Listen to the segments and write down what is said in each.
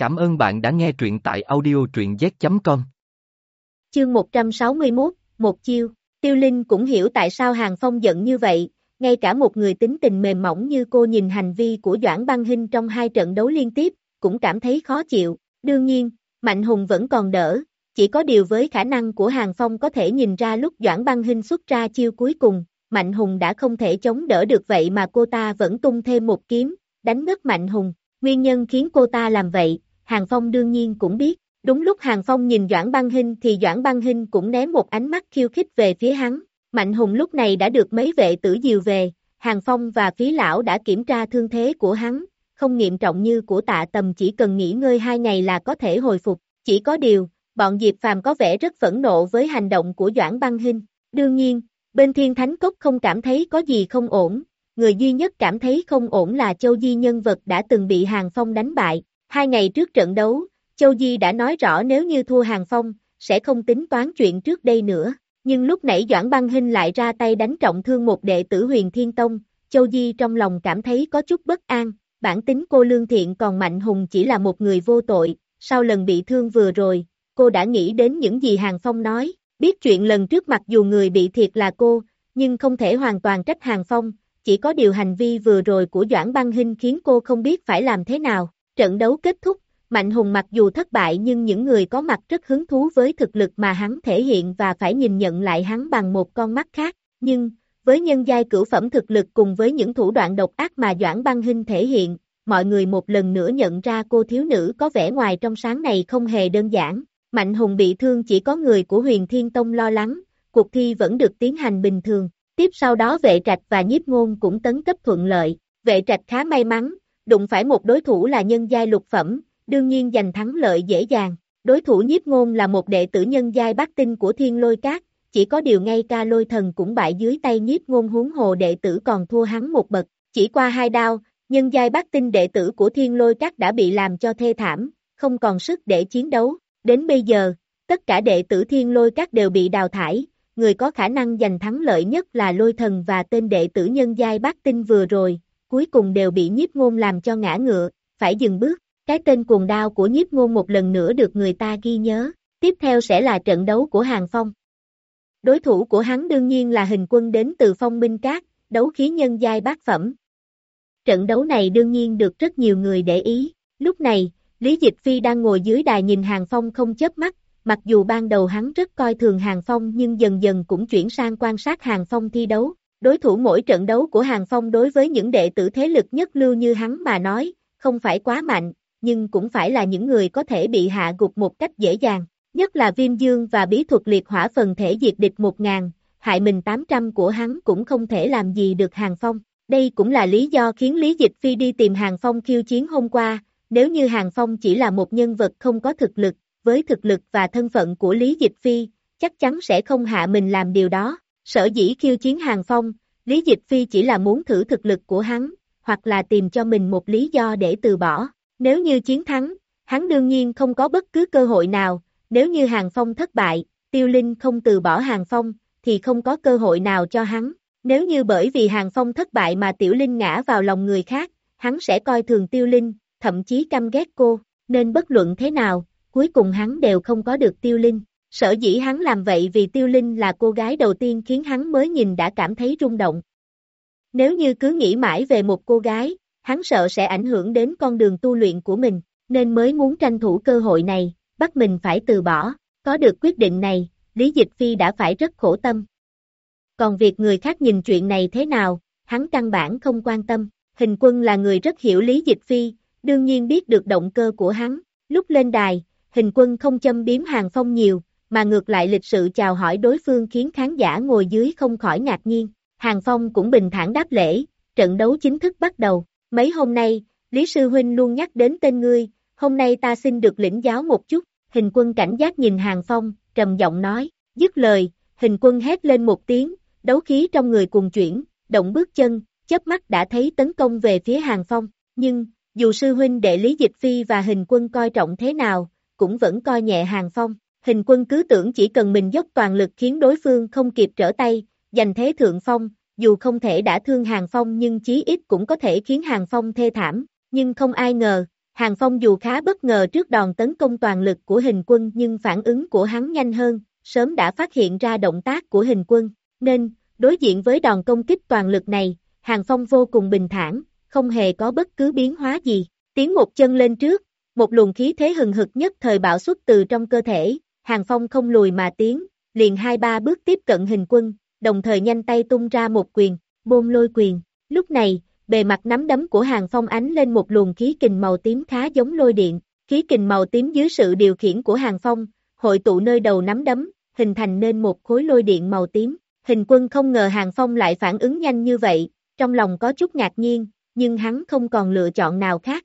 Cảm ơn bạn đã nghe truyện tại audio truyện z.com. Chương 161, một chiêu, Tiêu Linh cũng hiểu tại sao Hàng Phong giận như vậy, ngay cả một người tính tình mềm mỏng như cô nhìn hành vi của Doãn Băng Hinh trong hai trận đấu liên tiếp, cũng cảm thấy khó chịu, đương nhiên, Mạnh Hùng vẫn còn đỡ, chỉ có điều với khả năng của Hàng Phong có thể nhìn ra lúc Doãn Băng Hinh xuất ra chiêu cuối cùng, Mạnh Hùng đã không thể chống đỡ được vậy mà cô ta vẫn tung thêm một kiếm, đánh ngất Mạnh Hùng, nguyên nhân khiến cô ta làm vậy, Hàng Phong đương nhiên cũng biết, đúng lúc Hàng Phong nhìn Doãn Băng Hinh thì Doãn Băng Hinh cũng ném một ánh mắt khiêu khích về phía hắn, Mạnh Hùng lúc này đã được mấy vệ tử diều về, Hàng Phong và phí lão đã kiểm tra thương thế của hắn, không nghiêm trọng như của tạ tầm chỉ cần nghỉ ngơi hai ngày là có thể hồi phục, chỉ có điều, bọn Diệp Phàm có vẻ rất phẫn nộ với hành động của Doãn Băng Hinh, đương nhiên, bên Thiên Thánh Cốc không cảm thấy có gì không ổn, người duy nhất cảm thấy không ổn là Châu Di nhân vật đã từng bị Hàng Phong đánh bại, hai ngày trước trận đấu, Châu Di đã nói rõ nếu như thua Hàng Phong, sẽ không tính toán chuyện trước đây nữa, nhưng lúc nãy Doãn Băng Hinh lại ra tay đánh trọng thương một đệ tử huyền Thiên Tông, Châu Di trong lòng cảm thấy có chút bất an, bản tính cô lương thiện còn Mạnh Hùng chỉ là một người vô tội, sau lần bị thương vừa rồi, cô đã nghĩ đến những gì Hàng Phong nói, biết chuyện lần trước mặc dù người bị thiệt là cô, nhưng không thể hoàn toàn trách Hàng Phong, chỉ có điều hành vi vừa rồi của Doãn Băng Hinh khiến cô không biết phải làm thế nào, trận đấu kết thúc, Mạnh Hùng mặc dù thất bại nhưng những người có mặt rất hứng thú với thực lực mà hắn thể hiện và phải nhìn nhận lại hắn bằng một con mắt khác, nhưng, với nhân giai cửu phẩm thực lực cùng với những thủ đoạn độc ác mà Doãn Băng Hinh thể hiện, mọi người một lần nữa nhận ra cô thiếu nữ có vẻ ngoài trong sáng này không hề đơn giản. Mạnh Hùng bị thương chỉ có người của huyền Thiên Tông lo lắng, cuộc thi vẫn được tiến hành bình thường. Tiếp sau đó vệ trạch và nhiếp ngôn cũng tấn cấp thuận lợi. Vệ trạch khá may mắn, đụng phải một đối thủ là nhân giai lục phẩm, đương nhiên giành thắng lợi dễ dàng. Đối thủ nhiếp ngôn là một đệ tử nhân giai bát tinh của thiên lôi cát, chỉ có điều ngay ca lôi thần cũng bại dưới tay nhiếp ngôn huống hồ đệ tử còn thua hắn một bậc. Chỉ qua hai đao, nhân giai bát tinh đệ tử của thiên lôi cát đã bị làm cho thê thảm, không còn sức để chiến đấu. Đến bây giờ, tất cả đệ tử thiên lôi cát đều bị đào thải, người có khả năng giành thắng lợi nhất là lôi thần và tên đệ tử nhân giai bát tinh vừa rồi, cuối cùng đều bị nhiếp ngôn làm cho ngã ngựa, phải dừng bước. Cái tên cuồng đao của nhiếp ngôn một lần nữa được người ta ghi nhớ, tiếp theo sẽ là trận đấu của Hàng Phong. Đối thủ của hắn đương nhiên là hình quân đến từ phong minh cát, đấu khí nhân giai bát phẩm. Trận đấu này đương nhiên được rất nhiều người để ý, lúc này, Lý Dịch Phi đang ngồi dưới đài nhìn Hàng Phong không chớp mắt, mặc dù ban đầu hắn rất coi thường Hàng Phong nhưng dần dần cũng chuyển sang quan sát Hàng Phong thi đấu. Đối thủ mỗi trận đấu của Hàng Phong đối với những đệ tử thế lực nhất lưu như hắn mà nói, không phải quá mạnh, nhưng cũng phải là những người có thể bị hạ gục một cách dễ dàng. Nhất là viêm dương và bí thuật liệt hỏa phần thể diệt địch 1.000, hại mình 800 của hắn cũng không thể làm gì được Hàng Phong. Đây cũng là lý do khiến Lý Dịch Phi đi tìm Hàng Phong khiêu chiến hôm qua, nếu như Hàng Phong chỉ là một nhân vật không có thực lực, với thực lực và thân phận của Lý Dịch Phi, chắc chắn sẽ không hạ mình làm điều đó. Sở dĩ khiêu chiến Hàng Phong, Lý Dịch Phi chỉ là muốn thử thực lực của hắn, hoặc là tìm cho mình một lý do để từ bỏ. Nếu như chiến thắng, hắn đương nhiên không có bất cứ cơ hội nào, nếu như Hàng Phong thất bại, Tiêu Linh không từ bỏ Hàng Phong, thì không có cơ hội nào cho hắn. Nếu như bởi vì Hàng Phong thất bại mà Tiểu Linh ngã vào lòng người khác, hắn sẽ coi thường Tiêu Linh, thậm chí căm ghét cô, nên bất luận thế nào, cuối cùng hắn đều không có được Tiêu Linh. Sở dĩ hắn làm vậy vì Tiêu Linh là cô gái đầu tiên khiến hắn mới nhìn đã cảm thấy rung động. Nếu như cứ nghĩ mãi về một cô gái, hắn sợ sẽ ảnh hưởng đến con đường tu luyện của mình, nên mới muốn tranh thủ cơ hội này, bắt mình phải từ bỏ. Có được quyết định này, Lý Dịch Phi đã phải rất khổ tâm. Còn việc người khác nhìn chuyện này thế nào, hắn căn bản không quan tâm. Hình quân là người rất hiểu Lý Dịch Phi, đương nhiên biết được động cơ của hắn. Lúc lên đài, hình quân không châm biếm hàng phong nhiều, mà ngược lại lịch sự chào hỏi đối phương khiến khán giả ngồi dưới không khỏi ngạc nhiên. Hàng phong cũng bình thản đáp lễ, trận đấu chính thức bắt đầu. Mấy hôm nay, Lý Sư Huynh luôn nhắc đến tên ngươi, hôm nay ta xin được lĩnh giáo một chút, hình quân cảnh giác nhìn Hàng Phong, trầm giọng nói, dứt lời, hình quân hét lên một tiếng, đấu khí trong người cùng chuyển, động bước chân, chớp mắt đã thấy tấn công về phía Hàng Phong, nhưng, dù sư huynh đệ Lý Dịch Phi và hình quân coi trọng thế nào, cũng vẫn coi nhẹ Hàng Phong, hình quân cứ tưởng chỉ cần mình dốc toàn lực khiến đối phương không kịp trở tay, giành thế thượng phong, dù không thể đã thương Hàng Phong nhưng chí ít cũng có thể khiến Hàng Phong thê thảm, nhưng không ai ngờ, Hàng Phong dù khá bất ngờ trước đòn tấn công toàn lực của hình quân nhưng phản ứng của hắn nhanh hơn, sớm đã phát hiện ra động tác của hình quân, nên, đối diện với đòn công kích toàn lực này, Hàng Phong vô cùng bình thản, không hề có bất cứ biến hóa gì, tiến một chân lên trước, một luồng khí thế hừng hực nhất thời bạo xuất từ trong cơ thể, Hàng Phong không lùi mà tiến, liền hai ba bước tiếp cận hình quân, đồng thời nhanh tay tung ra một quyền, bôn lôi quyền. Lúc này, bề mặt nắm đấm của Hàng Phong ánh lên một luồng khí kình màu tím khá giống lôi điện, khí kình màu tím dưới sự điều khiển của Hàng Phong, hội tụ nơi đầu nắm đấm, hình thành nên một khối lôi điện màu tím. Hình quân không ngờ Hàng Phong lại phản ứng nhanh như vậy, trong lòng có chút ngạc nhiên, nhưng hắn không còn lựa chọn nào khác.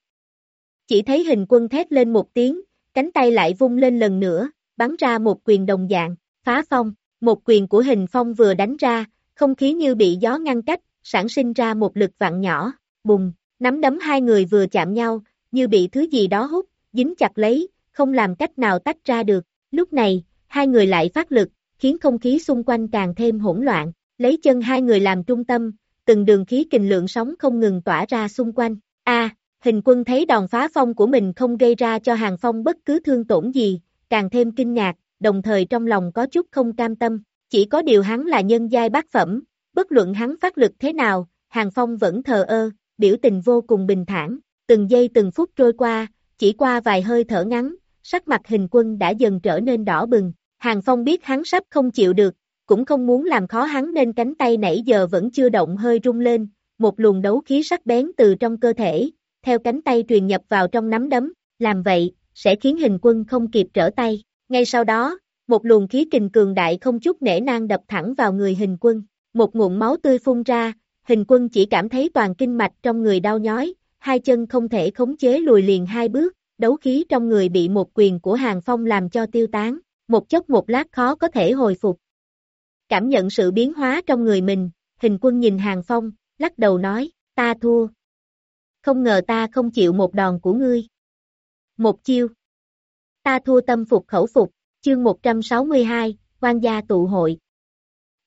Chỉ thấy hình quân thét lên một tiếng, cánh tay lại vung lên lần nữa, bắn ra một quyền đồng dạng, phá phong, một quyền của hình phong vừa đánh ra, không khí như bị gió ngăn cách, sản sinh ra một lực vạn nhỏ, bùng, nắm đấm hai người vừa chạm nhau, như bị thứ gì đó hút, dính chặt lấy, không làm cách nào tách ra được. Lúc này, hai người lại phát lực, khiến không khí xung quanh càng thêm hỗn loạn, lấy chân hai người làm trung tâm, từng đường khí kình lượng sóng không ngừng tỏa ra xung quanh. A, hình quân thấy đòn phá phong của mình không gây ra cho hàng phong bất cứ thương tổn gì, càng thêm kinh ngạc, đồng thời trong lòng có chút không cam tâm, chỉ có điều hắn là nhân giai bác phẩm, bất luận hắn phát lực thế nào, hàng phong vẫn thờ ơ, biểu tình vô cùng bình thản, từng giây từng phút trôi qua, chỉ qua vài hơi thở ngắn, sắc mặt hình quân đã dần trở nên đỏ bừng, hàng phong biết hắn sắp không chịu được, cũng không muốn làm khó hắn nên cánh tay nãy giờ vẫn chưa động hơi rung lên, một luồng đấu khí sắc bén từ trong cơ thể, theo cánh tay truyền nhập vào trong nắm đấm, làm vậy, sẽ khiến hình quân không kịp trở tay. Ngay sau đó, một luồng khí kình cường đại không chút nể nang đập thẳng vào người hình quân, một nguồn máu tươi phun ra, hình quân chỉ cảm thấy toàn kinh mạch trong người đau nhói, hai chân không thể khống chế lùi liền hai bước, đấu khí trong người bị một quyền của hàng phong làm cho tiêu tán, một chốc một lát khó có thể hồi phục. Cảm nhận sự biến hóa trong người mình, hình quân nhìn hàng phong, lắc đầu nói, ta thua. Không ngờ ta không chịu một đòn của ngươi. Một chiêu. Ta thua tâm phục khẩu phục, chương 162, quan gia tụ hội.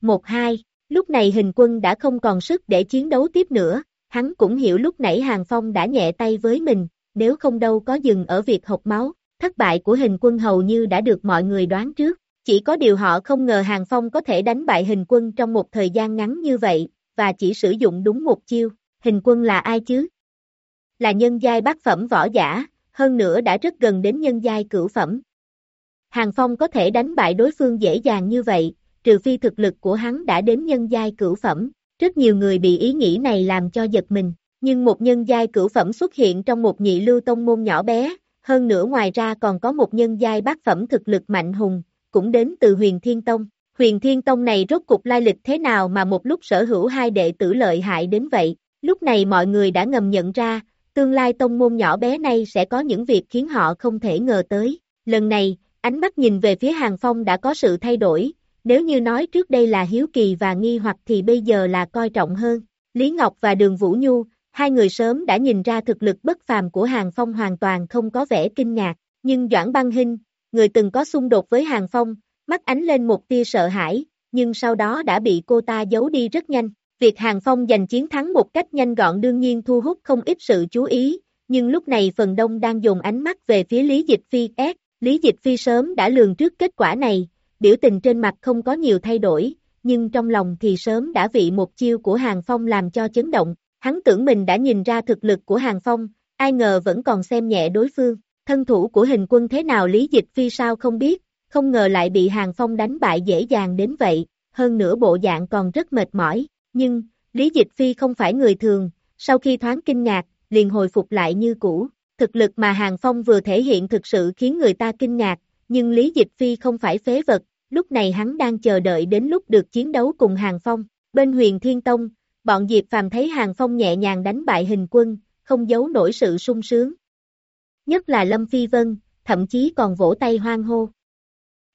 Một hai, lúc này hình quân đã không còn sức để chiến đấu tiếp nữa, hắn cũng hiểu lúc nãy Hàng Phong đã nhẹ tay với mình, nếu không đâu có dừng ở việc hộc máu, thất bại của hình quân hầu như đã được mọi người đoán trước, chỉ có điều họ không ngờ Hàng Phong có thể đánh bại hình quân trong một thời gian ngắn như vậy, và chỉ sử dụng đúng một chiêu, hình quân là ai chứ? Là nhân giai bát phẩm võ giả, hơn nữa đã rất gần đến nhân giai cửu phẩm. Hàng Phong có thể đánh bại đối phương dễ dàng như vậy, trừ phi thực lực của hắn đã đến nhân giai cửu phẩm. Rất nhiều người bị ý nghĩ này làm cho giật mình, nhưng một nhân giai cửu phẩm xuất hiện trong một nhị lưu tông môn nhỏ bé, hơn nữa ngoài ra còn có một nhân giai bát phẩm thực lực mạnh hùng, cũng đến từ huyền thiên tông. Huyền thiên tông này rốt cục lai lịch thế nào mà một lúc sở hữu hai đệ tử lợi hại đến vậy, lúc này mọi người đã ngầm nhận ra, tương lai tông môn nhỏ bé này sẽ có những việc khiến họ không thể ngờ tới. Lần này, ánh mắt nhìn về phía Hàng Phong đã có sự thay đổi, nếu như nói trước đây là hiếu kỳ và nghi hoặc thì bây giờ là coi trọng hơn. Lý Ngọc và Đường Vũ Nhu, hai người sớm đã nhìn ra thực lực bất phàm của Hàng Phong hoàn toàn không có vẻ kinh ngạc, nhưng Doãn Băng Hinh, người từng có xung đột với Hàng Phong, mắt ánh lên một tia sợ hãi, nhưng sau đó đã bị cô ta giấu đi rất nhanh. Việc Hàng Phong giành chiến thắng một cách nhanh gọn đương nhiên thu hút không ít sự chú ý, nhưng lúc này phần đông đang dùng ánh mắt về phía Lý Dịch Phi. S. Lý Dịch Phi sớm đã lường trước kết quả này, biểu tình trên mặt không có nhiều thay đổi, nhưng trong lòng thì sớm đã bị một chiêu của Hàng Phong làm cho chấn động, hắn tưởng mình đã nhìn ra thực lực của Hàng Phong, ai ngờ vẫn còn xem nhẹ đối phương, thân thủ của hình quân thế nào Lý Dịch Phi sao không biết, không ngờ lại bị Hàng Phong đánh bại dễ dàng đến vậy, hơn nữa bộ dạng còn rất mệt mỏi, nhưng, Lý Dịch Phi không phải người thường, sau khi thoáng kinh ngạc, liền hồi phục lại như cũ. Thực lực mà Hàng Phong vừa thể hiện thực sự khiến người ta kinh ngạc, nhưng Lý Dịch Phi không phải phế vật, lúc này hắn đang chờ đợi đến lúc được chiến đấu cùng Hàng Phong. Bên huyền Thiên Tông, bọn Diệp Phàm thấy Hàng Phong nhẹ nhàng đánh bại hình quân, không giấu nổi sự sung sướng. Nhất là Lâm Phi Vân, thậm chí còn vỗ tay hoang hô.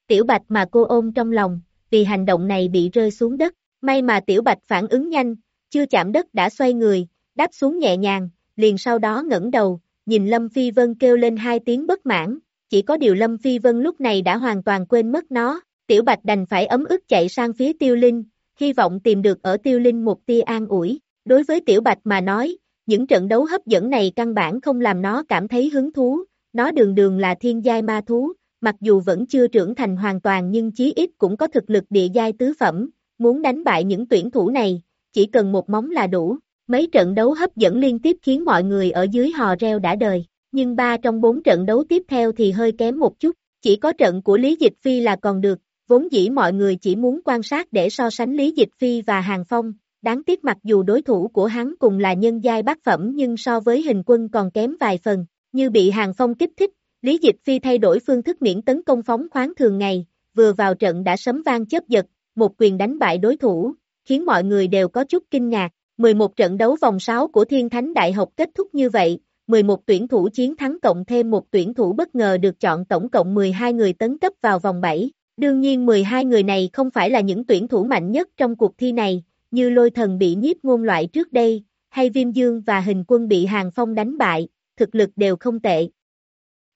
Tiểu Bạch mà cô ôm trong lòng, vì hành động này bị rơi xuống đất, may mà Tiểu Bạch phản ứng nhanh, chưa chạm đất đã xoay người, đáp xuống nhẹ nhàng, liền sau đó ngẩng đầu, nhìn Lâm Phi Vân kêu lên hai tiếng bất mãn, chỉ có điều Lâm Phi Vân lúc này đã hoàn toàn quên mất nó, Tiểu Bạch đành phải ấm ức chạy sang phía Tiêu Linh, hy vọng tìm được ở Tiêu Linh một tia an ủi. Đối với Tiểu Bạch mà nói, những trận đấu hấp dẫn này căn bản không làm nó cảm thấy hứng thú, nó đường đường là thiên giai ma thú, mặc dù vẫn chưa trưởng thành hoàn toàn nhưng chí ít cũng có thực lực địa giai tứ phẩm, muốn đánh bại những tuyển thủ này, chỉ cần một móng là đủ. Mấy trận đấu hấp dẫn liên tiếp khiến mọi người ở dưới hò reo đã đời, nhưng ba trong bốn trận đấu tiếp theo thì hơi kém một chút, chỉ có trận của Lý Dịch Phi là còn được, vốn dĩ mọi người chỉ muốn quan sát để so sánh Lý Dịch Phi và Hàng Phong, đáng tiếc mặc dù đối thủ của hắn cùng là nhân giai bác phẩm nhưng so với hình quân còn kém vài phần, như bị Hàng Phong kích thích, Lý Dịch Phi thay đổi phương thức miễn tấn công phóng khoáng thường ngày, vừa vào trận đã sấm vang chớp giật, một quyền đánh bại đối thủ, khiến mọi người đều có chút kinh ngạc. 11 trận đấu vòng 6 của Thiên Thánh Đại học kết thúc như vậy, 11 tuyển thủ chiến thắng cộng thêm một tuyển thủ bất ngờ được chọn tổng cộng 12 người tấn cấp vào vòng 7. Đương nhiên 12 người này không phải là những tuyển thủ mạnh nhất trong cuộc thi này, như lôi thần bị nhiếp ngôn loại trước đây, hay viêm dương và hình quân bị hàng phong đánh bại, thực lực đều không tệ.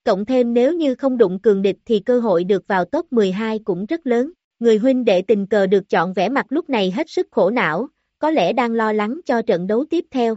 Cộng thêm nếu như không đụng cường địch thì cơ hội được vào top 12 cũng rất lớn. Người huynh đệ tình cờ được chọn vẻ mặt lúc này hết sức khổ não, có lẽ đang lo lắng cho trận đấu tiếp theo.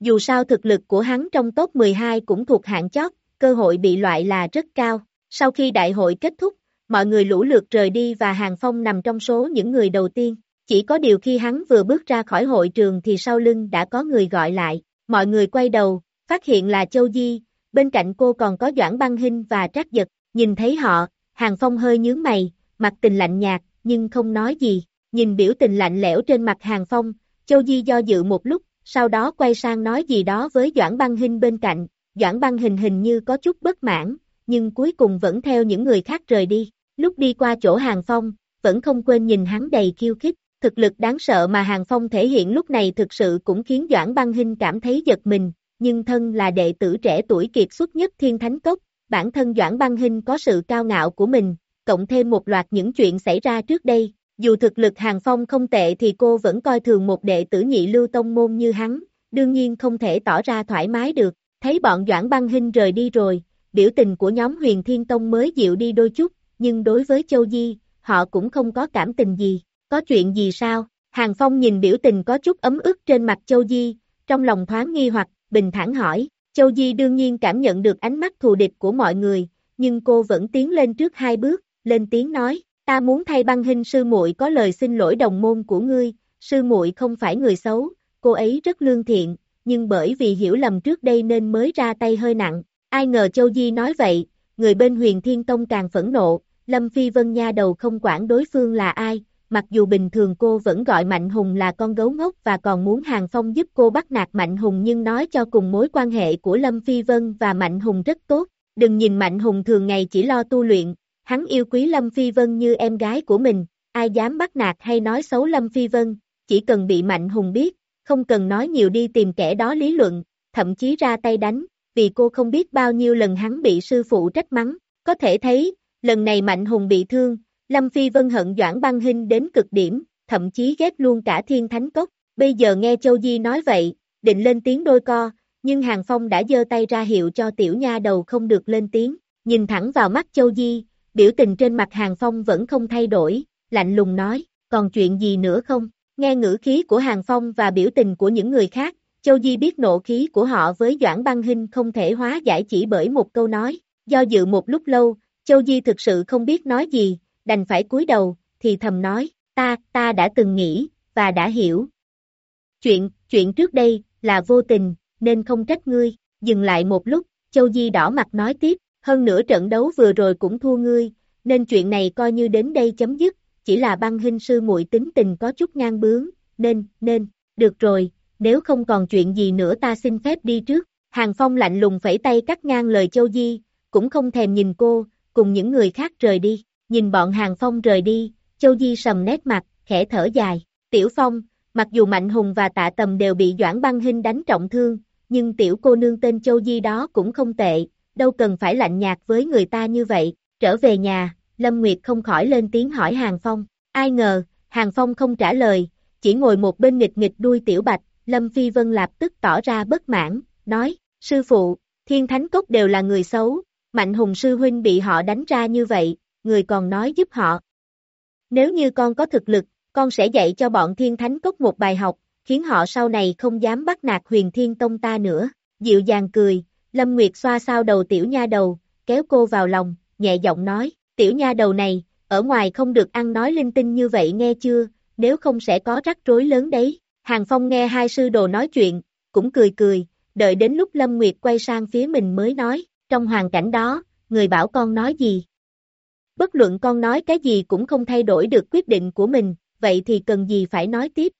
Dù sao thực lực của hắn trong top 12 cũng thuộc hạng chót, cơ hội bị loại là rất cao. Sau khi đại hội kết thúc, mọi người lũ lượt rời đi và Hàng Phong nằm trong số những người đầu tiên. Chỉ có điều khi hắn vừa bước ra khỏi hội trường thì sau lưng đã có người gọi lại. Mọi người quay đầu, phát hiện là Châu Di, bên cạnh cô còn có Doãn Băng Hinh và Trác Giật. Nhìn thấy họ, Hàng Phong hơi nhướng mày, mặt tình lạnh nhạt, nhưng không nói gì. Nhìn biểu tình lạnh lẽo trên mặt Hàng Phong, Châu Di do dự một lúc, sau đó quay sang nói gì đó với Doãn Băng Hinh bên cạnh. Doãn Băng Hình hình như có chút bất mãn, nhưng cuối cùng vẫn theo những người khác rời đi. Lúc đi qua chỗ Hàng Phong, vẫn không quên nhìn hắn đầy khiêu khích. Thực lực đáng sợ mà Hàng Phong thể hiện lúc này thực sự cũng khiến Doãn Băng Hinh cảm thấy giật mình, nhưng thân là đệ tử trẻ tuổi kiệt xuất nhất Thiên Thánh Cốc, bản thân Doãn Băng Hinh có sự cao ngạo của mình, cộng thêm một loạt những chuyện xảy ra trước đây, dù thực lực Hàng Phong không tệ thì cô vẫn coi thường một đệ tử nhị lưu tông môn như hắn, đương nhiên không thể tỏ ra thoải mái được, thấy bọn Doãn Băng Hinh rời đi rồi, biểu tình của nhóm huyền thiên tông mới dịu đi đôi chút, nhưng đối với Châu Di, họ cũng không có cảm tình gì, có chuyện gì sao? Hàng Phong nhìn biểu tình có chút ấm ức trên mặt Châu Di, trong lòng thoáng nghi hoặc, bình thản hỏi, Châu Di đương nhiên cảm nhận được ánh mắt thù địch của mọi người, nhưng cô vẫn tiến lên trước hai bước, lên tiếng nói, ta muốn thay băng hình sư muội có lời xin lỗi đồng môn của ngươi, sư muội không phải người xấu, cô ấy rất lương thiện, nhưng bởi vì hiểu lầm trước đây nên mới ra tay hơi nặng, ai ngờ Châu Di nói vậy, người bên huyền thiên tông càng phẫn nộ, Lâm Phi Vân nha đầu không quản đối phương là ai, mặc dù bình thường cô vẫn gọi Mạnh Hùng là con gấu ngốc và còn muốn Hàng Phong giúp cô bắt nạt Mạnh Hùng nhưng nói cho cùng mối quan hệ của Lâm Phi Vân và Mạnh Hùng rất tốt, đừng nhìn Mạnh Hùng thường ngày chỉ lo tu luyện, hắn yêu quý Lâm Phi Vân như em gái của mình, ai dám bắt nạt hay nói xấu Lâm Phi Vân, chỉ cần bị Mạnh Hùng biết, không cần nói nhiều đi tìm kẻ đó lý luận, thậm chí ra tay đánh, vì cô không biết bao nhiêu lần hắn bị sư phụ trách mắng, có thể thấy, lần này Mạnh Hùng bị thương, Lâm Phi Vân hận Doãn băng hình đến cực điểm, thậm chí ghét luôn cả thiên thánh cốc, bây giờ nghe Châu Di nói vậy, định lên tiếng đôi co, nhưng Hàng Phong đã giơ tay ra hiệu cho tiểu nha đầu không được lên tiếng, nhìn thẳng vào mắt Châu Di, biểu tình trên mặt Hàng Phong vẫn không thay đổi, lạnh lùng nói, còn chuyện gì nữa không? Nghe ngữ khí của Hàng Phong và biểu tình của những người khác, Châu Di biết nộ khí của họ với Doãn Băng Hinh không thể hóa giải chỉ bởi một câu nói, do dự một lúc lâu, Châu Di thực sự không biết nói gì, đành phải cúi đầu, thì thầm nói, ta, ta đã từng nghĩ, và đã hiểu. Chuyện, chuyện trước đây, là vô tình, nên không trách ngươi, dừng lại một lúc, Châu Di đỏ mặt nói tiếp, hơn nữa trận đấu vừa rồi cũng thua ngươi, nên chuyện này coi như đến đây chấm dứt, chỉ là băng hình sư muội tính tình có chút ngang bướng, nên, nên, được rồi, nếu không còn chuyện gì nữa ta xin phép đi trước. Hàng Phong lạnh lùng phẩy tay cắt ngang lời Châu Di, cũng không thèm nhìn cô, cùng những người khác rời đi. Nhìn bọn Hàng Phong rời đi, Châu Di sầm nét mặt, khẽ thở dài. Tiểu Phong, mặc dù Mạnh Hùng và Tạ Tầm đều bị Doãn Băng Hinh đánh trọng thương, nhưng tiểu cô nương tên Châu Di đó cũng không tệ, đâu cần phải lạnh nhạt với người ta như vậy. Trở về nhà, Lâm Nguyệt không khỏi lên tiếng hỏi Hàng Phong. Ai ngờ, Hàng Phong không trả lời, chỉ ngồi một bên nghịch nghịch đuôi tiểu bạch, Lâm Phi Vân lập tức tỏ ra bất mãn, nói, sư phụ, thiên thánh cốc đều là người xấu, Mạnh Hùng sư huynh bị họ đánh ra như vậy, người còn nói giúp họ. Nếu như con có thực lực, con sẽ dạy cho bọn thiên thánh cốc một bài học, khiến họ sau này không dám bắt nạt huyền thiên tông ta nữa. Dịu dàng cười, Lâm Nguyệt xoa sao đầu tiểu nha đầu, kéo cô vào lòng, nhẹ giọng nói, tiểu nha đầu này, ở ngoài không được ăn nói linh tinh như vậy nghe chưa, nếu không sẽ có rắc rối lớn đấy. Hàng Phong nghe hai sư đồ nói chuyện, cũng cười cười, đợi đến lúc Lâm Nguyệt quay sang phía mình mới nói, trong hoàn cảnh đó, người bảo con nói gì. Bất luận con nói cái gì cũng không thay đổi được quyết định của mình, vậy thì cần gì phải nói tiếp.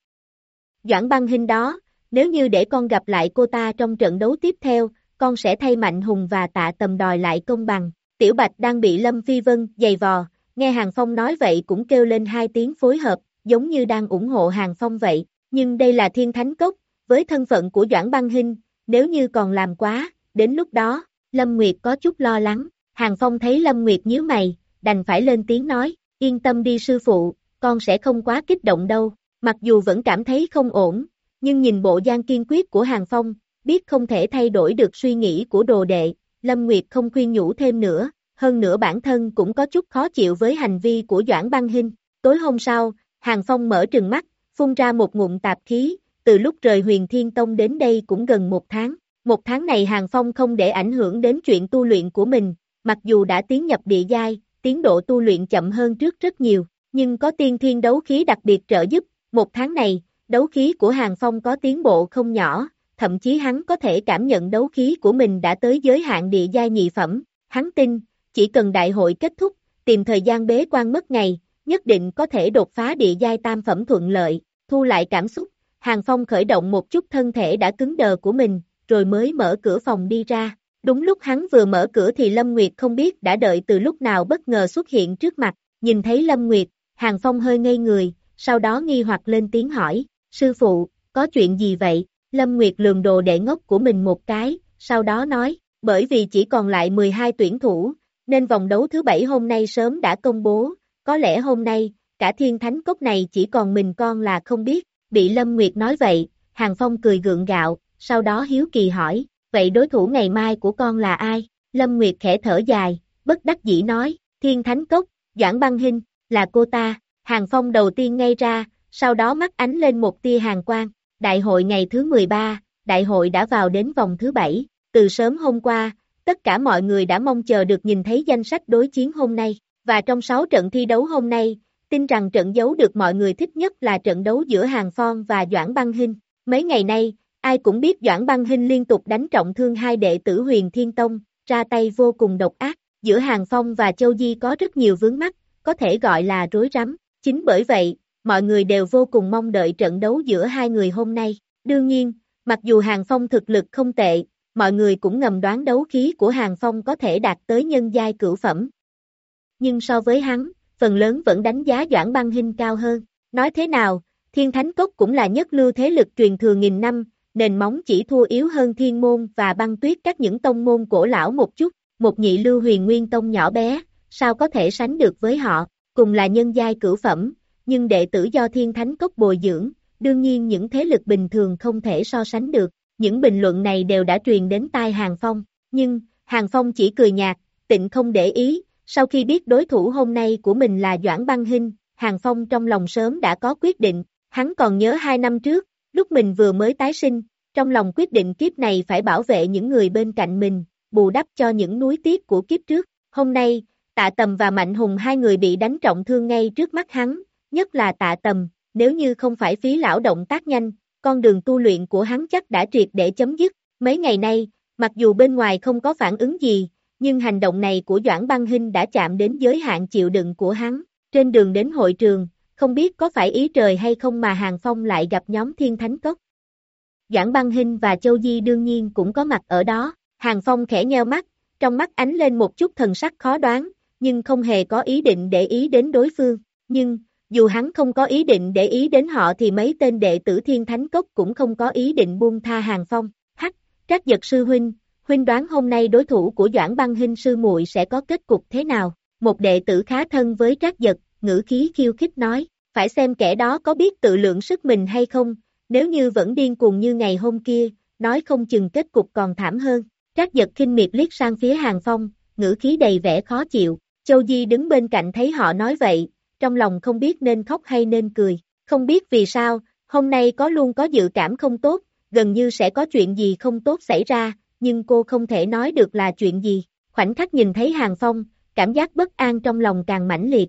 Doãn băng hình đó, nếu như để con gặp lại cô ta trong trận đấu tiếp theo, con sẽ thay Mạnh Hùng và tạ tầm đòi lại công bằng. Tiểu Bạch đang bị Lâm Phi Vân giày vò, nghe Hàng Phong nói vậy cũng kêu lên hai tiếng phối hợp, giống như đang ủng hộ Hàng Phong vậy. Nhưng đây là thiên thánh cốc, với thân phận của Doãn băng hinh nếu như còn làm quá, đến lúc đó, Lâm Nguyệt có chút lo lắng. Hàng Phong thấy Lâm Nguyệt nhíu mày, đành phải lên tiếng nói, yên tâm đi sư phụ, con sẽ không quá kích động đâu. Mặc dù vẫn cảm thấy không ổn, nhưng nhìn bộ gian kiên quyết của Hàng Phong, biết không thể thay đổi được suy nghĩ của đồ đệ, Lâm Nguyệt không khuyên nhủ thêm nữa, hơn nữa bản thân cũng có chút khó chịu với hành vi của Doãn Băng Hinh. Tối hôm sau, Hàng Phong mở trừng mắt, phun ra một ngụm tạp khí, từ lúc rời huyền Thiên Tông đến đây cũng gần một tháng. Một tháng này Hàng Phong không để ảnh hưởng đến chuyện tu luyện của mình, mặc dù đã tiến nhập địa giai, tiến độ tu luyện chậm hơn trước rất nhiều, nhưng có tiên thiên đấu khí đặc biệt trợ giúp, một tháng này, đấu khí của Hàng Phong có tiến bộ không nhỏ, thậm chí hắn có thể cảm nhận đấu khí của mình đã tới giới hạn địa giai nhị phẩm, hắn tin, chỉ cần đại hội kết thúc, tìm thời gian bế quan mất ngày, nhất định có thể đột phá địa giai tam phẩm thuận lợi, thu lại cảm xúc, Hàng Phong khởi động một chút thân thể đã cứng đờ của mình, rồi mới mở cửa phòng đi ra. Đúng lúc hắn vừa mở cửa thì Lâm Nguyệt không biết đã đợi từ lúc nào bất ngờ xuất hiện trước mặt, nhìn thấy Lâm Nguyệt, Hàng Phong hơi ngây người, sau đó nghi hoặc lên tiếng hỏi, sư phụ, có chuyện gì vậy? Lâm Nguyệt lường đồ đệ ngốc của mình một cái, sau đó nói, bởi vì chỉ còn lại 12 tuyển thủ, nên vòng đấu thứ bảy hôm nay sớm đã công bố, có lẽ hôm nay, cả thiên thánh cốc này chỉ còn mình con là không biết, bị Lâm Nguyệt nói vậy, Hàng Phong cười gượng gạo, sau đó hiếu kỳ hỏi, vậy đối thủ ngày mai của con là ai? Lâm Nguyệt khẽ thở dài, bất đắc dĩ nói, thiên thánh cốc, Doãn băng hình, là cô ta, Hàng Phong đầu tiên ngay ra, sau đó mắt ánh lên một tia hàng quang. Đại hội ngày thứ 13, đại hội đã vào đến vòng thứ 7. Từ sớm hôm qua, tất cả mọi người đã mong chờ được nhìn thấy danh sách đối chiến hôm nay. Và trong 6 trận thi đấu hôm nay, tin rằng trận đấu được mọi người thích nhất là trận đấu giữa Hàng Phong và Doãn Băng Hinh. Mấy ngày nay, ai cũng biết Doãn Băng Hinh liên tục đánh trọng thương hai đệ tử huyền Thiên Tông, ra tay vô cùng độc ác. Giữa Hàng Phong và Châu Di có rất nhiều vướng mắt, có thể gọi là rối rắm. Chính bởi vậy, mọi người đều vô cùng mong đợi trận đấu giữa hai người hôm nay. Đương nhiên, mặc dù Hàng Phong thực lực không tệ, mọi người cũng ngầm đoán đấu khí của Hàng Phong có thể đạt tới nhân giai cửu phẩm. Nhưng so với hắn, phần lớn vẫn đánh giá Doãn Băng Hinh cao hơn. Nói thế nào, Thiên Thánh Cốc cũng là nhất lưu thế lực truyền thừa nghìn năm, nền móng chỉ thua yếu hơn Thiên Môn và băng tuyết các những tông môn cổ lão một chút, một nhị lưu huyền nguyên tông nhỏ bé, sao có thể sánh được với họ, cùng là nhân giai cửu phẩm, nhưng đệ tử do thiên thánh cốc bồi dưỡng, đương nhiên những thế lực bình thường không thể so sánh được. Những bình luận này đều đã truyền đến tai Hàng Phong, nhưng, Hàng Phong chỉ cười nhạt, tịnh không để ý, sau khi biết đối thủ hôm nay của mình là Doãn Băng Hinh, Hàng Phong trong lòng sớm đã có quyết định, hắn còn nhớ hai năm trước, lúc mình vừa mới tái sinh, trong lòng quyết định kiếp này phải bảo vệ những người bên cạnh mình, bù đắp cho những núi tiếc của kiếp trước. Hôm nay, Tạ Tầm và Mạnh Hùng hai người bị đánh trọng thương ngay trước mắt hắn, nhất là tạ tầm, nếu như không phải phí lão động tác nhanh, con đường tu luyện của hắn chắc đã triệt để chấm dứt. Mấy ngày nay, mặc dù bên ngoài không có phản ứng gì, nhưng hành động này của Doãn Băng Hinh đã chạm đến giới hạn chịu đựng của hắn. Trên đường đến hội trường, không biết có phải ý trời hay không mà Hàng Phong lại gặp nhóm Thiên Thánh Cốc. Doãn Băng Hinh và Châu Di đương nhiên cũng có mặt ở đó, Hàng Phong khẽ nheo mắt, trong mắt ánh lên một chút thần sắc khó đoán, nhưng không hề có ý định để ý đến đối phương. Nhưng, dù hắn không có ý định để ý đến họ thì mấy tên đệ tử thiên thánh cốc cũng không có ý định buông tha hàng phong. Hắc, trác giật sư huynh, huynh đoán hôm nay đối thủ của Doãn băng hình sư muội sẽ có kết cục thế nào? Một đệ tử khá thân với trác giật, ngữ khí khiêu khích nói, phải xem kẻ đó có biết tự lượng sức mình hay không, nếu như vẫn điên cuồng như ngày hôm kia, nói không chừng kết cục còn thảm hơn. Trác giật khinh miệt liếc sang phía hàng phong, ngữ khí đầy vẻ khó chịu, Châu Di đứng bên cạnh thấy họ nói vậy, trong lòng không biết nên khóc hay nên cười. Không biết vì sao, Hôm nay có luôn có dự cảm không tốt, gần như sẽ có chuyện gì không tốt xảy ra, nhưng cô không thể nói được là chuyện gì. Khoảnh khắc nhìn thấy Hàng Phong, cảm giác bất an trong lòng càng mãnh liệt.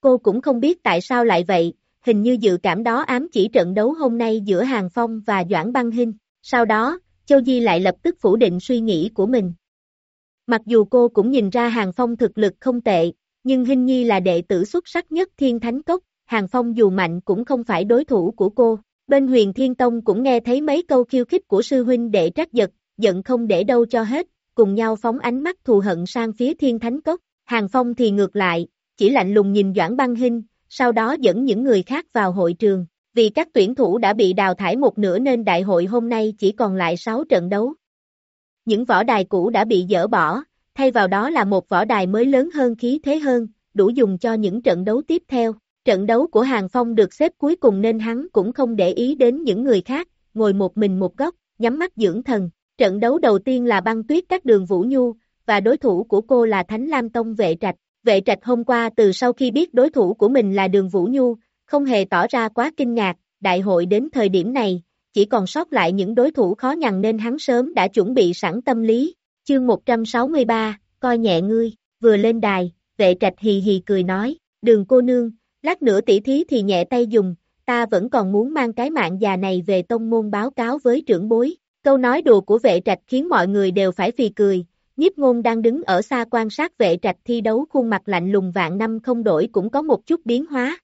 Cô cũng không biết tại sao lại vậy, hình như dự cảm đó ám chỉ trận đấu hôm nay giữa Hàng Phong và Doãn Băng Hinh. Sau đó, Châu Di lại lập tức phủ định suy nghĩ của mình. Mặc dù cô cũng nhìn ra Hàng Phong thực lực không tệ, nhưng Hinh Nhi là đệ tử xuất sắc nhất Thiên Thánh Cốc, Hàng Phong dù mạnh cũng không phải đối thủ của cô. Bên huyền Thiên Tông cũng nghe thấy mấy câu khiêu khích của sư huynh đệ trách giật, giận không để đâu cho hết, cùng nhau phóng ánh mắt thù hận sang phía Thiên Thánh Cốc. Hàng Phong thì ngược lại, chỉ lạnh lùng nhìn Doãn Băng Hinh, sau đó dẫn những người khác vào hội trường. Vì các tuyển thủ đã bị đào thải một nửa nên đại hội hôm nay chỉ còn lại 6 trận đấu. Những võ đài cũ đã bị dỡ bỏ, thay vào đó là một võ đài mới lớn hơn khí thế hơn, đủ dùng cho những trận đấu tiếp theo. Trận đấu của Hàng Phong được xếp cuối cùng nên hắn cũng không để ý đến những người khác, ngồi một mình một góc, nhắm mắt dưỡng thần. Trận đấu đầu tiên là băng tuyết các đường Vũ Nhu, và đối thủ của cô là Thánh Lam Tông Vệ Trạch. Vệ Trạch hôm qua từ sau khi biết đối thủ của mình là đường Vũ Nhu, không hề tỏ ra quá kinh ngạc, đại hội đến thời điểm này, chỉ còn sót lại những đối thủ khó nhằn nên hắn sớm đã chuẩn bị sẵn tâm lý. Chương 163, coi nhẹ ngươi, vừa lên đài, vệ trạch hì hì cười nói, đường cô nương, lát nữa tỷ thí thì nhẹ tay dùng, ta vẫn còn muốn mang cái mạng già này về tông môn báo cáo với trưởng bối. Câu nói đùa của vệ trạch khiến mọi người đều phải phì cười, nhiếp ngôn đang đứng ở xa quan sát vệ trạch thi đấu khuôn mặt lạnh lùng vạn năm không đổi cũng có một chút biến hóa.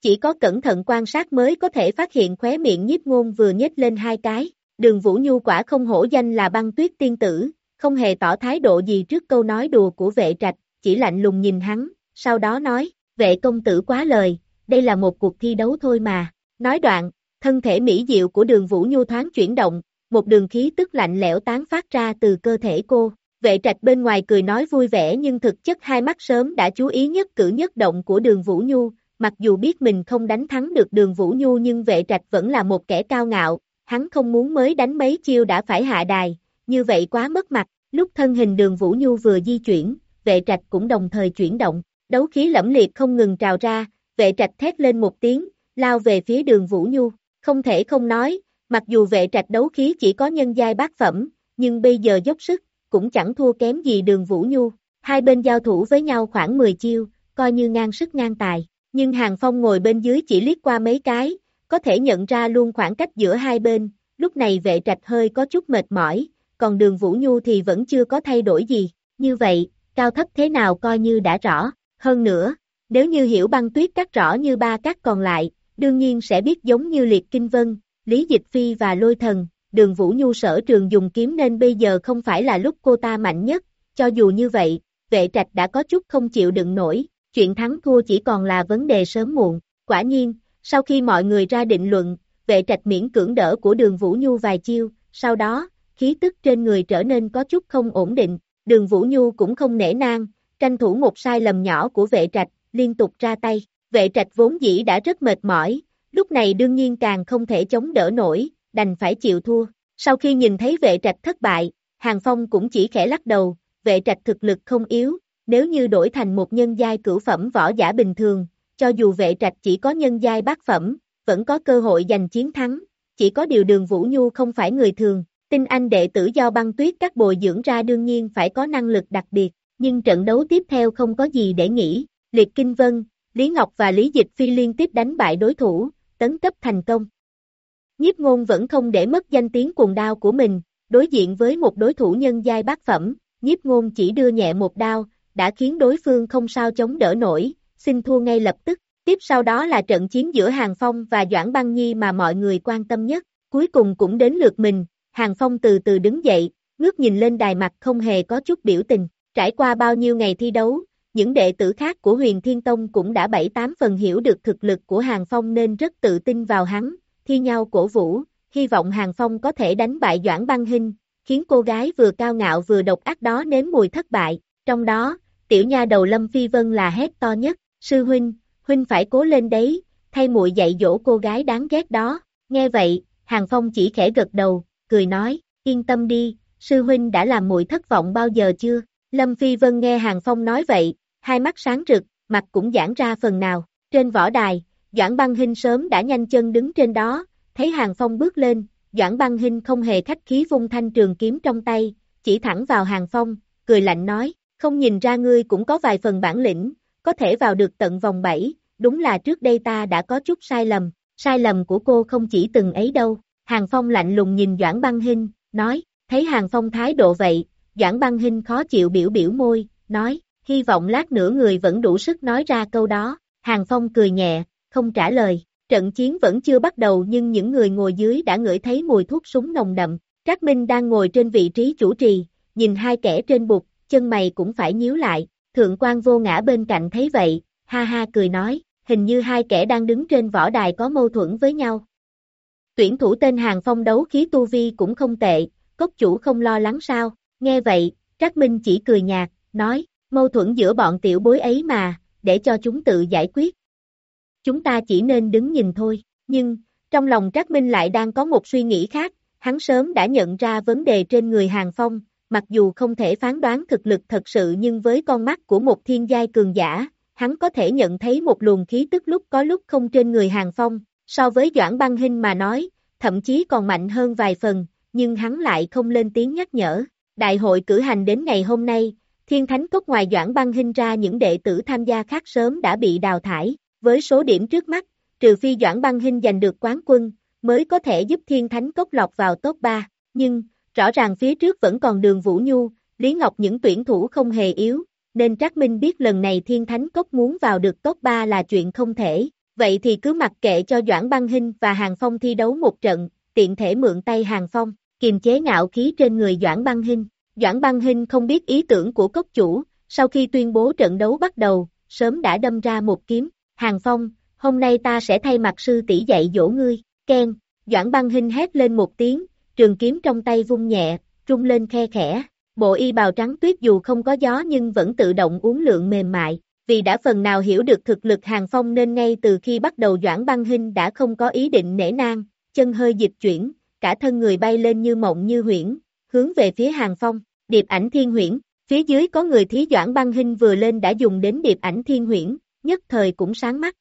Chỉ có cẩn thận quan sát mới có thể phát hiện khóe miệng nhiếp ngôn vừa nhếch lên hai cái, đường Vũ Nhu quả không hổ danh là băng tuyết tiên tử, không hề tỏ thái độ gì trước câu nói đùa của vệ trạch, chỉ lạnh lùng nhìn hắn, sau đó nói, vệ công tử quá lời, đây là một cuộc thi đấu thôi mà. Nói đoạn, thân thể mỹ diệu của đường Vũ Nhu thoáng chuyển động, một đường khí tức lạnh lẽo tán phát ra từ cơ thể cô. Vệ trạch bên ngoài cười nói vui vẻ nhưng thực chất hai mắt sớm đã chú ý nhất cử nhất động của đường Vũ Nhu, mặc dù biết mình không đánh thắng được đường Vũ Nhu nhưng vệ trạch vẫn là một kẻ cao ngạo, hắn không muốn mới đánh mấy chiêu đã phải hạ đài, như vậy quá mất mặt, lúc thân hình đường Vũ Nhu vừa di chuyển, vệ trạch cũng đồng thời chuyển động, đấu khí lẫm liệt không ngừng trào ra, vệ trạch thét lên một tiếng, lao về phía đường Vũ Nhu, không thể không nói, mặc dù vệ trạch đấu khí chỉ có nhân giai bát phẩm, nhưng bây giờ dốc sức, cũng chẳng thua kém gì đường Vũ Nhu, hai bên giao thủ với nhau khoảng 10 chiêu, coi như ngang sức ngang tài, nhưng Hàng Phong ngồi bên dưới chỉ liếc qua mấy cái, có thể nhận ra luôn khoảng cách giữa hai bên, lúc này vệ trạch hơi có chút mệt mỏi, còn đường Vũ Nhu thì vẫn chưa có thay đổi gì, như vậy, cao thấp thế nào coi như đã rõ, hơn nữa, nếu như hiểu băng tuyết cắt rõ như ba cắt còn lại, đương nhiên sẽ biết giống như Liệt Kinh Vân, Lý Dịch Phi và Lôi Thần, đường Vũ Nhu sở trường dùng kiếm nên bây giờ không phải là lúc cô ta mạnh nhất, cho dù như vậy, vệ trạch đã có chút không chịu đựng nổi, chuyện thắng thua chỉ còn là vấn đề sớm muộn, quả nhiên, sau khi mọi người ra định luận, vệ trạch miễn cưỡng đỡ của đường Vũ Nhu vài chiêu, sau đó, khí tức trên người trở nên có chút không ổn định, đường Vũ Nhu cũng không nể nang, tranh thủ một sai lầm nhỏ của vệ trạch, liên tục ra tay, vệ trạch vốn dĩ đã rất mệt mỏi, lúc này đương nhiên càng không thể chống đỡ nổi, đành phải chịu thua, sau khi nhìn thấy vệ trạch thất bại, Hàng Phong cũng chỉ khẽ lắc đầu, vệ trạch thực lực không yếu, nếu như đổi thành một nhân giai cửu phẩm võ giả bình thường, cho dù vệ trạch chỉ có nhân giai bát phẩm, vẫn có cơ hội giành chiến thắng, chỉ có điều đường Vũ Nhu không phải người thường, tinh anh đệ tử do băng tuyết các bồi dưỡng ra đương nhiên phải có năng lực đặc biệt, nhưng trận đấu tiếp theo không có gì để nghĩ, Liệt Kinh Vân, Lý Ngọc và Lý Dịch Phi liên tiếp đánh bại đối thủ, tấn cấp thành công. Nhiếp ngôn vẫn không để mất danh tiếng cuồng đao của mình, đối diện với một đối thủ nhân giai bát phẩm, nhiếp ngôn chỉ đưa nhẹ một đao, đã khiến đối phương không sao chống đỡ nổi, xin thua ngay lập tức. Tiếp sau đó là trận chiến giữa Hàng Phong và Doãn Băng Nhi mà mọi người quan tâm nhất, cuối cùng cũng đến lượt mình, Hàng Phong từ từ đứng dậy, ngước nhìn lên đài mặt không hề có chút biểu tình, trải qua bao nhiêu ngày thi đấu, những đệ tử khác của huyền Thiên Tông cũng đã bảy tám phần hiểu được thực lực của Hàng Phong nên rất tự tin vào hắn, thi nhau cổ vũ, hy vọng Hàng Phong có thể đánh bại Doãn Băng Hinh, khiến cô gái vừa cao ngạo vừa độc ác đó nếm mùi thất bại, trong đó, tiểu nha đầu Lâm Phi Vân là hét to nhất, sư huynh, huynh phải cố lên đấy, thay muội dạy dỗ cô gái đáng ghét đó, nghe vậy, Hàng Phong chỉ khẽ gật đầu, cười nói, yên tâm đi, sư huynh đã làm muội thất vọng bao giờ chưa, Lâm Phi Vân nghe Hàng Phong nói vậy, hai mắt sáng rực, mặt cũng giãn ra phần nào, trên võ đài, Doãn băng hình sớm đã nhanh chân đứng trên đó, thấy Hàng Phong bước lên, Doãn băng hình không hề khách khí vung thanh trường kiếm trong tay, chỉ thẳng vào Hàng Phong, cười lạnh nói, không nhìn ra ngươi cũng có vài phần bản lĩnh, có thể vào được tận vòng 7, đúng là trước đây ta đã có chút sai lầm, sai lầm của cô không chỉ từng ấy đâu, Hàng Phong lạnh lùng nhìn Doãn băng hinh, nói, thấy Hàng Phong thái độ vậy, Doãn băng hinh khó chịu biểu biểu môi, nói, hy vọng lát nữa người vẫn đủ sức nói ra câu đó, Hàng Phong cười nhẹ, không trả lời, trận chiến vẫn chưa bắt đầu nhưng những người ngồi dưới đã ngửi thấy mùi thuốc súng nồng đậm, Trác Minh đang ngồi trên vị trí chủ trì, nhìn hai kẻ trên bục, chân mày cũng phải nhíu lại, thượng quan vô ngã bên cạnh thấy vậy, ha ha cười nói, hình như hai kẻ đang đứng trên võ đài có mâu thuẫn với nhau. Tuyển thủ tên Hàng Phong đấu khí tu vi cũng không tệ, cốc chủ không lo lắng sao, nghe vậy, Trác Minh chỉ cười nhạt, nói, mâu thuẫn giữa bọn tiểu bối ấy mà, để cho chúng tự giải quyết. Chúng ta chỉ nên đứng nhìn thôi, nhưng, trong lòng Trác Minh lại đang có một suy nghĩ khác, hắn sớm đã nhận ra vấn đề trên người Hàng Phong, mặc dù không thể phán đoán thực lực thật sự nhưng với con mắt của một thiên giai cường giả, hắn có thể nhận thấy một luồng khí tức lúc có lúc không trên người Hàng Phong, so với Doãn Băng Hinh mà nói, thậm chí còn mạnh hơn vài phần, nhưng hắn lại không lên tiếng nhắc nhở. Đại hội cử hành đến ngày hôm nay, Thiên Thánh Cốc ngoài Doãn Băng Hinh ra những đệ tử tham gia khác sớm đã bị đào thải, với số điểm trước mắt, trừ phi Doãn Băng Hinh giành được quán quân, mới có thể giúp Thiên Thánh Cốc lọt vào top 3, nhưng, rõ ràng phía trước vẫn còn đường Vũ Nhu, Lý Ngọc những tuyển thủ không hề yếu, nên Trác Minh biết lần này Thiên Thánh Cốc muốn vào được top 3 là chuyện không thể, vậy thì cứ mặc kệ cho Doãn Băng Hinh và Hàng Phong thi đấu một trận, tiện thể mượn tay Hàng Phong, kiềm chế ngạo khí trên người Doãn Băng Hinh. Doãn Băng Hinh không biết ý tưởng của cốc chủ, sau khi tuyên bố trận đấu bắt đầu, sớm đã đâm ra một kiếm, Hàng Phong, hôm nay ta sẽ thay mặt sư tỷ dạy dỗ ngươi, khen Doãn băng hình hét lên một tiếng, trường kiếm trong tay vung nhẹ, trung lên khe khẽ, bộ y bào trắng tuyết dù không có gió nhưng vẫn tự động uống lượng mềm mại, vì đã phần nào hiểu được thực lực Hàng Phong nên ngay từ khi bắt đầu Doãn băng hình đã không có ý định nể nang, chân hơi dịch chuyển, cả thân người bay lên như mộng như huyễn, hướng về phía Hàng Phong, điệp ảnh thiên huyễn, phía dưới có người thí Doãn băng hình vừa lên đã dùng đến điệp ảnh thiên huyễn, nhất thời cũng sáng mắt.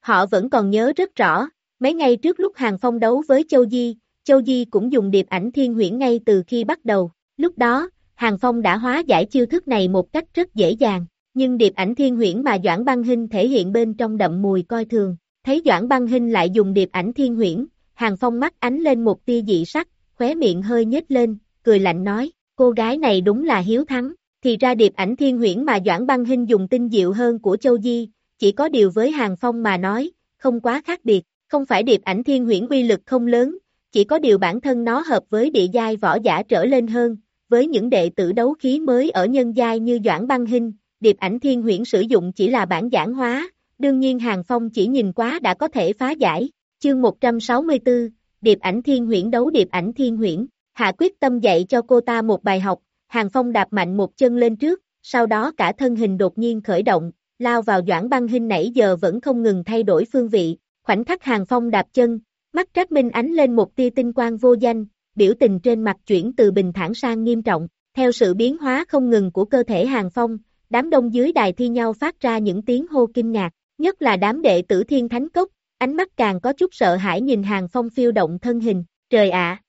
Họ vẫn còn nhớ rất rõ, mấy ngày trước lúc Hàng Phong đấu với Châu Di, Châu Di cũng dùng điệp ảnh thiên huyễn ngay từ khi bắt đầu, lúc đó, Hàng Phong đã hóa giải chiêu thức này một cách rất dễ dàng, nhưng điệp ảnh thiên huyễn mà Doãn Băng Hinh thể hiện bên trong đậm mùi coi thường, thấy Doãn Băng Hinh lại dùng điệp ảnh thiên huyễn, Hàng Phong mắt ánh lên một tia dị sắc, khóe miệng hơi nhếch lên, cười lạnh nói, cô gái này đúng là hiếu thắng, thì ra điệp ảnh thiên huyễn mà Doãn Băng Hinh dùng tinh diệu hơn của Châu Di, chỉ có điều với Hàng Phong mà nói, không quá khác biệt, không phải điệp ảnh thiên huyễn uy lực không lớn, chỉ có điều bản thân nó hợp với địa giai võ giả trở lên hơn, với những đệ tử đấu khí mới ở nhân giai như Doãn Băng Hinh, điệp ảnh thiên huyễn sử dụng chỉ là bản giảng hóa, đương nhiên Hàng Phong chỉ nhìn quá đã có thể phá giải. Chương 164, Điệp ảnh thiên huyễn đấu điệp ảnh thiên huyễn, hạ quyết tâm dạy cho cô ta một bài học, Hàng Phong đạp mạnh một chân lên trước, sau đó cả thân hình đột nhiên khởi động, lao vào Doãn Băng Hinh nãy giờ vẫn không ngừng thay đổi phương vị, khoảnh khắc Hàng Phong đạp chân, mắt Trác Minh ánh lên một tia tinh quang vô danh, biểu tình trên mặt chuyển từ bình thản sang nghiêm trọng, theo sự biến hóa không ngừng của cơ thể Hàng Phong, đám đông dưới đài thi nhau phát ra những tiếng hô kinh ngạc, nhất là đám đệ tử Thiên Thánh Cốc, ánh mắt càng có chút sợ hãi nhìn Hàng Phong phiêu động thân hình, trời ạ!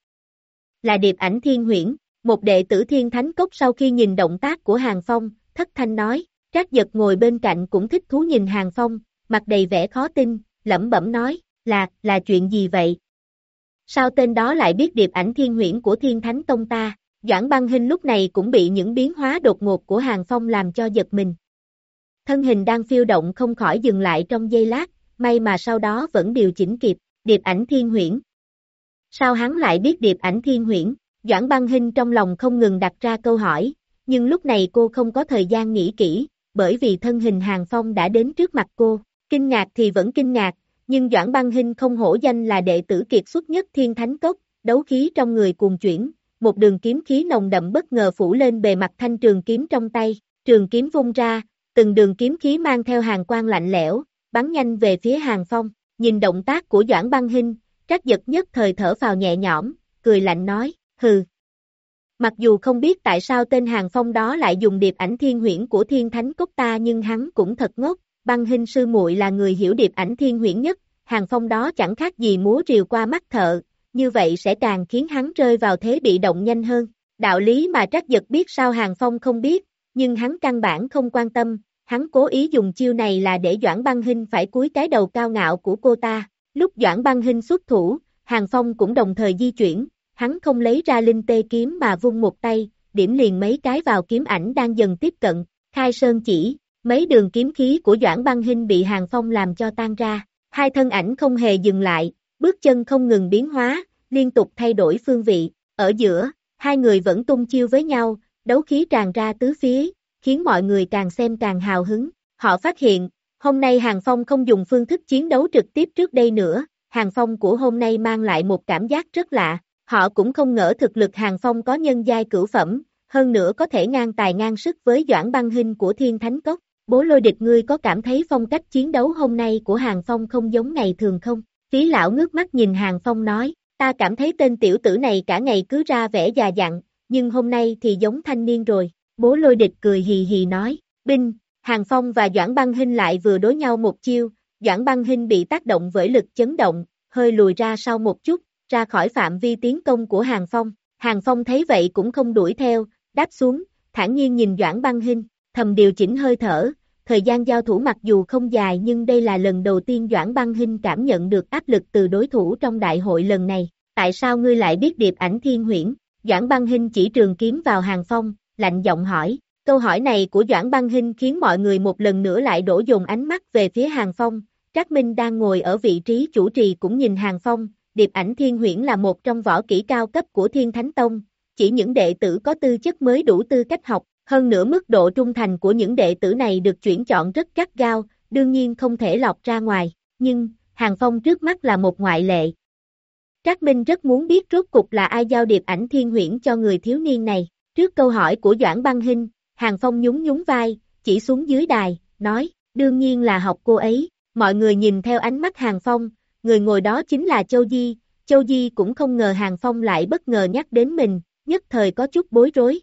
Là điệp ảnh thiên huyễn, một đệ tử thiên thánh cốc sau khi nhìn động tác của Hàng Phong, thất thanh nói, Trác giật ngồi bên cạnh cũng thích thú nhìn Hàng Phong, mặt đầy vẻ khó tin, lẩm bẩm nói, là, là chuyện gì vậy? Sao tên đó lại biết điệp ảnh thiên huyễn của thiên thánh tông ta? Doãn băng hình lúc này cũng bị những biến hóa đột ngột của Hàng Phong làm cho giật mình. Thân hình đang phiêu động không khỏi dừng lại trong giây lát, may mà sau đó vẫn điều chỉnh kịp, điệp ảnh thiên huyễn. Sao hắn lại biết điệp ảnh thiên huyễn? Doãn băng hình trong lòng không ngừng đặt ra câu hỏi, nhưng lúc này cô không có thời gian nghĩ kỹ, bởi vì thân hình Hàng Phong đã đến trước mặt cô. Kinh ngạc thì vẫn kinh ngạc, nhưng Doãn băng hình không hổ danh là đệ tử kiệt xuất nhất thiên thánh cốc, đấu khí trong người cuồng chuyển, một đường kiếm khí nồng đậm bất ngờ phủ lên bề mặt thanh trường kiếm trong tay, trường kiếm vung ra, từng đường kiếm khí mang theo hàng quang lạnh lẽo, bắn nhanh về phía Hàng Phong, nhìn động tác của Doãn băng Hinh, trác giật nhất thời thở vào nhẹ nhõm, cười lạnh nói, hừ. Mặc dù không biết tại sao tên Hàng Phong đó lại dùng điệp ảnh thiên huyễn của thiên thánh cốc ta nhưng hắn cũng thật ngốc, băng hình sư muội là người hiểu điệp ảnh thiên huyễn nhất, hàng phong đó chẳng khác gì múa rìu qua mắt thợ, như vậy sẽ càng khiến hắn rơi vào thế bị động nhanh hơn. Đạo lý mà trắc giật biết sao hàng phong không biết, nhưng hắn căn bản không quan tâm, hắn cố ý dùng chiêu này là để Doãn băng Hinh phải cúi cái đầu cao ngạo của cô ta. Lúc Doãn băng Hinh xuất thủ, hàng phong cũng đồng thời di chuyển, hắn không lấy ra linh tê kiếm mà vung một tay, điểm liền mấy cái vào kiếm ảnh đang dần tiếp cận, khai sơn chỉ, mấy đường kiếm khí của Doãn băng Hinh bị hàng phong làm cho tan ra, hai thân ảnh không hề dừng lại, bước chân không ngừng biến hóa, liên tục thay đổi phương vị, ở giữa, hai người vẫn tung chiêu với nhau, đấu khí tràn ra tứ phía, khiến mọi người càng xem càng hào hứng, họ phát hiện, hôm nay Hàng Phong không dùng phương thức chiến đấu trực tiếp trước đây nữa, Hàng Phong của hôm nay mang lại một cảm giác rất lạ, họ cũng không ngờ thực lực Hàng Phong có nhân giai cửu phẩm, hơn nữa có thể ngang tài ngang sức với Doãn băng Hinh của Thiên Thánh Cốc. Bố lôi địch ngươi có cảm thấy phong cách chiến đấu hôm nay của Hàng Phong không giống ngày thường không? Phí lão ngước mắt nhìn Hàng Phong nói, ta cảm thấy tên tiểu tử này cả ngày cứ ra vẻ già dặn, nhưng hôm nay thì giống thanh niên rồi. Bố lôi địch cười hì hì nói, binh, Hàng Phong và Doãn băng Hinh lại vừa đối nhau một chiêu, Doãn băng Hinh bị tác động với lực chấn động, hơi lùi ra sau một chút, ra khỏi phạm vi tiến công của Hàng Phong. Hàng Phong thấy vậy cũng không đuổi theo, đáp xuống, thản nhiên nhìn Doãn băng Hinh, thầm điều chỉnh hơi thở, thời gian giao thủ mặc dù không dài nhưng đây là lần đầu tiên Doãn băng Hinh cảm nhận được áp lực từ đối thủ trong đại hội lần này. Tại sao ngươi lại biết điệp ảnh thiên huyễn? Doãn băng Hinh chỉ trường kiếm vào hàng phong, lạnh giọng hỏi. Câu hỏi này của Doãn băng Hinh khiến mọi người một lần nữa lại đổ dồn ánh mắt về phía hàng phong. Trác Minh đang ngồi ở vị trí chủ trì cũng nhìn hàng phong, điệp ảnh thiên huyễn là một trong võ kỹ cao cấp của thiên thánh tông, chỉ những đệ tử có tư chất mới đủ tư cách học, hơn nữa mức độ trung thành của những đệ tử này được chuyển chọn rất gắt gao, đương nhiên không thể lọc ra ngoài, nhưng, Hàng Phong trước mắt là một ngoại lệ. Trác Minh rất muốn biết rốt cục là ai giao điệp ảnh thiên huyễn cho người thiếu niên này. Trước câu hỏi của Doãn Băng Hinh, Hàng Phong nhún nhún vai, chỉ xuống dưới đài, nói, đương nhiên là học cô ấy. Mọi người nhìn theo ánh mắt Hàng Phong, người ngồi đó chính là Châu Di. Châu Di cũng không ngờ Hàng Phong lại bất ngờ nhắc đến mình, nhất thời có chút bối rối.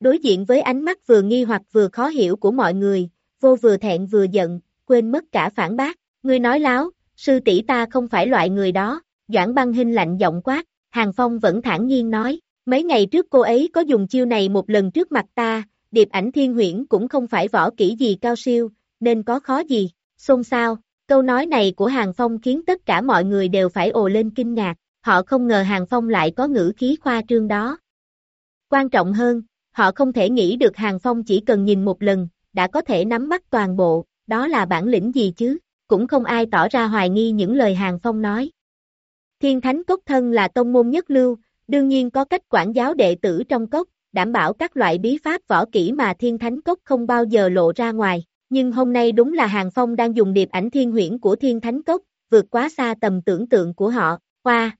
Đối diện với ánh mắt vừa nghi hoặc vừa khó hiểu của mọi người, vô vừa thẹn vừa giận, quên mất cả phản bác. Ngươi nói láo, sư tỷ ta không phải loại người đó, Doãn băng hình lạnh giọng quát, Hàng Phong vẫn thản nhiên nói, mấy ngày trước cô ấy có dùng chiêu này một lần trước mặt ta, điệp ảnh thiên huyễn cũng không phải võ kỹ gì cao siêu, nên có khó gì, xôn xao, câu nói này của Hàng Phong khiến tất cả mọi người đều phải ồ lên kinh ngạc, họ không ngờ Hàng Phong lại có ngữ khí khoa trương đó. Quan trọng hơn, họ không thể nghĩ được Hàng Phong chỉ cần nhìn một lần, đã có thể nắm bắt toàn bộ, đó là bản lĩnh gì chứ, cũng không ai tỏ ra hoài nghi những lời Hàng Phong nói. Thiên Thánh Cốc thân là tông môn nhất lưu, đương nhiên có cách quản giáo đệ tử trong cốc, đảm bảo các loại bí pháp võ kỹ mà Thiên Thánh Cốc không bao giờ lộ ra ngoài. Nhưng hôm nay đúng là Hàng Phong đang dùng điệp ảnh thiên huyễn của Thiên Thánh Cốc, vượt quá xa tầm tưởng tượng của họ, qua.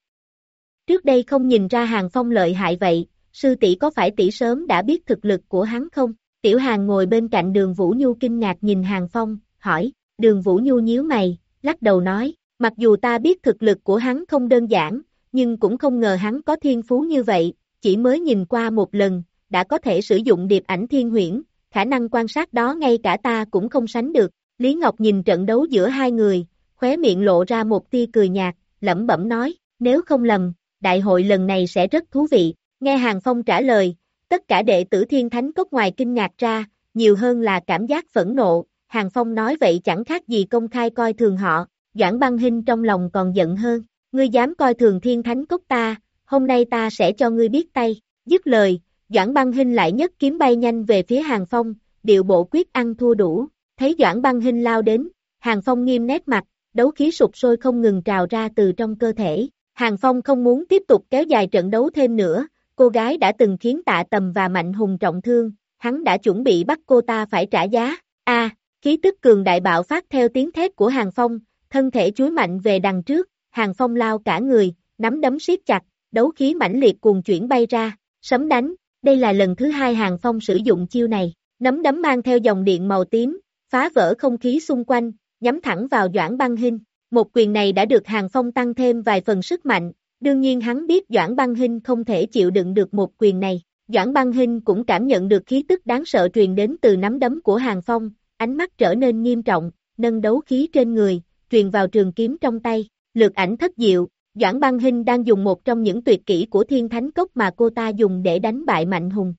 Trước đây không nhìn ra Hàng Phong lợi hại vậy, sư tỷ có phải tỷ sớm đã biết thực lực của hắn không? Tiểu Hàng ngồi bên cạnh đường Vũ Nhu kinh ngạc nhìn Hàng Phong, hỏi, đường Vũ Nhu nhíu mày, lắc đầu nói, Mặc dù ta biết thực lực của hắn không đơn giản, nhưng cũng không ngờ hắn có thiên phú như vậy, chỉ mới nhìn qua một lần, đã có thể sử dụng điệp ảnh thiên huyễn, khả năng quan sát đó ngay cả ta cũng không sánh được. Lý Ngọc nhìn trận đấu giữa hai người, khóe miệng lộ ra một tia cười nhạt, lẩm bẩm nói, nếu không lầm, đại hội lần này sẽ rất thú vị. Nghe Hàng Phong trả lời, tất cả đệ tử thiên thánh cốc ngoài kinh ngạc ra, nhiều hơn là cảm giác phẫn nộ, Hàng Phong nói vậy chẳng khác gì công khai coi thường họ, Doãn băng hình trong lòng còn giận hơn, ngươi dám coi thường thiên thánh cốc ta, hôm nay ta sẽ cho ngươi biết tay, dứt lời, Doãn băng hình lại nhất kiếm bay nhanh về phía hàng phong, điệu bộ quyết ăn thua đủ, thấy Doãn băng hình lao đến, hàng phong nghiêm nét mặt, đấu khí sụp sôi không ngừng trào ra từ trong cơ thể, hàng phong không muốn tiếp tục kéo dài trận đấu thêm nữa, cô gái đã từng khiến tạ tầm và mạnh hùng trọng thương, hắn đã chuẩn bị bắt cô ta phải trả giá, a khí tức cường đại bạo phát theo tiếng thét của hàng phong, thân thể chuối mạnh về đằng trước, hàng phong lao cả người, nắm đấm siết chặt, đấu khí mãnh liệt cuồng chuyển bay ra, sấm đánh, đây là lần thứ hai hàng phong sử dụng chiêu này, nắm đấm mang theo dòng điện màu tím, phá vỡ không khí xung quanh, nhắm thẳng vào Doãn băng hình. Một quyền này đã được hàng phong tăng thêm vài phần sức mạnh, đương nhiên hắn biết Doãn băng hình không thể chịu đựng được một quyền này. Doãn băng hình cũng cảm nhận được khí tức đáng sợ truyền đến từ nắm đấm của hàng phong, ánh mắt trở nên nghiêm trọng, nâng đấu khí trên người, truyền vào trường kiếm trong tay, lược ảnh thất diệu, Doãn Băng Hinh đang dùng một trong những tuyệt kỹ của Thiên Thánh Cốc mà cô ta dùng để đánh bại Mạnh Hùng.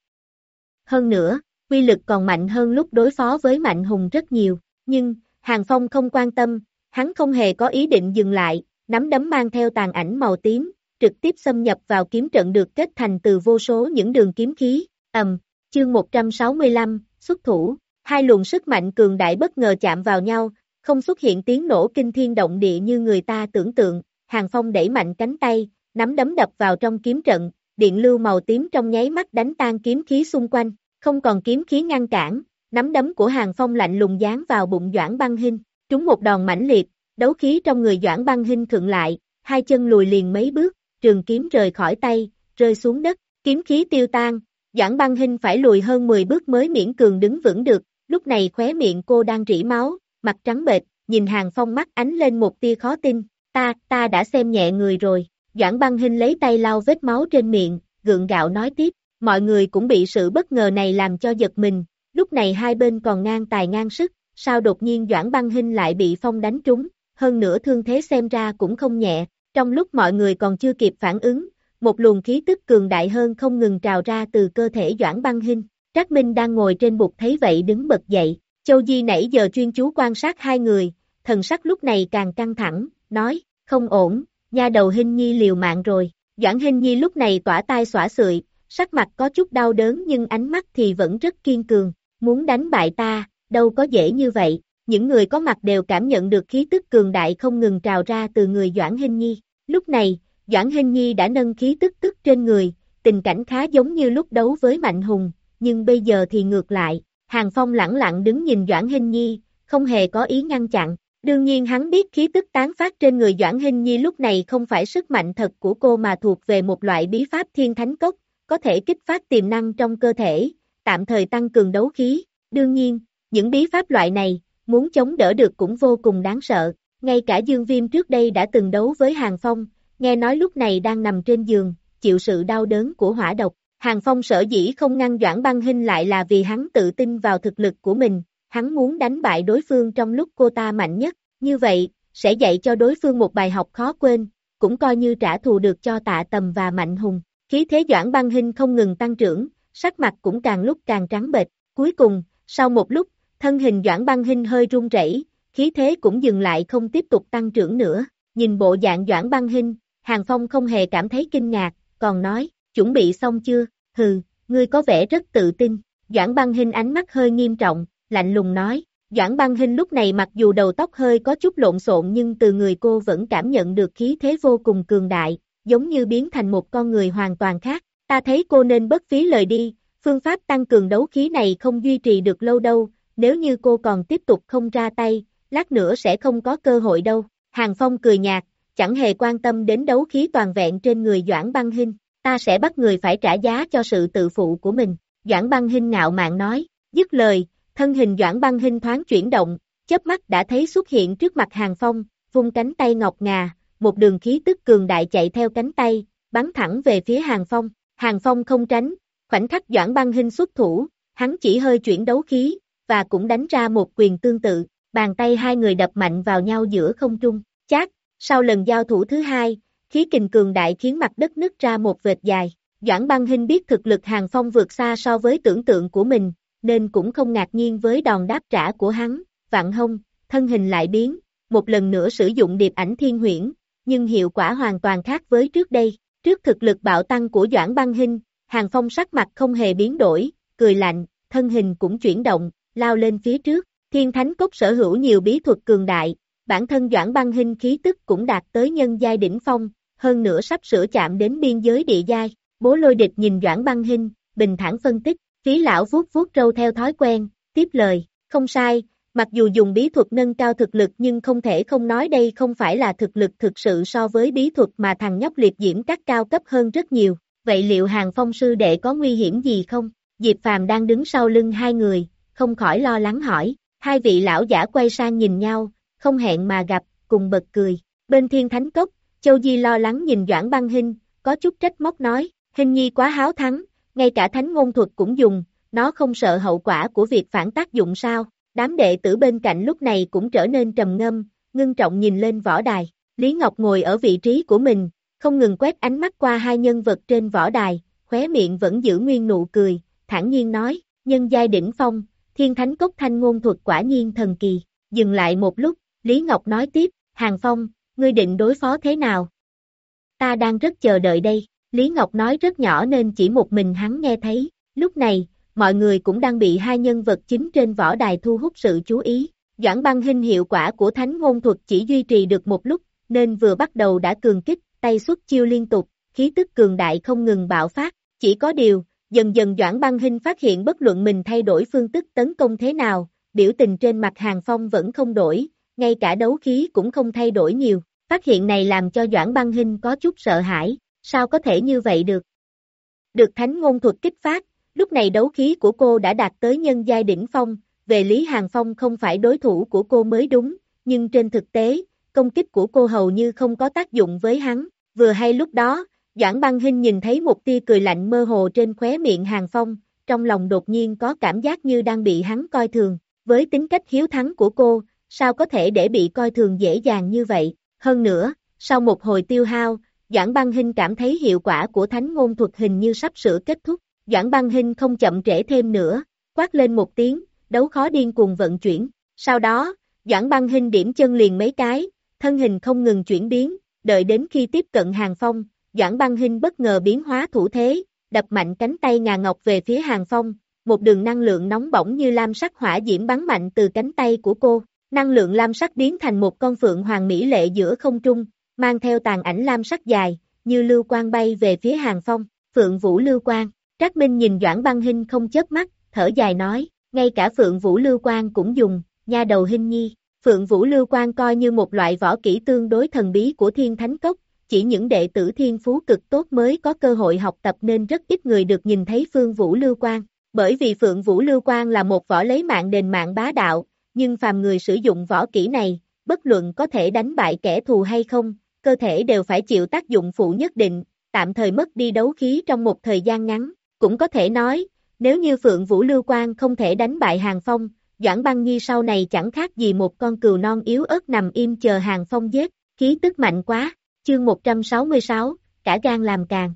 Hơn nữa, quy lực còn mạnh hơn lúc đối phó với Mạnh Hùng rất nhiều, nhưng, Hàng Phong không quan tâm, hắn không hề có ý định dừng lại, nắm đấm mang theo tàn ảnh màu tím, trực tiếp xâm nhập vào kiếm trận được kết thành từ vô số những đường kiếm khí, ầm, chương 165, xuất thủ, hai luồng sức mạnh cường đại bất ngờ chạm vào nhau, không xuất hiện tiếng nổ kinh thiên động địa như người ta tưởng tượng, Hàng Phong đẩy mạnh cánh tay, nắm đấm đập vào trong kiếm trận, điện lưu màu tím trong nháy mắt đánh tan kiếm khí xung quanh, không còn kiếm khí ngăn cản, nắm đấm của Hàng Phong lạnh lùng dán vào bụng Doãn Băng Hinh, trúng một đòn mãnh liệt, đấu khí trong người Doãn Băng Hinh thượng lại, hai chân lùi liền mấy bước, trường kiếm rời khỏi tay, rơi xuống đất, kiếm khí tiêu tan, Doãn Băng Hinh phải lùi hơn 10 bước mới miễn cường đứng vững được, lúc này khóe miệng cô đang rỉ máu, mặt trắng bệch, nhìn Hàng Phong mắt ánh lên một tia khó tin, ta, ta đã xem nhẹ người rồi, Doãn Băng Hinh lấy tay lau vết máu trên miệng, gượng gạo nói tiếp, mọi người cũng bị sự bất ngờ này làm cho giật mình, lúc này hai bên còn ngang tài ngang sức, sao đột nhiên Doãn Băng Hinh lại bị Phong đánh trúng, hơn nữa thương thế xem ra cũng không nhẹ, trong lúc mọi người còn chưa kịp phản ứng, một luồng khí tức cường đại hơn không ngừng trào ra từ cơ thể Doãn Băng Hinh. Trác Minh đang ngồi trên bục thấy vậy đứng bật dậy, Châu Di nãy giờ chuyên chú quan sát hai người, thần sắc lúc này càng căng thẳng, nói, không ổn, nha đầu Hinh Nhi liều mạng rồi, Doãn Hinh Nhi lúc này tỏa tai xỏa sượi, sắc mặt có chút đau đớn nhưng ánh mắt thì vẫn rất kiên cường, muốn đánh bại ta, đâu có dễ như vậy, những người có mặt đều cảm nhận được khí tức cường đại không ngừng trào ra từ người Doãn Hinh Nhi, lúc này, Doãn Hinh Nhi đã nâng khí tức tức trên người, tình cảnh khá giống như lúc đấu với Mạnh Hùng, nhưng bây giờ thì ngược lại, Hàng Phong lẳng lặng đứng nhìn Doãn Hinh Nhi, không hề có ý ngăn chặn, đương nhiên hắn biết khí tức tán phát trên người Doãn Hinh Nhi lúc này không phải sức mạnh thật của cô mà thuộc về một loại bí pháp thiên thánh cốc, có thể kích phát tiềm năng trong cơ thể, tạm thời tăng cường đấu khí, đương nhiên, những bí pháp loại này, muốn chống đỡ được cũng vô cùng đáng sợ, ngay cả Dương Viêm trước đây đã từng đấu với Hàng Phong, nghe nói lúc này đang nằm trên giường, chịu sự đau đớn của hỏa độc. Hàng Phong sở dĩ không ngăn Doãn băng hình lại là vì hắn tự tin vào thực lực của mình, hắn muốn đánh bại đối phương trong lúc cô ta mạnh nhất, như vậy, sẽ dạy cho đối phương một bài học khó quên, cũng coi như trả thù được cho tạ tầm và mạnh hùng. Khí thế Doãn băng hình không ngừng tăng trưởng, sắc mặt cũng càng lúc càng trắng bệch, cuối cùng, sau một lúc, thân hình Doãn băng hình hơi run rẩy, khí thế cũng dừng lại không tiếp tục tăng trưởng nữa, nhìn bộ dạng Doãn băng hình, Hàng Phong không hề cảm thấy kinh ngạc, còn nói, chuẩn bị xong chưa, hừ, ngươi có vẻ rất tự tin, Doãn băng hình ánh mắt hơi nghiêm trọng, lạnh lùng nói, Doãn băng hình lúc này mặc dù đầu tóc hơi có chút lộn xộn nhưng từ người cô vẫn cảm nhận được khí thế vô cùng cường đại, giống như biến thành một con người hoàn toàn khác, ta thấy cô nên bất phí lời đi, phương pháp tăng cường đấu khí này không duy trì được lâu đâu, nếu như cô còn tiếp tục không ra tay, lát nữa sẽ không có cơ hội đâu, Hàng Phong cười nhạt, chẳng hề quan tâm đến đấu khí toàn vẹn trên người Doãn Băng Hinh, ta sẽ bắt người phải trả giá cho sự tự phụ của mình, Doãn Băng Hinh ngạo mạn nói, dứt lời, thân hình Doãn Băng Hinh thoáng chuyển động, chớp mắt đã thấy xuất hiện trước mặt Hàng Phong, vung cánh tay ngọc ngà, một đường khí tức cường đại chạy theo cánh tay, bắn thẳng về phía Hàng Phong, Hàng Phong không tránh, khoảnh khắc Doãn Băng Hinh xuất thủ, hắn chỉ hơi chuyển đấu khí, và cũng đánh ra một quyền tương tự, bàn tay hai người đập mạnh vào nhau giữa không trung, chát, sau lần giao thủ thứ hai, khí kình cường đại khiến mặt đất nứt ra một vệt dài. Doãn băng hình biết thực lực hàng phong vượt xa so với tưởng tượng của mình, nên cũng không ngạc nhiên với đòn đáp trả của hắn, vạn hông, thân hình lại biến, một lần nữa sử dụng điệp ảnh thiên huyễn, nhưng hiệu quả hoàn toàn khác với trước đây. Trước thực lực bạo tăng của Doãn băng hình, hàng phong sắc mặt không hề biến đổi, cười lạnh, thân hình cũng chuyển động, lao lên phía trước. Thiên Thánh Cốc sở hữu nhiều bí thuật cường đại, bản thân Doãn băng Hinh khí tức cũng đạt tới nhân giai đỉnh phong, hơn nữa sắp sửa chạm đến biên giới địa giai. Bố lôi địch nhìn Doãn băng Hinh bình thản phân tích, phí lão vuốt vuốt râu theo thói quen, tiếp lời, không sai, mặc dù dùng bí thuật nâng cao thực lực nhưng không thể không nói đây không phải là thực lực thực sự so với bí thuật mà thằng nhóc liệt diễm các cao cấp hơn rất nhiều. Vậy liệu hàng phong sư đệ có nguy hiểm gì không? Diệp Phàm đang đứng sau lưng hai người, không khỏi lo lắng hỏi. Hai vị lão giả quay sang nhìn nhau, không hẹn mà gặp, cùng bật cười. Bên thiên thánh cốc, Châu Di lo lắng nhìn Doãn băng hình, có chút trách móc nói, hình nhi quá háo thắng, ngay cả thánh ngôn thuật cũng dùng, nó không sợ hậu quả của việc phản tác dụng sao, Đám đệ tử bên cạnh lúc này cũng trở nên trầm ngâm, ngưng trọng nhìn lên võ đài. Lý Ngọc ngồi ở vị trí của mình, không ngừng quét ánh mắt qua hai nhân vật trên võ đài, khóe miệng vẫn giữ nguyên nụ cười, thản nhiên nói, nhân giai đỉnh phong, thiên thánh cốc thanh ngôn thuật quả nhiên thần kỳ. Dừng lại một lúc, Lý Ngọc nói tiếp, Hàng Phong, ngươi định đối phó thế nào? Ta đang rất chờ đợi đây. Lý Ngọc nói rất nhỏ nên chỉ một mình hắn nghe thấy. Lúc này, mọi người cũng đang bị hai nhân vật chính trên võ đài thu hút sự chú ý. Doãn băng hình hiệu quả của thánh ngôn thuật chỉ duy trì được một lúc, nên vừa bắt đầu đã cường kích, tay xuất chiêu liên tục, khí tức cường đại không ngừng bạo phát. Chỉ có điều, dần dần Doãn băng hình phát hiện bất luận mình thay đổi phương tức tấn công thế nào, biểu tình trên mặt Hàng Phong vẫn không đổi, ngay cả đấu khí cũng không thay đổi nhiều. Phát hiện này làm cho Doãn băng hình có chút sợ hãi, sao có thể như vậy được? Được thánh ngôn thuật kích phát, lúc này đấu khí của cô đã đạt tới nhân giai đỉnh phong, về Lý Hàng Phong không phải đối thủ của cô mới đúng, nhưng trên thực tế, công kích của cô hầu như không có tác dụng với hắn, vừa hay lúc đó, Doãn băng hình nhìn thấy một tia cười lạnh mơ hồ trên khóe miệng Hàng Phong, trong lòng đột nhiên có cảm giác như đang bị hắn coi thường, với tính cách hiếu thắng của cô, sao có thể để bị coi thường dễ dàng như vậy, hơn nữa, sau một hồi tiêu hao, Doãn băng hình cảm thấy hiệu quả của thánh ngôn thuật hình như sắp sửa kết thúc, Doãn băng hình không chậm trễ thêm nữa, quát lên một tiếng, đấu khó điên cuồng vận chuyển, sau đó, Doãn băng hình điểm chân liền mấy cái, thân hình không ngừng chuyển biến, đợi đến khi tiếp cận hàng phong, Doãn băng hình bất ngờ biến hóa thủ thế, đập mạnh cánh tay ngà ngọc về phía hàng phong, một đường năng lượng nóng bỏng như lam sắc hỏa diễm bắn mạnh từ cánh tay của cô, năng lượng lam sắc biến thành một con phượng hoàng mỹ lệ giữa không trung, mang theo tàn ảnh lam sắc dài, như lưu quang bay về phía hàng phong, phượng vũ lưu quang, Trác Minh nhìn Doãn băng hình không chớp mắt, thở dài nói, ngay cả phượng vũ lưu quang cũng dùng, nha đầu hình nhi, phượng vũ lưu quang coi như một loại võ kỹ tương đối thần bí của thiên thánh cốc, chỉ những đệ tử thiên phú cực tốt mới có cơ hội học tập nên rất ít người được nhìn thấy phương vũ lưu quang, bởi vì phượng vũ lưu quang là một võ lấy mạng đền mạng bá đạo, nhưng phàm người sử dụng võ kỹ này, bất luận có thể đánh bại kẻ thù hay không, cơ thể đều phải chịu tác dụng phụ nhất định, tạm thời mất đi đấu khí trong một thời gian ngắn. Cũng có thể nói, nếu như Phượng Vũ Lưu Quang không thể đánh bại Hàng Phong, Doãn Băng Nhi sau này chẳng khác gì một con cừu non yếu ớt nằm im chờ Hàng Phong giết, khí tức mạnh quá, chương 166, cả gan làm càng.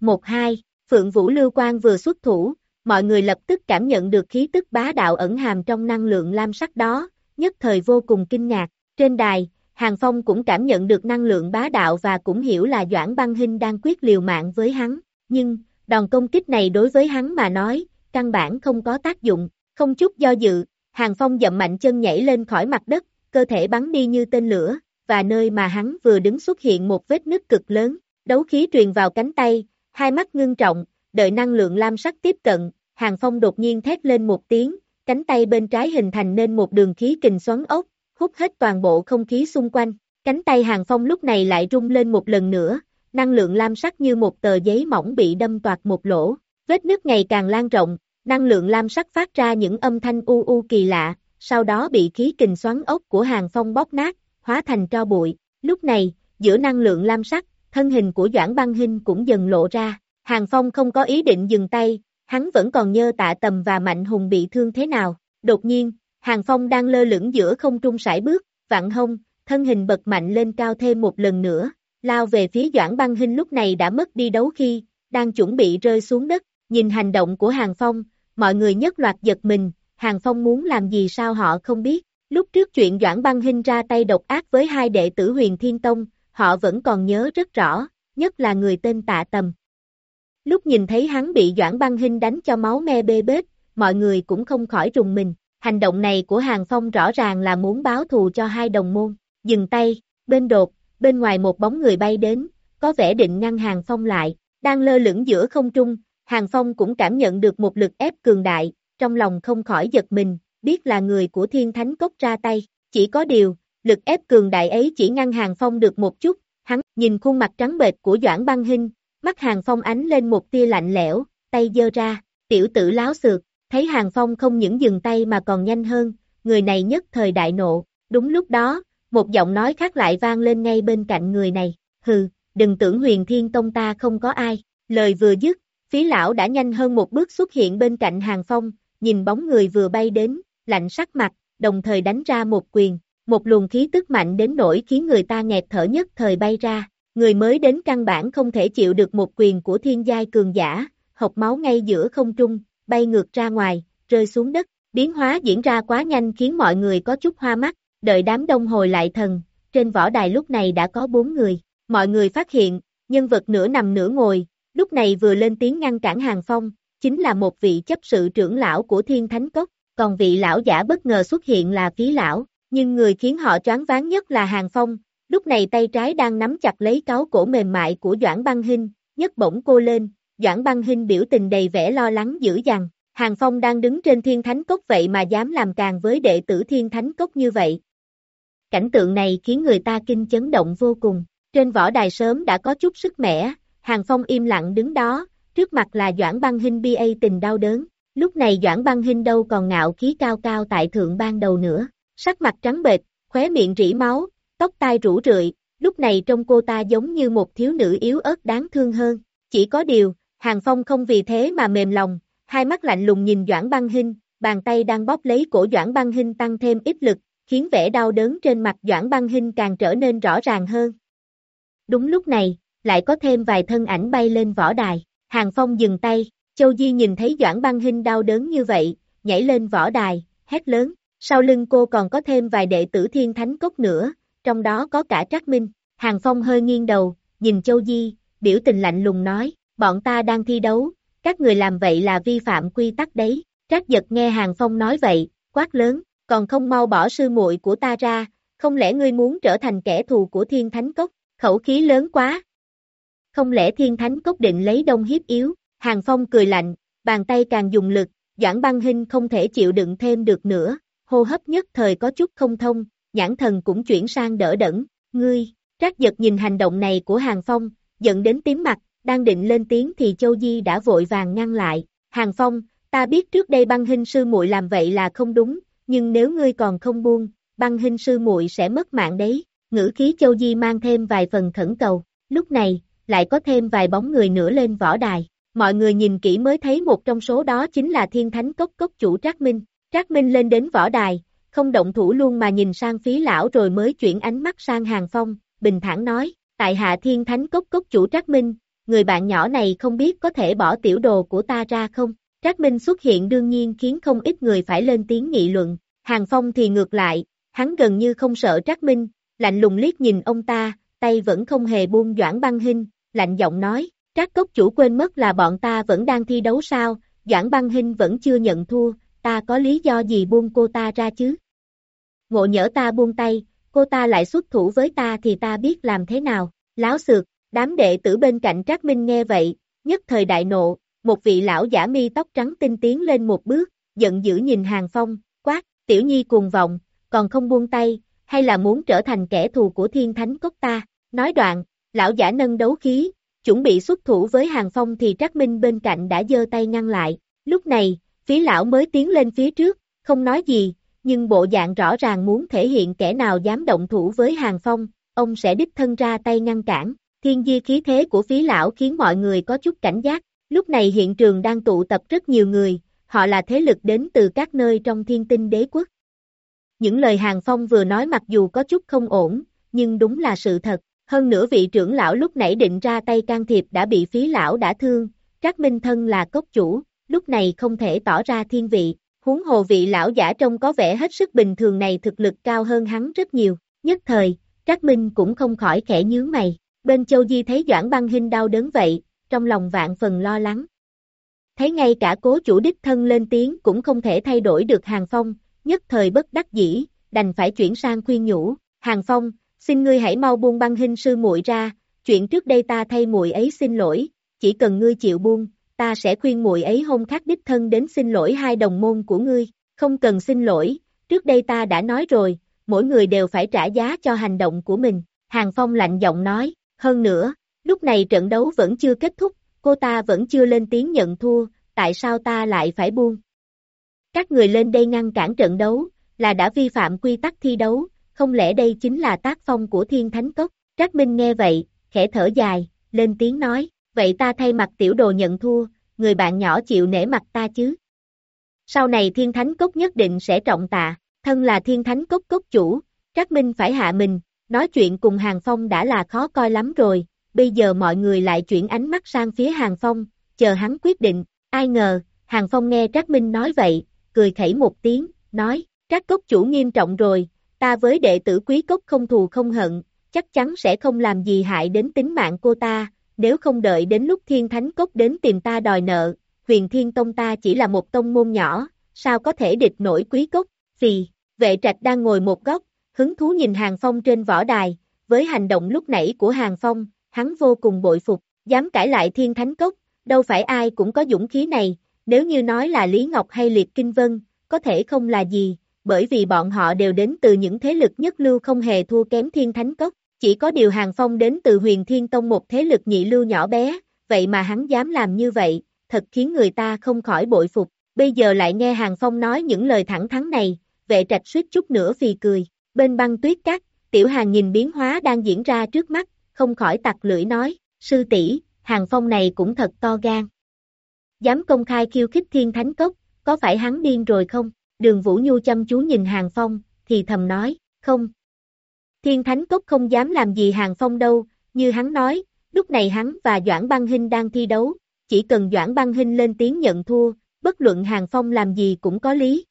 1-2, Phượng Vũ Lưu Quang vừa xuất thủ, mọi người lập tức cảm nhận được khí tức bá đạo ẩn hàm trong năng lượng lam sắc đó, nhất thời vô cùng kinh ngạc. Trên đài, Hàng Phong cũng cảm nhận được năng lượng bá đạo và cũng hiểu là Doãn Băng Hinh đang quyết liều mạng với hắn, nhưng, đòn công kích này đối với hắn mà nói, căn bản không có tác dụng, không chút do dự, Hàng Phong dậm mạnh chân nhảy lên khỏi mặt đất, cơ thể bắn đi như tên lửa, và nơi mà hắn vừa đứng xuất hiện một vết nứt cực lớn, đấu khí truyền vào cánh tay, hai mắt ngưng trọng, đợi năng lượng lam sắc tiếp cận, Hàng Phong đột nhiên thét lên một tiếng, cánh tay bên trái hình thành nên một đường khí kình xoắn ốc, hút hết toàn bộ không khí xung quanh. Cánh tay Hàng Phong lúc này lại rung lên một lần nữa, năng lượng lam sắc như một tờ giấy mỏng bị đâm toạc một lỗ, vết nứt ngày càng lan rộng, năng lượng lam sắc phát ra những âm thanh u u kỳ lạ, sau đó bị khí kình xoắn ốc của Hàng Phong bóp nát, hóa thành tro bụi. Lúc này, giữa năng lượng lam sắc, thân hình của Doãn Băng Hinh cũng dần lộ ra. Hàng Phong không có ý định dừng tay, hắn vẫn còn nhớ tạ tầm và mạnh hùng bị thương thế nào. Đột nhiên, Hàng Phong đang lơ lửng giữa không trung sải bước, vặn hông, thân hình bật mạnh lên cao thêm một lần nữa, lao về phía Doãn Băng Hinh lúc này đã mất đi đấu khi, đang chuẩn bị rơi xuống đất, nhìn hành động của Hàng Phong, mọi người nhất loạt giật mình, Hàng Phong muốn làm gì sao họ không biết, lúc trước chuyện Doãn Băng Hinh ra tay độc ác với hai đệ tử huyền Thiên Tông, họ vẫn còn nhớ rất rõ, nhất là người tên Tạ Tầm. Lúc nhìn thấy hắn bị Doãn Băng Hinh đánh cho máu me bê bết, mọi người cũng không khỏi rùng mình, hành động này của Hàng Phong rõ ràng là muốn báo thù cho hai đồng môn, dừng tay, bên đột, bên ngoài một bóng người bay đến, có vẻ định ngăn Hàng Phong lại, đang lơ lửng giữa không trung, Hàng Phong cũng cảm nhận được một lực ép cường đại, trong lòng không khỏi giật mình, biết là người của Thiên Thánh Cốc ra tay, chỉ có điều, lực ép cường đại ấy chỉ ngăn Hàng Phong được một chút, hắn nhìn khuôn mặt trắng bệch của Doãn Băng Hinh, mắt Hàng Phong ánh lên một tia lạnh lẽo, tay giơ ra, tiểu tử láo xược, thấy Hàng Phong không những dừng tay mà còn nhanh hơn, người này nhất thời đại nộ, đúng lúc đó, một giọng nói khác lại vang lên ngay bên cạnh người này, hừ, đừng tưởng huyền thiên tông ta không có ai, lời vừa dứt, phí lão đã nhanh hơn một bước xuất hiện bên cạnh hàng phong, nhìn bóng người vừa bay đến, lạnh sắc mặt, đồng thời đánh ra một quyền, một luồng khí tức mạnh đến nỗi khiến người ta nghẹt thở nhất thời bay ra, người mới đến căn bản không thể chịu được một quyền của thiên giai cường giả, hộc máu ngay giữa không trung, bay ngược ra ngoài, rơi xuống đất, biến hóa diễn ra quá nhanh khiến mọi người có chút hoa mắt, đợi đám đông hồi lại thần, trên võ đài lúc này đã có bốn người, mọi người phát hiện, nhân vật nửa nằm nửa ngồi, lúc này vừa lên tiếng ngăn cản hàng phong, chính là một vị chấp sự trưởng lão của thiên thánh cốc, còn vị lão giả bất ngờ xuất hiện là phí lão, nhưng người khiến họ choáng váng nhất là hàng phong, lúc này tay trái đang nắm chặt lấy cáo cổ mềm mại của Doãn Băng Hinh, nhấc bổng cô lên, Doãn Băng Hinh biểu tình đầy vẻ lo lắng dữ dằn, Hàng Phong đang đứng trên thiên thánh cốc vậy mà dám làm càng với đệ tử thiên thánh cốc như vậy. Cảnh tượng này khiến người ta kinh chấn động vô cùng, trên võ đài sớm đã có chút sức mẻ, Hàng Phong im lặng đứng đó, trước mặt là Doãn Băng Hinh bi ai tình đau đớn, lúc này Doãn Băng Hinh đâu còn ngạo khí cao cao tại thượng ban đầu nữa, sắc mặt trắng bệch, khóe miệng rỉ máu, tóc tai rủ rượi, lúc này trông cô ta giống như một thiếu nữ yếu ớt đáng thương hơn, chỉ có điều, Hàng Phong không vì thế mà mềm lòng, hai mắt lạnh lùng nhìn Doãn Băng Hinh, bàn tay đang bóp lấy cổ Doãn Băng Hinh tăng thêm ít lực, khiến vẻ đau đớn trên mặt Doãn Băng Hinh càng trở nên rõ ràng hơn. Đúng lúc này, lại có thêm vài thân ảnh bay lên võ đài, Hàng Phong dừng tay, Châu Di nhìn thấy Doãn Băng Hinh đau đớn như vậy, nhảy lên võ đài, hét lớn, sau lưng cô còn có thêm vài đệ tử thiên thánh cốc nữa, trong đó có cả Trác Minh, Hàng Phong hơi nghiêng đầu, nhìn Châu Di, biểu tình lạnh lùng nói, bọn ta đang thi đấu, các người làm vậy là vi phạm quy tắc đấy, Trác giật nghe Hàng Phong nói vậy, quát lớn, còn không mau bỏ sư muội của ta ra, không lẽ ngươi muốn trở thành kẻ thù của thiên thánh cốc, khẩu khí lớn quá. Không lẽ thiên thánh cốc định lấy đông hiếp yếu, Hàng Phong cười lạnh, bàn tay càng dùng lực, Doãn băng Hinh không thể chịu đựng thêm được nữa, hô hấp nhất thời có chút không thông, nhãn thần cũng chuyển sang đỡ đẫn, ngươi, trác giật nhìn hành động này của Hàng Phong, giận đến tím mặt, đang định lên tiếng thì Châu Di đã vội vàng ngăn lại, Hàng Phong, ta biết trước đây băng hình sư muội làm vậy là không đúng, nhưng nếu ngươi còn không buông, băng hình sư muội sẽ mất mạng đấy, ngữ khí Châu Di mang thêm vài phần khẩn cầu, lúc này, lại có thêm vài bóng người nữa lên võ đài, mọi người nhìn kỹ mới thấy một trong số đó chính là thiên thánh cốc cốc chủ Trác Minh, Trác Minh lên đến võ đài, không động thủ luôn mà nhìn sang phí lão rồi mới chuyển ánh mắt sang hàng phong, bình thản nói, tại hạ thiên thánh cốc cốc chủ Trác Minh, người bạn nhỏ này không biết có thể bỏ tiểu đồ của ta ra không? Trác Minh xuất hiện đương nhiên khiến không ít người phải lên tiếng nghị luận, hàng phong thì ngược lại, hắn gần như không sợ Trác Minh, lạnh lùng liếc nhìn ông ta, tay vẫn không hề buông Doãn băng hình, lạnh giọng nói, Trác cốc chủ quên mất là bọn ta vẫn đang thi đấu sao, Doãn băng hình vẫn chưa nhận thua, ta có lý do gì buông cô ta ra chứ? Ngộ nhỡ ta buông tay, cô ta lại xuất thủ với ta thì ta biết làm thế nào, láo xược, đám đệ tử bên cạnh Trác Minh nghe vậy, nhất thời đại nộ, một vị lão giả mi tóc trắng tinh tiến lên một bước, giận dữ nhìn Hàng Phong, quát, tiểu nhi cuồng vọng, còn không buông tay, hay là muốn trở thành kẻ thù của thiên thánh cốc ta, nói đoạn, lão giả nâng đấu khí, chuẩn bị xuất thủ với Hàng Phong thì Trác Minh bên cạnh đã giơ tay ngăn lại, lúc này, phí lão mới tiến lên phía trước, không nói gì, nhưng bộ dạng rõ ràng muốn thể hiện kẻ nào dám động thủ với Hàng Phong, ông sẽ đích thân ra tay ngăn cản. Thiên di khí thế của phí lão khiến mọi người có chút cảnh giác, lúc này hiện trường đang tụ tập rất nhiều người, họ là thế lực đến từ các nơi trong thiên tinh đế quốc. Những lời Hàng Phong vừa nói mặc dù có chút không ổn, nhưng đúng là sự thật, hơn nữa vị trưởng lão lúc nãy định ra tay can thiệp đã bị phí lão đã thương, Trác Minh Thân là cốc chủ, lúc này không thể tỏ ra thiên vị, huống hồ vị lão giả trông có vẻ hết sức bình thường này thực lực cao hơn hắn rất nhiều, nhất thời, Trác Minh cũng không khỏi khẽ nhướng mày, bên Châu Di thấy Doãn băng hình đau đớn vậy, trong lòng vạn phần lo lắng. Thấy ngay cả cố chủ đích thân lên tiếng cũng không thể thay đổi được Hàng Phong, nhất thời bất đắc dĩ, đành phải chuyển sang khuyên nhủ, Hàng Phong, xin ngươi hãy mau buông băng hình sư muội ra, chuyện trước đây ta thay muội ấy xin lỗi, chỉ cần ngươi chịu buông, ta sẽ khuyên muội ấy hôn khắc đích thân đến xin lỗi hai đồng môn của ngươi, không cần xin lỗi, trước đây ta đã nói rồi, mỗi người đều phải trả giá cho hành động của mình, Hàng Phong lạnh giọng nói, hơn nữa, lúc này trận đấu vẫn chưa kết thúc, cô ta vẫn chưa lên tiếng nhận thua, tại sao ta lại phải buông? Các người lên đây ngăn cản trận đấu, là đã vi phạm quy tắc thi đấu, không lẽ đây chính là tác phong của Thiên Thánh Cốc? Trác Minh nghe vậy, khẽ thở dài, lên tiếng nói, vậy ta thay mặt tiểu đồ nhận thua, người bạn nhỏ chịu nể mặt ta chứ. sau này thiên thánh cốc nhất định sẽ trọng tạ, thân là thiên thánh cốc cốc chủ, Trác Minh phải hạ mình, nói chuyện cùng Hàng Phong đã là khó coi lắm rồi, bây giờ mọi người lại chuyển ánh mắt sang phía Hàng Phong, chờ hắn quyết định, ai ngờ, Hàng Phong nghe Trác Minh nói vậy, cười khẩy một tiếng, nói, Trác cốc chủ nghiêm trọng rồi, ta với đệ tử quý cốc không thù không hận, chắc chắn sẽ không làm gì hại đến tính mạng cô ta, nếu không đợi đến lúc thiên thánh cốc đến tìm ta đòi nợ, huyền thiên tông ta chỉ là một tông môn nhỏ, sao có thể địch nổi quý cốc, vì, vệ trạch đang ngồi một góc, hứng thú nhìn Hàng Phong trên võ đài, với hành động lúc nãy của Hàng Phong, hắn vô cùng bội phục, dám cãi lại thiên thánh cốc, đâu phải ai cũng có dũng khí này, nếu như nói là Lý Ngọc hay Liệt Kinh Vân, có thể không là gì, bởi vì bọn họ đều đến từ những thế lực nhất lưu không hề thua kém thiên thánh cốc, chỉ có điều Hàng Phong đến từ huyền thiên tông một thế lực nhị lưu nhỏ bé, vậy mà hắn dám làm như vậy, thật khiến người ta không khỏi bội phục, bây giờ lại nghe Hàng Phong nói những lời thẳng thắn này, vệ trạch suýt chút nữa phì cười, bên băng tuyết cát, tiểu hàng nhìn biến hóa đang diễn ra trước mắt, không khỏi tặc lưỡi nói, sư tỷ Hàng Phong này cũng thật to gan. Dám công khai khiêu khích thiên thánh cốc, có phải hắn điên rồi không? Đường Vũ Nhu chăm chú nhìn Hàng Phong, thì thầm nói, không. Thiên Thánh Cốc không dám làm gì Hàng Phong đâu, như hắn nói, lúc này hắn và Doãn Băng Hinh đang thi đấu, chỉ cần Doãn Băng Hinh lên tiếng nhận thua, bất luận Hàng Phong làm gì cũng có lý.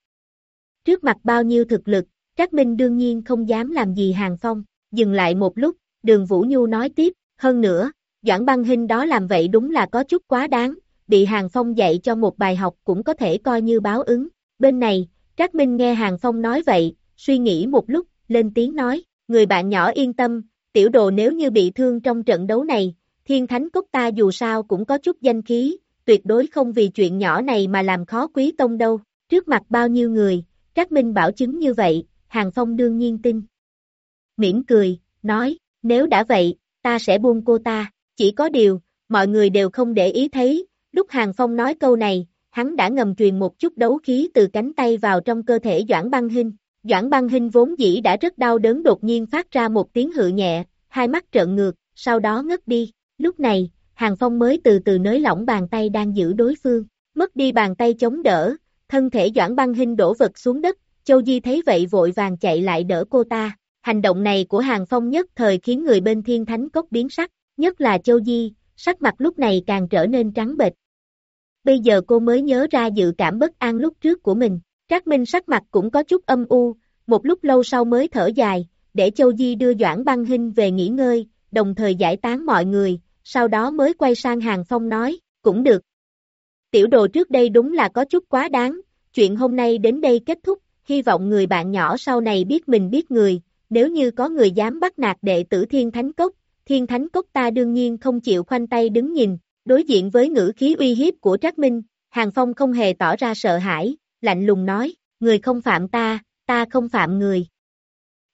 Trước mặt bao nhiêu thực lực, Trác Minh đương nhiên không dám làm gì Hàng Phong, dừng lại một lúc, đường Vũ Nhu nói tiếp, hơn nữa, Doãn Băng Hinh đó làm vậy đúng là có chút quá đáng, bị Hàng Phong dạy cho một bài học cũng có thể coi như báo ứng. Bên này, Trác Minh nghe Hàng Phong nói vậy, suy nghĩ một lúc, lên tiếng nói, người bạn nhỏ yên tâm, tiểu đồ nếu như bị thương trong trận đấu này, thiên thánh cốc ta dù sao cũng có chút danh khí, tuyệt đối không vì chuyện nhỏ này mà làm khó quý tông đâu, trước mặt bao nhiêu người, Trác Minh bảo chứng như vậy, Hàng Phong đương nhiên tin. Mỉm cười, nói, nếu đã vậy, ta sẽ buông cô ta, chỉ có điều, mọi người đều không để ý thấy, lúc Hàng Phong nói câu này, hắn đã ngầm truyền một chút đấu khí từ cánh tay vào trong cơ thể Doãn Băng Hinh. Doãn Băng Hinh vốn dĩ đã rất đau đớn đột nhiên phát ra một tiếng hự nhẹ, hai mắt trợn ngược, sau đó ngất đi. Lúc này, Hàng Phong mới từ từ nới lỏng bàn tay đang giữ đối phương, mất đi bàn tay chống đỡ, thân thể Doãn Băng Hinh đổ vật xuống đất, Châu Di thấy vậy vội vàng chạy lại đỡ cô ta. Hành động này của Hàng Phong nhất thời khiến người bên thiên thánh cốc biến sắc, nhất là Châu Di, sắc mặt lúc này càng trở nên trắng bệch, bây giờ cô mới nhớ ra dự cảm bất an lúc trước của mình. Trác Minh sắc mặt cũng có chút âm u, một lúc lâu sau mới thở dài, để Châu Di đưa Doãn Băng Hinh về nghỉ ngơi, đồng thời giải tán mọi người, sau đó mới quay sang Hàng Phong nói, cũng được. Tiểu đồ trước đây đúng là có chút quá đáng, chuyện hôm nay đến đây kết thúc, hy vọng người bạn nhỏ sau này biết mình biết người, nếu như có người dám bắt nạt đệ tử Thiên Thánh Cốc, Thiên Thánh Cốc ta đương nhiên không chịu khoanh tay đứng nhìn, Đối diện với ngữ khí uy hiếp của Trác Minh, Hàng Phong không hề tỏ ra sợ hãi, lạnh lùng nói, người không phạm ta, ta không phạm người.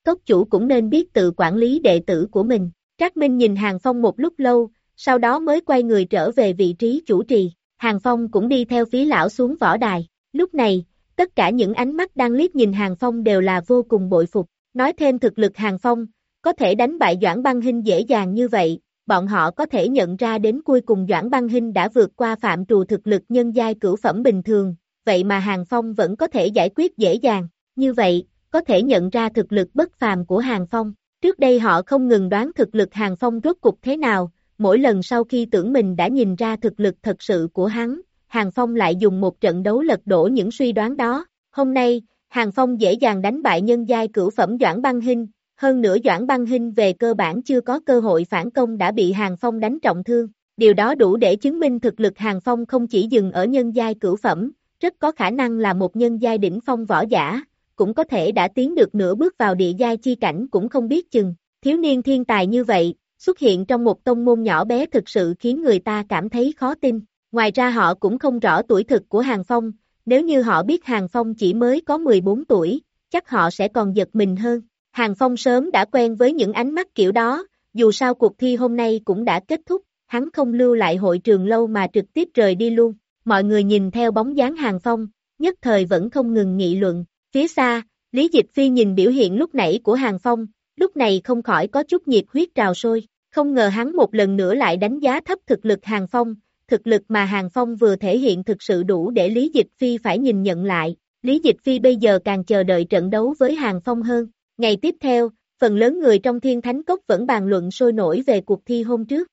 Cốc chủ cũng nên biết tự quản lý đệ tử của mình. Trác Minh nhìn Hàng Phong một lúc lâu, sau đó mới quay người trở về vị trí chủ trì. Hàng Phong cũng đi theo phí lão xuống võ đài. Lúc này, tất cả những ánh mắt đang liếc nhìn Hàng Phong đều là vô cùng bội phục. Nói thêm thực lực Hàng Phong, có thể đánh bại Doãn Băng Hinh dễ dàng như vậy, bọn họ có thể nhận ra đến cuối cùng Doãn Băng Hinh đã vượt qua phạm trù thực lực nhân giai cửu phẩm bình thường, vậy mà Hàng Phong vẫn có thể giải quyết dễ dàng, như vậy, có thể nhận ra thực lực bất phàm của Hàng Phong. Trước đây họ không ngừng đoán thực lực Hàng Phong rốt cục thế nào, mỗi lần sau khi tưởng mình đã nhìn ra thực lực thật sự của hắn, Hàng Phong lại dùng một trận đấu lật đổ những suy đoán đó. Hôm nay, Hàng Phong dễ dàng đánh bại nhân giai cửu phẩm Doãn Băng Hinh, hơn nữa Doãn Băng Hinh về cơ bản chưa có cơ hội phản công đã bị Hàng Phong đánh trọng thương. Điều đó đủ để chứng minh thực lực Hàng Phong không chỉ dừng ở nhân giai cửu phẩm, rất có khả năng là một nhân giai đỉnh phong võ giả, cũng có thể đã tiến được nửa bước vào địa giai chi cảnh cũng không biết chừng. Thiếu niên thiên tài như vậy, xuất hiện trong một tông môn nhỏ bé thực sự khiến người ta cảm thấy khó tin. Ngoài ra họ cũng không rõ tuổi thực của Hàng Phong, nếu như họ biết Hàng Phong chỉ mới có 14 tuổi, chắc họ sẽ còn giật mình hơn. Hàng Phong sớm đã quen với những ánh mắt kiểu đó, dù sao cuộc thi hôm nay cũng đã kết thúc, hắn không lưu lại hội trường lâu mà trực tiếp rời đi luôn. Mọi người nhìn theo bóng dáng Hàng Phong, nhất thời vẫn không ngừng nghị luận. Phía xa, Lý Dịch Phi nhìn biểu hiện lúc nãy của Hàng Phong, lúc này không khỏi có chút nhiệt huyết trào sôi. Không ngờ hắn một lần nữa lại đánh giá thấp thực lực Hàng Phong, thực lực mà Hàng Phong vừa thể hiện thực sự đủ để Lý Dịch Phi phải nhìn nhận lại. Lý Dịch Phi bây giờ càng chờ đợi trận đấu với Hàng Phong hơn. Ngày tiếp theo, phần lớn người trong Thiên Thánh Cốc vẫn bàn luận sôi nổi về cuộc thi hôm trước.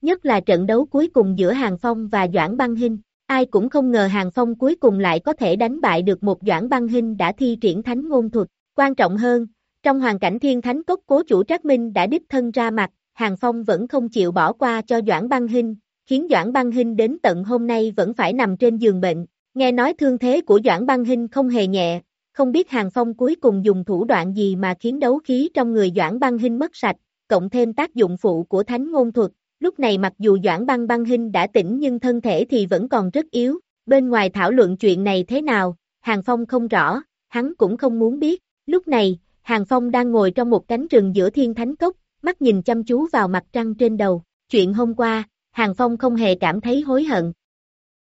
Nhất là trận đấu cuối cùng giữa Hàng Phong và Doãn Băng Hinh. Ai cũng không ngờ Hàng Phong cuối cùng lại có thể đánh bại được một Doãn Băng Hinh đã thi triển thánh ngôn thuật. Quan trọng hơn, trong hoàn cảnh Thiên Thánh Cốc cố chủ Trác Minh đã đích thân ra mặt, Hàng Phong vẫn không chịu bỏ qua cho Doãn Băng Hinh, khiến Doãn Băng Hinh đến tận hôm nay vẫn phải nằm trên giường bệnh. Nghe nói thương thế của Doãn Băng Hinh không hề nhẹ, không biết Hàng Phong cuối cùng dùng thủ đoạn gì mà khiến đấu khí trong người Doãn Băng Hinh mất sạch, cộng thêm tác dụng phụ của thánh ngôn thuật. Lúc này mặc dù Doãn Băng Băng Hinh đã tỉnh nhưng thân thể thì vẫn còn rất yếu, bên ngoài thảo luận chuyện này thế nào, Hàng Phong không rõ, hắn cũng không muốn biết. Lúc này, Hàng Phong đang ngồi trong một cánh rừng giữa thiên thánh cốc, mắt nhìn chăm chú vào mặt trăng trên đầu. Chuyện hôm qua, Hàng Phong không hề cảm thấy hối hận.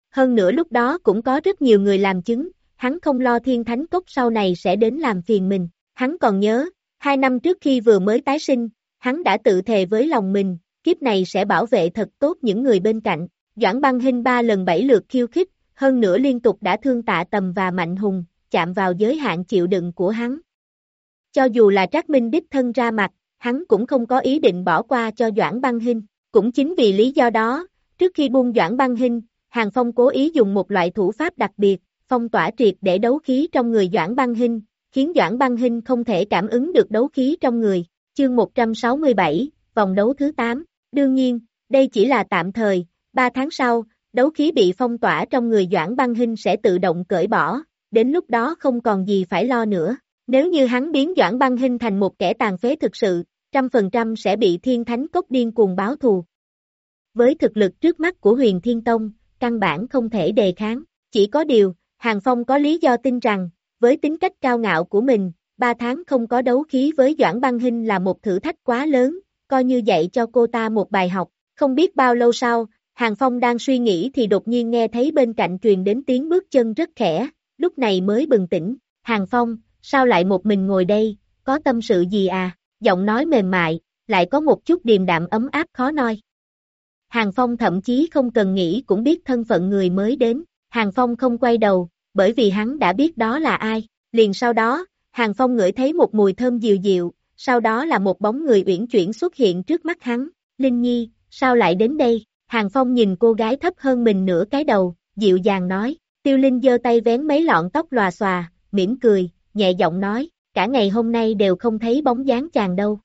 Hơn nữa lúc đó cũng có rất nhiều người làm chứng, hắn không lo thiên thánh cốc sau này sẽ đến làm phiền mình. Hắn còn nhớ, hai năm trước khi vừa mới tái sinh, hắn đã tự thề với lòng mình, kiếp này sẽ bảo vệ thật tốt những người bên cạnh. Doãn băng hình ba lần bảy lượt khiêu khích, hơn nữa liên tục đã thương tạ tầm và mạnh hùng, chạm vào giới hạn chịu đựng của hắn. Cho dù là Trác Minh đích thân ra mặt, hắn cũng không có ý định bỏ qua cho Doãn băng hình. Cũng chính vì lý do đó, trước khi buông Doãn băng hình, Hàng Phong cố ý dùng một loại thủ pháp đặc biệt, phong tỏa triệt để đấu khí trong người Doãn băng hình, khiến Doãn băng hình không thể cảm ứng được đấu khí trong người. Chương 167, vòng đấu thứ 8. Đương nhiên, đây chỉ là tạm thời, 3 tháng sau, đấu khí bị phong tỏa trong người Doãn băng hình sẽ tự động cởi bỏ, đến lúc đó không còn gì phải lo nữa. Nếu như hắn biến Doãn băng hình thành một kẻ tàn phế thực sự, trăm phần trăm sẽ bị thiên thánh cốc điên cuồng báo thù. Với thực lực trước mắt của huyền thiên tông, căn bản không thể đề kháng, chỉ có điều, Hàng Phong có lý do tin rằng, với tính cách cao ngạo của mình, ba tháng không có đấu khí với Doãn Băng Hinh là một thử thách quá lớn, coi như dạy cho cô ta một bài học, không biết bao lâu sau, Hàng Phong đang suy nghĩ thì đột nhiên nghe thấy bên cạnh truyền đến tiếng bước chân rất khẽ, lúc này mới bừng tỉnh, Hàng Phong, sao lại một mình ngồi đây, có tâm sự gì à? giọng nói mềm mại, lại có một chút điềm đạm ấm áp khó nói. Hàng Phong thậm chí không cần nghĩ cũng biết thân phận người mới đến, Hàng Phong không quay đầu, bởi vì hắn đã biết đó là ai, liền sau đó, Hàng Phong ngửi thấy một mùi thơm dịu dịu, sau đó là một bóng người uyển chuyển xuất hiện trước mắt hắn, Linh Nhi, sao lại đến đây, Hàng Phong nhìn cô gái thấp hơn mình nửa cái đầu, dịu dàng nói, Tiêu Linh giơ tay vén mấy lọn tóc lòa xòa, mỉm cười, nhẹ giọng nói, cả ngày hôm nay đều không thấy bóng dáng chàng đâu.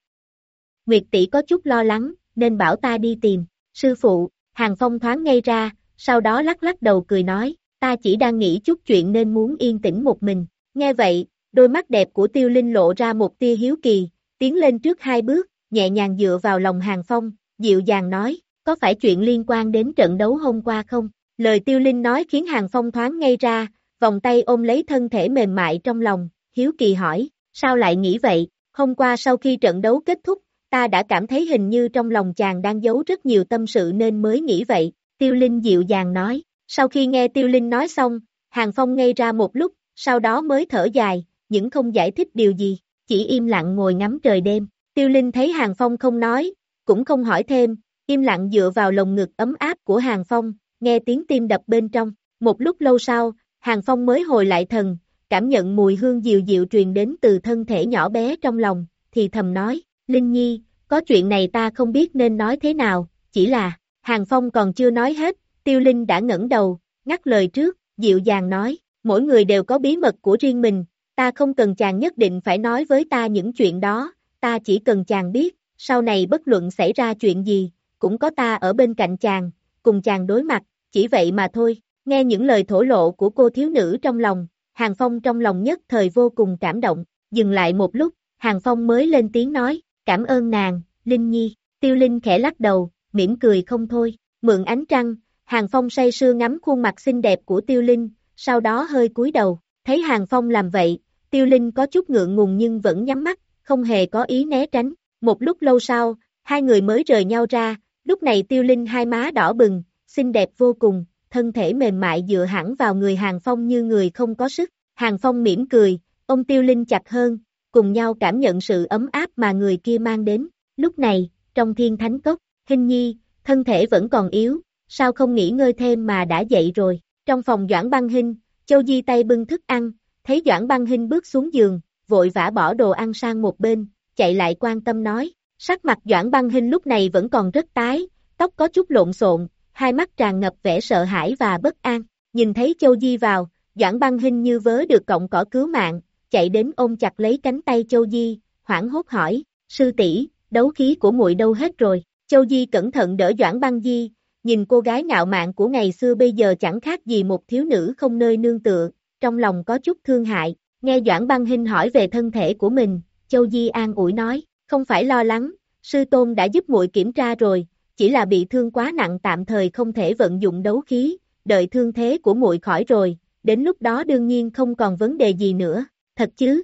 Nguyệt tỷ có chút lo lắng, nên bảo ta đi tìm, sư phụ, Hàng Phong thoáng ngay ra, sau đó lắc lắc đầu cười nói, ta chỉ đang nghĩ chút chuyện nên muốn yên tĩnh một mình. Nghe vậy, đôi mắt đẹp của tiêu linh lộ ra một tia hiếu kỳ, tiến lên trước hai bước, nhẹ nhàng dựa vào lòng Hàng Phong, dịu dàng nói, có phải chuyện liên quan đến trận đấu hôm qua không? Lời tiêu linh nói khiến Hàng Phong thoáng ngay ra, vòng tay ôm lấy thân thể mềm mại trong lòng, hiếu kỳ hỏi, sao lại nghĩ vậy, hôm qua sau khi trận đấu kết thúc, ta đã cảm thấy hình như trong lòng chàng đang giấu rất nhiều tâm sự nên mới nghĩ vậy, Tiêu Linh dịu dàng nói, sau khi nghe Tiêu Linh nói xong, Hàng Phong ngây ra một lúc, sau đó mới thở dài, những không giải thích điều gì, chỉ im lặng ngồi ngắm trời đêm, Tiêu Linh thấy Hàng Phong không nói, cũng không hỏi thêm, im lặng dựa vào lồng ngực ấm áp của Hàng Phong, nghe tiếng tim đập bên trong, một lúc lâu sau, Hàng Phong mới hồi lại thần, cảm nhận mùi hương dịu dịu truyền đến từ thân thể nhỏ bé trong lòng, thì thầm nói, Linh Nhi, có chuyện này ta không biết nên nói thế nào, chỉ là, Hàng Phong còn chưa nói hết, Tiêu Linh đã ngẩng đầu, ngắt lời trước, dịu dàng nói, mỗi người đều có bí mật của riêng mình, ta không cần chàng nhất định phải nói với ta những chuyện đó, ta chỉ cần chàng biết, sau này bất luận xảy ra chuyện gì, cũng có ta ở bên cạnh chàng, cùng chàng đối mặt, chỉ vậy mà thôi, nghe những lời thổ lộ của cô thiếu nữ trong lòng, Hàng Phong trong lòng nhất thời vô cùng cảm động, dừng lại một lúc, Hàng Phong mới lên tiếng nói, cảm ơn nàng, Linh Nhi, Tiêu Linh khẽ lắc đầu, mỉm cười không thôi, mượn ánh trăng, Hàng Phong say sưa ngắm khuôn mặt xinh đẹp của Tiêu Linh, sau đó hơi cúi đầu, thấy Hàng Phong làm vậy, Tiêu Linh có chút ngượng ngùng nhưng vẫn nhắm mắt, không hề có ý né tránh, một lúc lâu sau, hai người mới rời nhau ra, lúc này Tiêu Linh hai má đỏ bừng, xinh đẹp vô cùng, thân thể mềm mại dựa hẳn vào người Hàng Phong như người không có sức, Hàng Phong mỉm cười, ông Tiêu Linh chặt hơn, cùng nhau cảm nhận sự ấm áp mà người kia mang đến, lúc này, trong thiên thánh cốc, Hình nhi, thân thể vẫn còn yếu, sao không nghỉ ngơi thêm mà đã dậy rồi, trong phòng Doãn Băng Hinh, Châu Di tay bưng thức ăn, thấy Doãn Băng Hinh bước xuống giường, vội vã bỏ đồ ăn sang một bên, chạy lại quan tâm nói, sắc mặt Doãn Băng Hinh lúc này vẫn còn rất tái, tóc có chút lộn xộn, hai mắt tràn ngập vẻ sợ hãi và bất an, nhìn thấy Châu Di vào, Doãn Băng Hinh như vớ được cọng cỏ cứu mạng, chạy đến ôm chặt lấy cánh tay Châu Di, hoảng hốt hỏi, sư tỷ, đấu khí của muội đâu hết rồi, Châu Di cẩn thận đỡ Doãn Băng Di, nhìn cô gái ngạo mạn của ngày xưa bây giờ chẳng khác gì một thiếu nữ không nơi nương tựa, trong lòng có chút thương hại, nghe Doãn Băng Hinh hỏi về thân thể của mình, Châu Di an ủi nói, không phải lo lắng, sư tôn đã giúp muội kiểm tra rồi, chỉ là bị thương quá nặng tạm thời không thể vận dụng đấu khí, đợi thương thế của muội khỏi rồi, đến lúc đó đương nhiên không còn vấn đề gì nữa, thật chứ?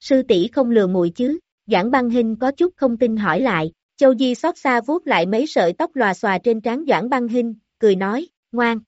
Sư tỷ không lừa muội chứ? Doãn Băng Hinh có chút không tin hỏi lại, Châu Di xót xa vuốt lại mấy sợi tóc lòa xòa trên trán Doãn Băng Hinh, cười nói, ngoan.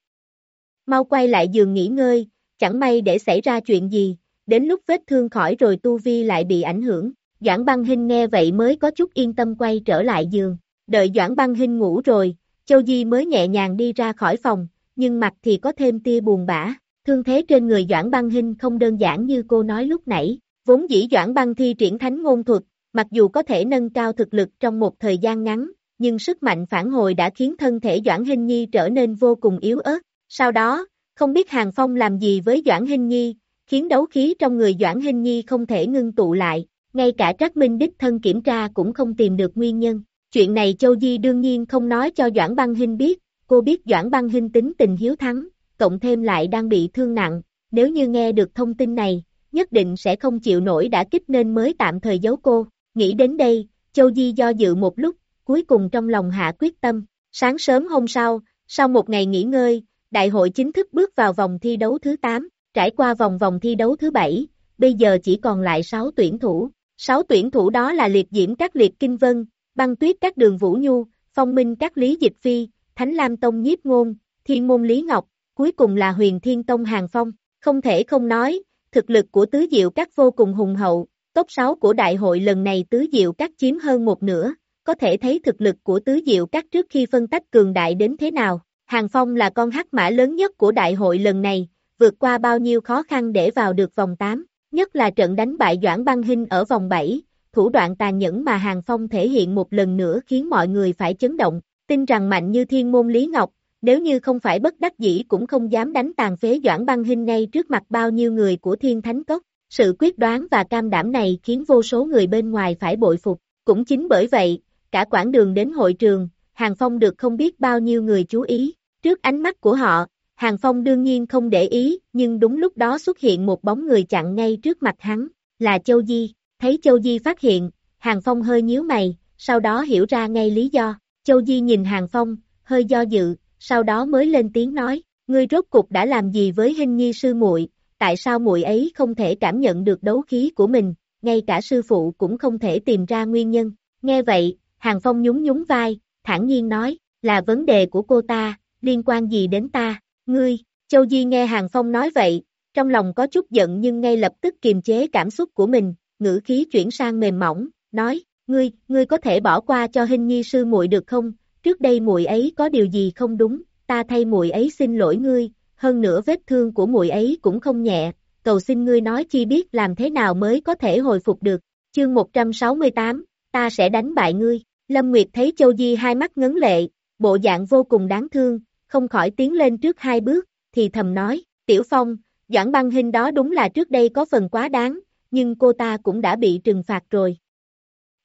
Mau quay lại giường nghỉ ngơi, chẳng may để xảy ra chuyện gì, đến lúc vết thương khỏi rồi tu vi lại bị ảnh hưởng. Doãn Băng Hinh nghe vậy mới có chút yên tâm quay trở lại giường, đợi Doãn Băng Hinh ngủ rồi, Châu Di mới nhẹ nhàng đi ra khỏi phòng, nhưng mặt thì có thêm tia buồn bã, thương thế trên người Doãn Băng Hinh không đơn giản như cô nói lúc nãy, vốn dĩ Doãn Băng thi triển thánh ngôn thuật, Mặc dù có thể nâng cao thực lực trong một thời gian ngắn, nhưng sức mạnh phản hồi đã khiến thân thể Doãn Hinh Nhi trở nên vô cùng yếu ớt. Sau đó, không biết Hàng Phong làm gì với Doãn Hinh Nhi, khiến đấu khí trong người Doãn Hinh Nhi không thể ngưng tụ lại, ngay cả Trác Minh đích thân kiểm tra cũng không tìm được nguyên nhân. Chuyện này Châu Di đương nhiên không nói cho Doãn Băng Hinh biết, cô biết Doãn Băng Hinh tính tình hiếu thắng, cộng thêm lại đang bị thương nặng, nếu như nghe được thông tin này, nhất định sẽ không chịu nổi đã kích nên mới tạm thời giấu cô. Nghĩ đến đây, Châu Di do dự một lúc, cuối cùng trong lòng hạ quyết tâm. Sáng sớm hôm sau, sau một ngày nghỉ ngơi, đại hội chính thức bước vào vòng thi đấu thứ 8, trải qua vòng vòng thi đấu thứ 7, bây giờ chỉ còn lại 6 tuyển thủ. 6 tuyển thủ đó là liệt diễm các liệt kinh vân, băng tuyết các đường Vũ Nhu, phong minh các lý dịch phi, thánh lam tông nhiếp ngôn, thiên môn lý ngọc, cuối cùng là huyền thiên tông hàng phong. Không thể không nói, thực lực của tứ diệu các vô cùng hùng hậu, Top 6 của đại hội lần này tứ diệu các chiếm hơn một nửa, có thể thấy thực lực của tứ diệu các trước khi phân tách cường đại đến thế nào. Hàng Phong là con hắc mã lớn nhất của đại hội lần này, vượt qua bao nhiêu khó khăn để vào được vòng 8, nhất là trận đánh bại Doãn Băng Hinh ở vòng 7, thủ đoạn tàn nhẫn mà Hàng Phong thể hiện một lần nữa khiến mọi người phải chấn động, tin rằng mạnh như thiên môn Lý Ngọc, nếu như không phải bất đắc dĩ cũng không dám đánh tàn phế Doãn Băng Hinh ngay trước mặt bao nhiêu người của Thiên Thánh Cốc. Sự quyết đoán và cam đảm này khiến vô số người bên ngoài phải bội phục, cũng chính bởi vậy, cả quãng đường đến hội trường, Hàng Phong được không biết bao nhiêu người chú ý, trước ánh mắt của họ, Hàng Phong đương nhiên không để ý, nhưng đúng lúc đó xuất hiện một bóng người chặn ngay trước mặt hắn, là Châu Di, thấy Châu Di phát hiện, Hàng Phong hơi nhíu mày, sau đó hiểu ra ngay lý do, Châu Di nhìn Hàng Phong, hơi do dự, sau đó mới lên tiếng nói, ngươi rốt cục đã làm gì với hình nhi sư muội? Tại sao muội ấy không thể cảm nhận được đấu khí của mình, ngay cả sư phụ cũng không thể tìm ra nguyên nhân. Nghe vậy, Hàng Phong nhún nhún vai, thản nhiên nói, là vấn đề của cô ta, liên quan gì đến ta, ngươi, Châu Di nghe Hàng Phong nói vậy, trong lòng có chút giận nhưng ngay lập tức kiềm chế cảm xúc của mình, ngữ khí chuyển sang mềm mỏng, nói, ngươi, ngươi có thể bỏ qua cho hình nhi sư muội được không, trước đây muội ấy có điều gì không đúng, ta thay muội ấy xin lỗi ngươi, hơn nữa vết thương của muội ấy cũng không nhẹ, cầu xin ngươi nói chi biết làm thế nào mới có thể hồi phục được. Chương 168, ta sẽ đánh bại ngươi. Lâm Nguyệt thấy Châu Di hai mắt ngấn lệ, bộ dạng vô cùng đáng thương, không khỏi tiến lên trước hai bước, thì thầm nói, Tiểu Phong, Doãn băng hình đó đúng là trước đây có phần quá đáng, nhưng cô ta cũng đã bị trừng phạt rồi.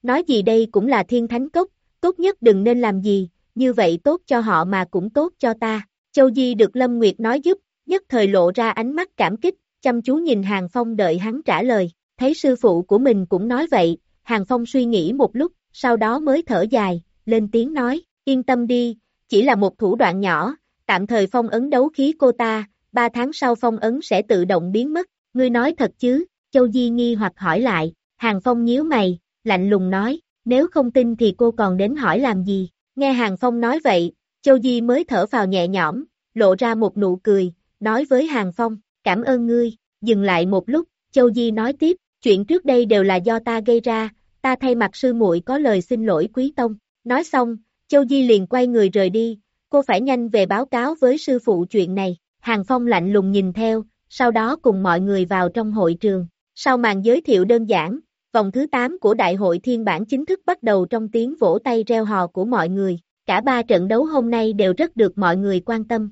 Nói gì đây cũng là thiên thánh cốc, tốt nhất đừng nên làm gì, như vậy tốt cho họ mà cũng tốt cho ta. Châu Di được Lâm Nguyệt nói giúp, nhất thời lộ ra ánh mắt cảm kích, chăm chú nhìn Hàng Phong đợi hắn trả lời, thấy sư phụ của mình cũng nói vậy, Hàng Phong suy nghĩ một lúc, sau đó mới thở dài, lên tiếng nói, yên tâm đi, chỉ là một thủ đoạn nhỏ, tạm thời phong ấn đấu khí cô ta, ba tháng sau phong ấn sẽ tự động biến mất, ngươi nói thật chứ, Châu Di nghi hoặc hỏi lại, Hàng Phong nhíu mày, lạnh lùng nói, nếu không tin thì cô còn đến hỏi làm gì, nghe Hàng Phong nói vậy, Châu Di mới thở vào nhẹ nhõm, lộ ra một nụ cười, nói với Hàng Phong, cảm ơn ngươi, dừng lại một lúc, Châu Di nói tiếp, chuyện trước đây đều là do ta gây ra, ta thay mặt sư muội có lời xin lỗi quý tông, nói xong, Châu Di liền quay người rời đi, cô phải nhanh về báo cáo với sư phụ chuyện này. Hàng Phong lạnh lùng nhìn theo, sau đó cùng mọi người vào trong hội trường. Sau màn giới thiệu đơn giản, vòng thứ 8 của Đại hội Thiên bản chính thức bắt đầu trong tiếng vỗ tay reo hò của mọi người. Cả ba trận đấu hôm nay đều rất được mọi người quan tâm.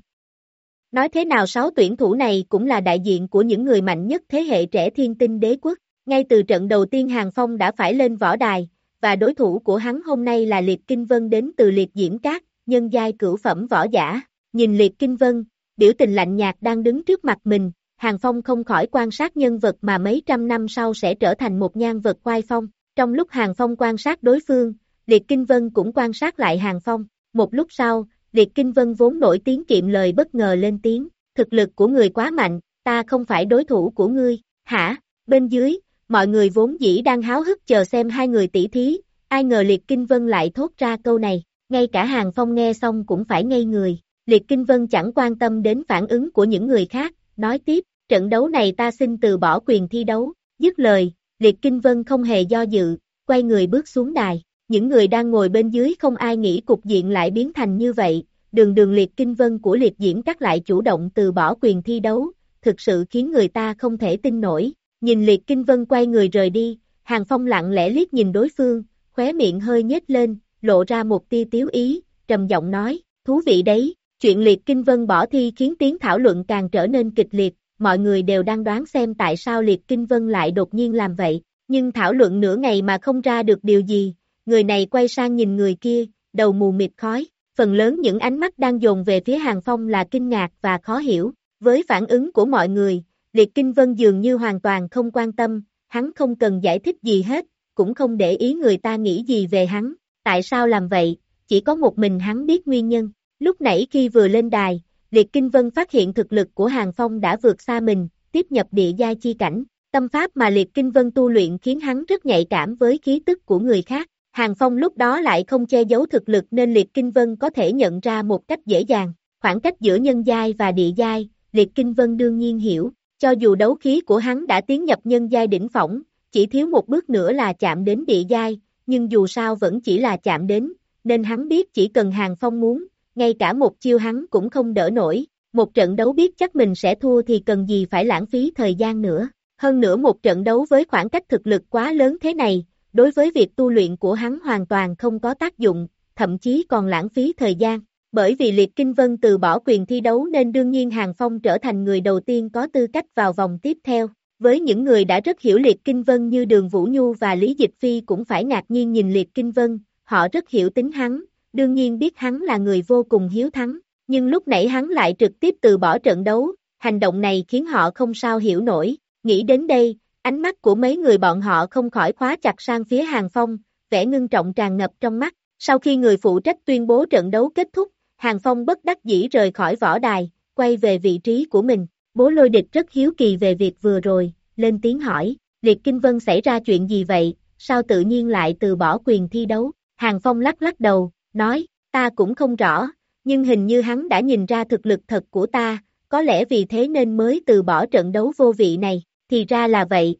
Nói thế nào sáu tuyển thủ này cũng là đại diện của những người mạnh nhất thế hệ trẻ thiên tinh đế quốc. Ngay từ trận đầu tiên Hàng Phong đã phải lên võ đài, và đối thủ của hắn hôm nay là Liệt Kinh Vân đến từ Liệt Diễm Cát, nhân giai cửu phẩm võ giả. Nhìn Liệt Kinh Vân, biểu tình lạnh nhạt đang đứng trước mặt mình, Hàng Phong không khỏi quan sát nhân vật mà mấy trăm năm sau sẽ trở thành một nhan vật quai phong. Trong lúc Hàng Phong quan sát đối phương, Liệt Kinh Vân cũng quan sát lại Hàng Phong. Một lúc sau, Liệt Kinh Vân vốn nổi tiếng kiệm lời bất ngờ lên tiếng, thực lực của người quá mạnh, ta không phải đối thủ của ngươi, hả? Bên dưới, mọi người vốn dĩ đang háo hức chờ xem hai người tỷ thí, ai ngờ Liệt Kinh Vân lại thốt ra câu này, ngay cả Hàng Phong nghe xong cũng phải ngây người. Liệt Kinh Vân chẳng quan tâm đến phản ứng của những người khác, nói tiếp, trận đấu này ta xin từ bỏ quyền thi đấu, dứt lời, Liệt Kinh Vân không hề do dự, quay người bước xuống đài. Những người đang ngồi bên dưới không ai nghĩ cục diện lại biến thành như vậy, đường đường liệt kinh vân của liệt diễm các lại chủ động từ bỏ quyền thi đấu, thực sự khiến người ta không thể tin nổi. Nhìn liệt kinh vân quay người rời đi, hàng phong lặng lẽ liếc nhìn đối phương, khóe miệng hơi nhếch lên, lộ ra một tia tiếu ý, trầm giọng nói, thú vị đấy, chuyện liệt kinh vân bỏ thi khiến tiếng thảo luận càng trở nên kịch liệt, mọi người đều đang đoán xem tại sao liệt kinh vân lại đột nhiên làm vậy, nhưng thảo luận nửa ngày mà không ra được điều gì, người này quay sang nhìn người kia, đầu mù mịt khói, phần lớn những ánh mắt đang dồn về phía Hàng Phong là kinh ngạc và khó hiểu, với phản ứng của mọi người, Liệt Kinh Vân dường như hoàn toàn không quan tâm, hắn không cần giải thích gì hết, cũng không để ý người ta nghĩ gì về hắn, tại sao làm vậy, chỉ có một mình hắn biết nguyên nhân, lúc nãy khi vừa lên đài, Liệt Kinh Vân phát hiện thực lực của Hàng Phong đã vượt xa mình, tiếp nhập địa giai chi cảnh, tâm pháp mà Liệt Kinh Vân tu luyện khiến hắn rất nhạy cảm với khí tức của người khác, Hàng Phong lúc đó lại không che giấu thực lực nên Liệt Kinh Vân có thể nhận ra một cách dễ dàng, khoảng cách giữa nhân giai và địa giai, Liệt Kinh Vân đương nhiên hiểu, cho dù đấu khí của hắn đã tiến nhập nhân giai đỉnh phỏng, chỉ thiếu một bước nữa là chạm đến địa giai, nhưng dù sao vẫn chỉ là chạm đến, nên hắn biết chỉ cần Hàng Phong muốn, ngay cả một chiêu hắn cũng không đỡ nổi, một trận đấu biết chắc mình sẽ thua thì cần gì phải lãng phí thời gian nữa. Hơn nữa một trận đấu với khoảng cách thực lực quá lớn thế này, đối với việc tu luyện của hắn hoàn toàn không có tác dụng, thậm chí còn lãng phí thời gian. Bởi vì Liệt Kinh Vân từ bỏ quyền thi đấu nên đương nhiên Hàng Phong trở thành người đầu tiên có tư cách vào vòng tiếp theo. Với những người đã rất hiểu Liệt Kinh Vân như Đường Vũ Nhu và Lý Dịch Phi cũng phải ngạc nhiên nhìn Liệt Kinh Vân, họ rất hiểu tính hắn, đương nhiên biết hắn là người vô cùng hiếu thắng, nhưng lúc nãy hắn lại trực tiếp từ bỏ trận đấu, hành động này khiến họ không sao hiểu nổi, nghĩ đến đây, Ánh mắt của mấy người bọn họ không khỏi khóa chặt sang phía Hàng Phong, vẻ ngưng trọng tràn ngập trong mắt. Sau khi người phụ trách tuyên bố trận đấu kết thúc, Hàng Phong bất đắc dĩ rời khỏi võ đài, quay về vị trí của mình. Bố lôi địch rất hiếu kỳ về việc vừa rồi, lên tiếng hỏi, Liệt Kinh Vân xảy ra chuyện gì vậy, sao tự nhiên lại từ bỏ quyền thi đấu? Hàng Phong lắc lắc đầu, nói, ta cũng không rõ, nhưng hình như hắn đã nhìn ra thực lực thật của ta, có lẽ vì thế nên mới từ bỏ trận đấu vô vị này thì ra là vậy.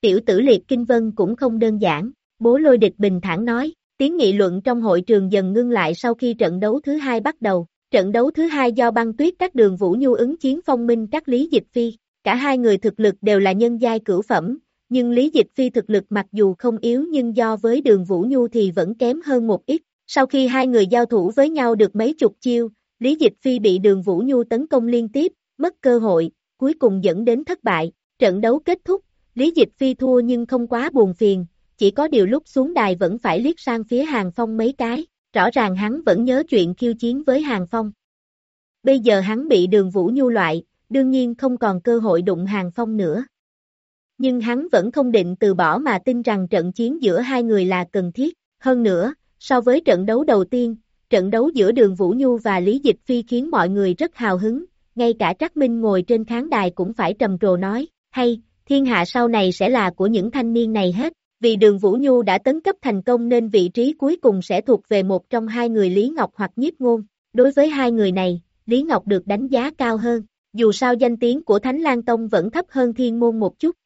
Tiểu tử liệt kinh vân cũng không đơn giản, bố lôi địch bình thản nói, tiếng nghị luận trong hội trường dần ngưng lại sau khi trận đấu thứ hai bắt đầu. Trận đấu thứ hai do băng tuyết các đường Vũ Nhu ứng chiến phong minh các Lý Dịch Phi, cả hai người thực lực đều là nhân giai cửu phẩm, nhưng Lý Dịch Phi thực lực mặc dù không yếu nhưng do với đường Vũ Nhu thì vẫn kém hơn một ít. Sau khi hai người giao thủ với nhau được mấy chục chiêu, Lý Dịch Phi bị đường Vũ Nhu tấn công liên tiếp, mất cơ hội, cuối cùng dẫn đến thất bại. Trận đấu kết thúc, Lý Dịch Phi thua nhưng không quá buồn phiền, chỉ có điều lúc xuống đài vẫn phải liếc sang phía Hàng Phong mấy cái, rõ ràng hắn vẫn nhớ chuyện khiêu chiến với Hàng Phong. Bây giờ hắn bị đường Vũ Nhu loại, đương nhiên không còn cơ hội đụng Hàng Phong nữa. Nhưng hắn vẫn không định từ bỏ mà tin rằng trận chiến giữa hai người là cần thiết. Hơn nữa, so với trận đấu đầu tiên, trận đấu giữa đường Vũ Nhu và Lý Dịch Phi khiến mọi người rất hào hứng, ngay cả Trác Minh ngồi trên khán đài cũng phải trầm trồ nói, hay, thiên hạ sau này sẽ là của những thanh niên này hết. Vì đường Vũ Nhu đã tấn cấp thành công nên vị trí cuối cùng sẽ thuộc về một trong hai người Lý Ngọc hoặc Nhiếp Ngôn. Đối với hai người này, Lý Ngọc được đánh giá cao hơn, dù sao danh tiếng của Thánh Lan Tông vẫn thấp hơn Thiên Môn một chút.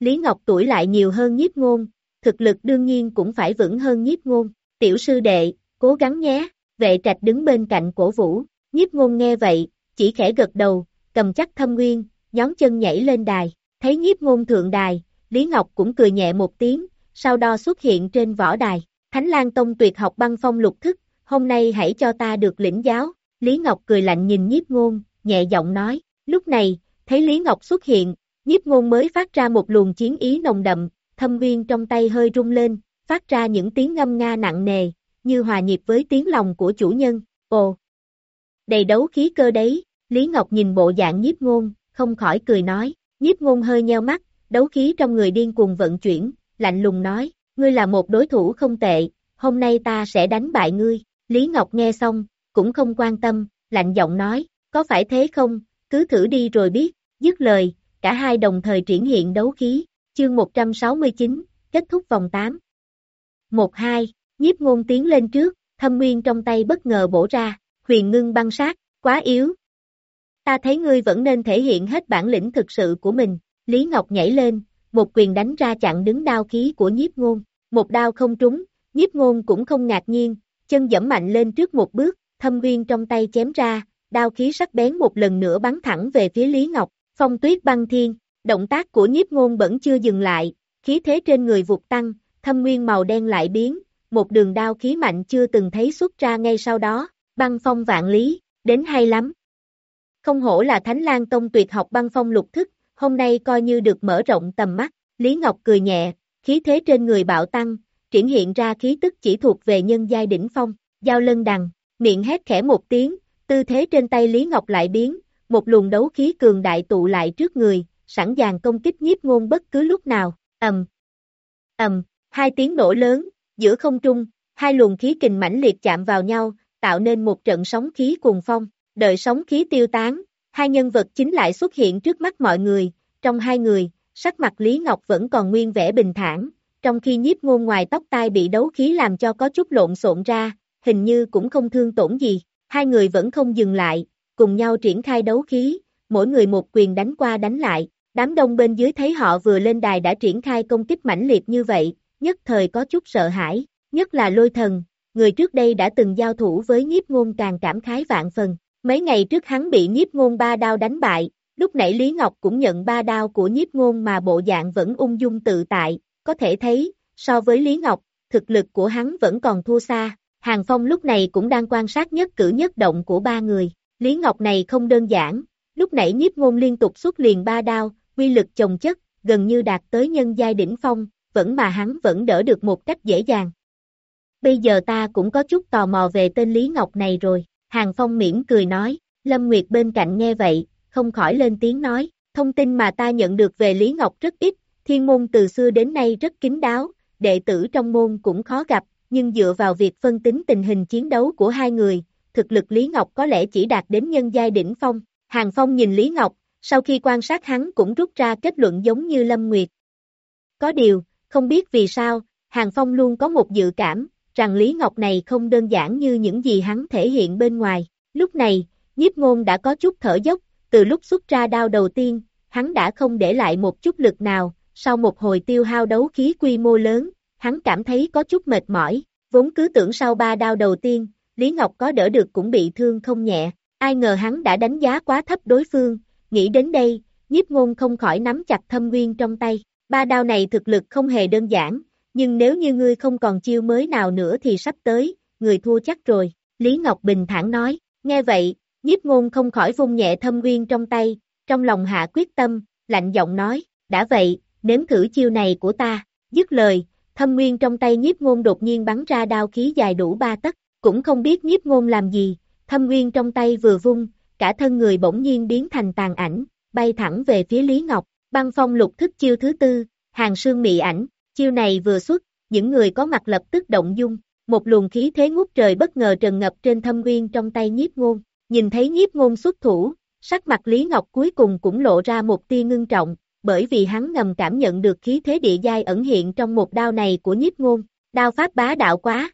Lý Ngọc tuổi lại nhiều hơn Nhiếp Ngôn, thực lực đương nhiên cũng phải vững hơn Nhiếp Ngôn. Tiểu sư đệ, cố gắng nhé, vệ trạch đứng bên cạnh cổ vũ, nhiếp ngôn nghe vậy, chỉ khẽ gật đầu, cầm chắc thâm nguyên, nhón chân nhảy lên đài, thấy nhiếp ngôn thượng đài, Lý Ngọc cũng cười nhẹ một tiếng, sau đó xuất hiện trên võ đài, Thánh Lan Tông tuyệt học băng phong lục thức, hôm nay hãy cho ta được lĩnh giáo, Lý Ngọc cười lạnh nhìn nhiếp ngôn, nhẹ giọng nói, lúc này, thấy Lý Ngọc xuất hiện, nhiếp ngôn mới phát ra một luồng chiến ý nồng đậm, thâm viên trong tay hơi rung lên, phát ra những tiếng ngâm nga nặng nề, như hòa nhịp với tiếng lòng của chủ nhân, ồ. Đầy đấu khí cơ đấy, Lý Ngọc nhìn bộ dạng nhiếp ngôn, không khỏi cười nói, nhiếp ngôn hơi nheo mắt, đấu khí trong người điên cuồng vận chuyển, lạnh lùng nói, ngươi là một đối thủ không tệ, hôm nay ta sẽ đánh bại ngươi, Lý Ngọc nghe xong, cũng không quan tâm, lạnh giọng nói, có phải thế không, cứ thử đi rồi biết, dứt lời, cả hai đồng thời triển hiện đấu khí, chương 169, kết thúc vòng 8. 1-2, nhiếp ngôn tiến lên trước, thâm nguyên trong tay bất ngờ bổ ra, huyền ngưng băng sát, quá yếu. Ta thấy ngươi vẫn nên thể hiện hết bản lĩnh thực sự của mình, Lý Ngọc nhảy lên, một quyền đánh ra chặn đứng đao khí của nhiếp ngôn, một đao không trúng, nhiếp ngôn cũng không ngạc nhiên, chân dẫm mạnh lên trước một bước, thâm Viên trong tay chém ra, đao khí sắc bén một lần nữa bắn thẳng về phía Lý Ngọc, phong tuyết băng thiên, động tác của nhiếp ngôn vẫn chưa dừng lại, khí thế trên người vụt tăng, thâm nguyên màu đen lại biến, một đường đao khí mạnh chưa từng thấy xuất ra ngay sau đó, băng phong vạn lý, đến hay lắm. Không hổ là Thánh Lan Tông tuyệt học băng phong lục thức, hôm nay coi như được mở rộng tầm mắt, Lý Ngọc cười nhẹ, khí thế trên người bạo tăng, triển hiện ra khí tức chỉ thuộc về nhân giai đỉnh phong, giao lân đằng, miệng hét khẽ một tiếng, tư thế trên tay Lý Ngọc lại biến, một luồng đấu khí cường đại tụ lại trước người, sẵn sàng công kích nhiếp ngôn bất cứ lúc nào, ầm, ầm, hai tiếng nổ lớn, giữa không trung, hai luồng khí kình mãnh liệt chạm vào nhau, tạo nên một trận sóng khí cuồng phong, đợi sóng khí tiêu tán, hai nhân vật chính lại xuất hiện trước mắt mọi người, trong hai người, sắc mặt Lý Ngọc vẫn còn nguyên vẻ bình thản, trong khi nhiếp ngôn ngoài tóc tai bị đấu khí làm cho có chút lộn xộn ra, hình như cũng không thương tổn gì, hai người vẫn không dừng lại, cùng nhau triển khai đấu khí, mỗi người một quyền đánh qua đánh lại, đám đông bên dưới thấy họ vừa lên đài đã triển khai công kích mãnh liệt như vậy, nhất thời có chút sợ hãi, nhất là lôi thần, người trước đây đã từng giao thủ với nhiếp ngôn càng cảm khái vạn phần, mấy ngày trước hắn bị nhiếp ngôn ba đao đánh bại, lúc nãy Lý Ngọc cũng nhận ba đao của nhiếp ngôn mà bộ dạng vẫn ung dung tự tại, có thể thấy, so với Lý Ngọc, thực lực của hắn vẫn còn thua xa, Hàng Phong lúc này cũng đang quan sát nhất cử nhất động của ba người, Lý Ngọc này không đơn giản, lúc nãy nhiếp ngôn liên tục xuất liền ba đao, quy lực chồng chất, gần như đạt tới nhân giai đỉnh phong, vẫn mà hắn vẫn đỡ được một cách dễ dàng. Bây giờ ta cũng có chút tò mò về tên Lý Ngọc này rồi, Hàng Phong mỉm cười nói, Lâm Nguyệt bên cạnh nghe vậy, không khỏi lên tiếng nói, thông tin mà ta nhận được về Lý Ngọc rất ít, thiên môn từ xưa đến nay rất kín đáo, đệ tử trong môn cũng khó gặp, nhưng dựa vào việc phân tính tình hình chiến đấu của hai người, thực lực Lý Ngọc có lẽ chỉ đạt đến nhân giai đỉnh phong. Hàng Phong nhìn Lý Ngọc, sau khi quan sát hắn cũng rút ra kết luận giống như Lâm Nguyệt. Có điều, không biết vì sao, Hàng Phong luôn có một dự cảm, rằng Lý Ngọc này không đơn giản như những gì hắn thể hiện bên ngoài. Lúc này, nhiếp ngôn đã có chút thở dốc, từ lúc xuất ra đao đầu tiên, hắn đã không để lại một chút lực nào, sau một hồi tiêu hao đấu khí quy mô lớn, hắn cảm thấy có chút mệt mỏi, vốn cứ tưởng sau ba đao đầu tiên, Lý Ngọc có đỡ được cũng bị thương không nhẹ, ai ngờ hắn đã đánh giá quá thấp đối phương, nghĩ đến đây, nhiếp ngôn không khỏi nắm chặt thâm nguyên trong tay, ba đao này thực lực không hề đơn giản, nhưng nếu như ngươi không còn chiêu mới nào nữa thì sắp tới, người thua chắc rồi, Lý Ngọc bình thản nói, nghe vậy, nhiếp ngôn không khỏi vung nhẹ thâm nguyên trong tay, trong lòng hạ quyết tâm, lạnh giọng nói, đã vậy, nếm thử chiêu này của ta, dứt lời, thâm nguyên trong tay nhiếp ngôn đột nhiên bắn ra đao khí dài đủ ba tấc, cũng không biết nhiếp ngôn làm gì, thâm nguyên trong tay vừa vung, cả thân người bỗng nhiên biến thành tàn ảnh, bay thẳng về phía Lý Ngọc, băng phong lục thức chiêu thứ tư, hàng sương mị ảnh, chiêu này vừa xuất, những người có mặt lập tức động dung, một luồng khí thế ngút trời bất ngờ trần ngập trên thâm nguyên trong tay nhiếp ngôn, nhìn thấy nhiếp ngôn xuất thủ, sắc mặt Lý Ngọc cuối cùng cũng lộ ra một tia ngưng trọng, bởi vì hắn ngầm cảm nhận được khí thế địa giai ẩn hiện trong một đao này của nhiếp ngôn, đao pháp bá đạo quá.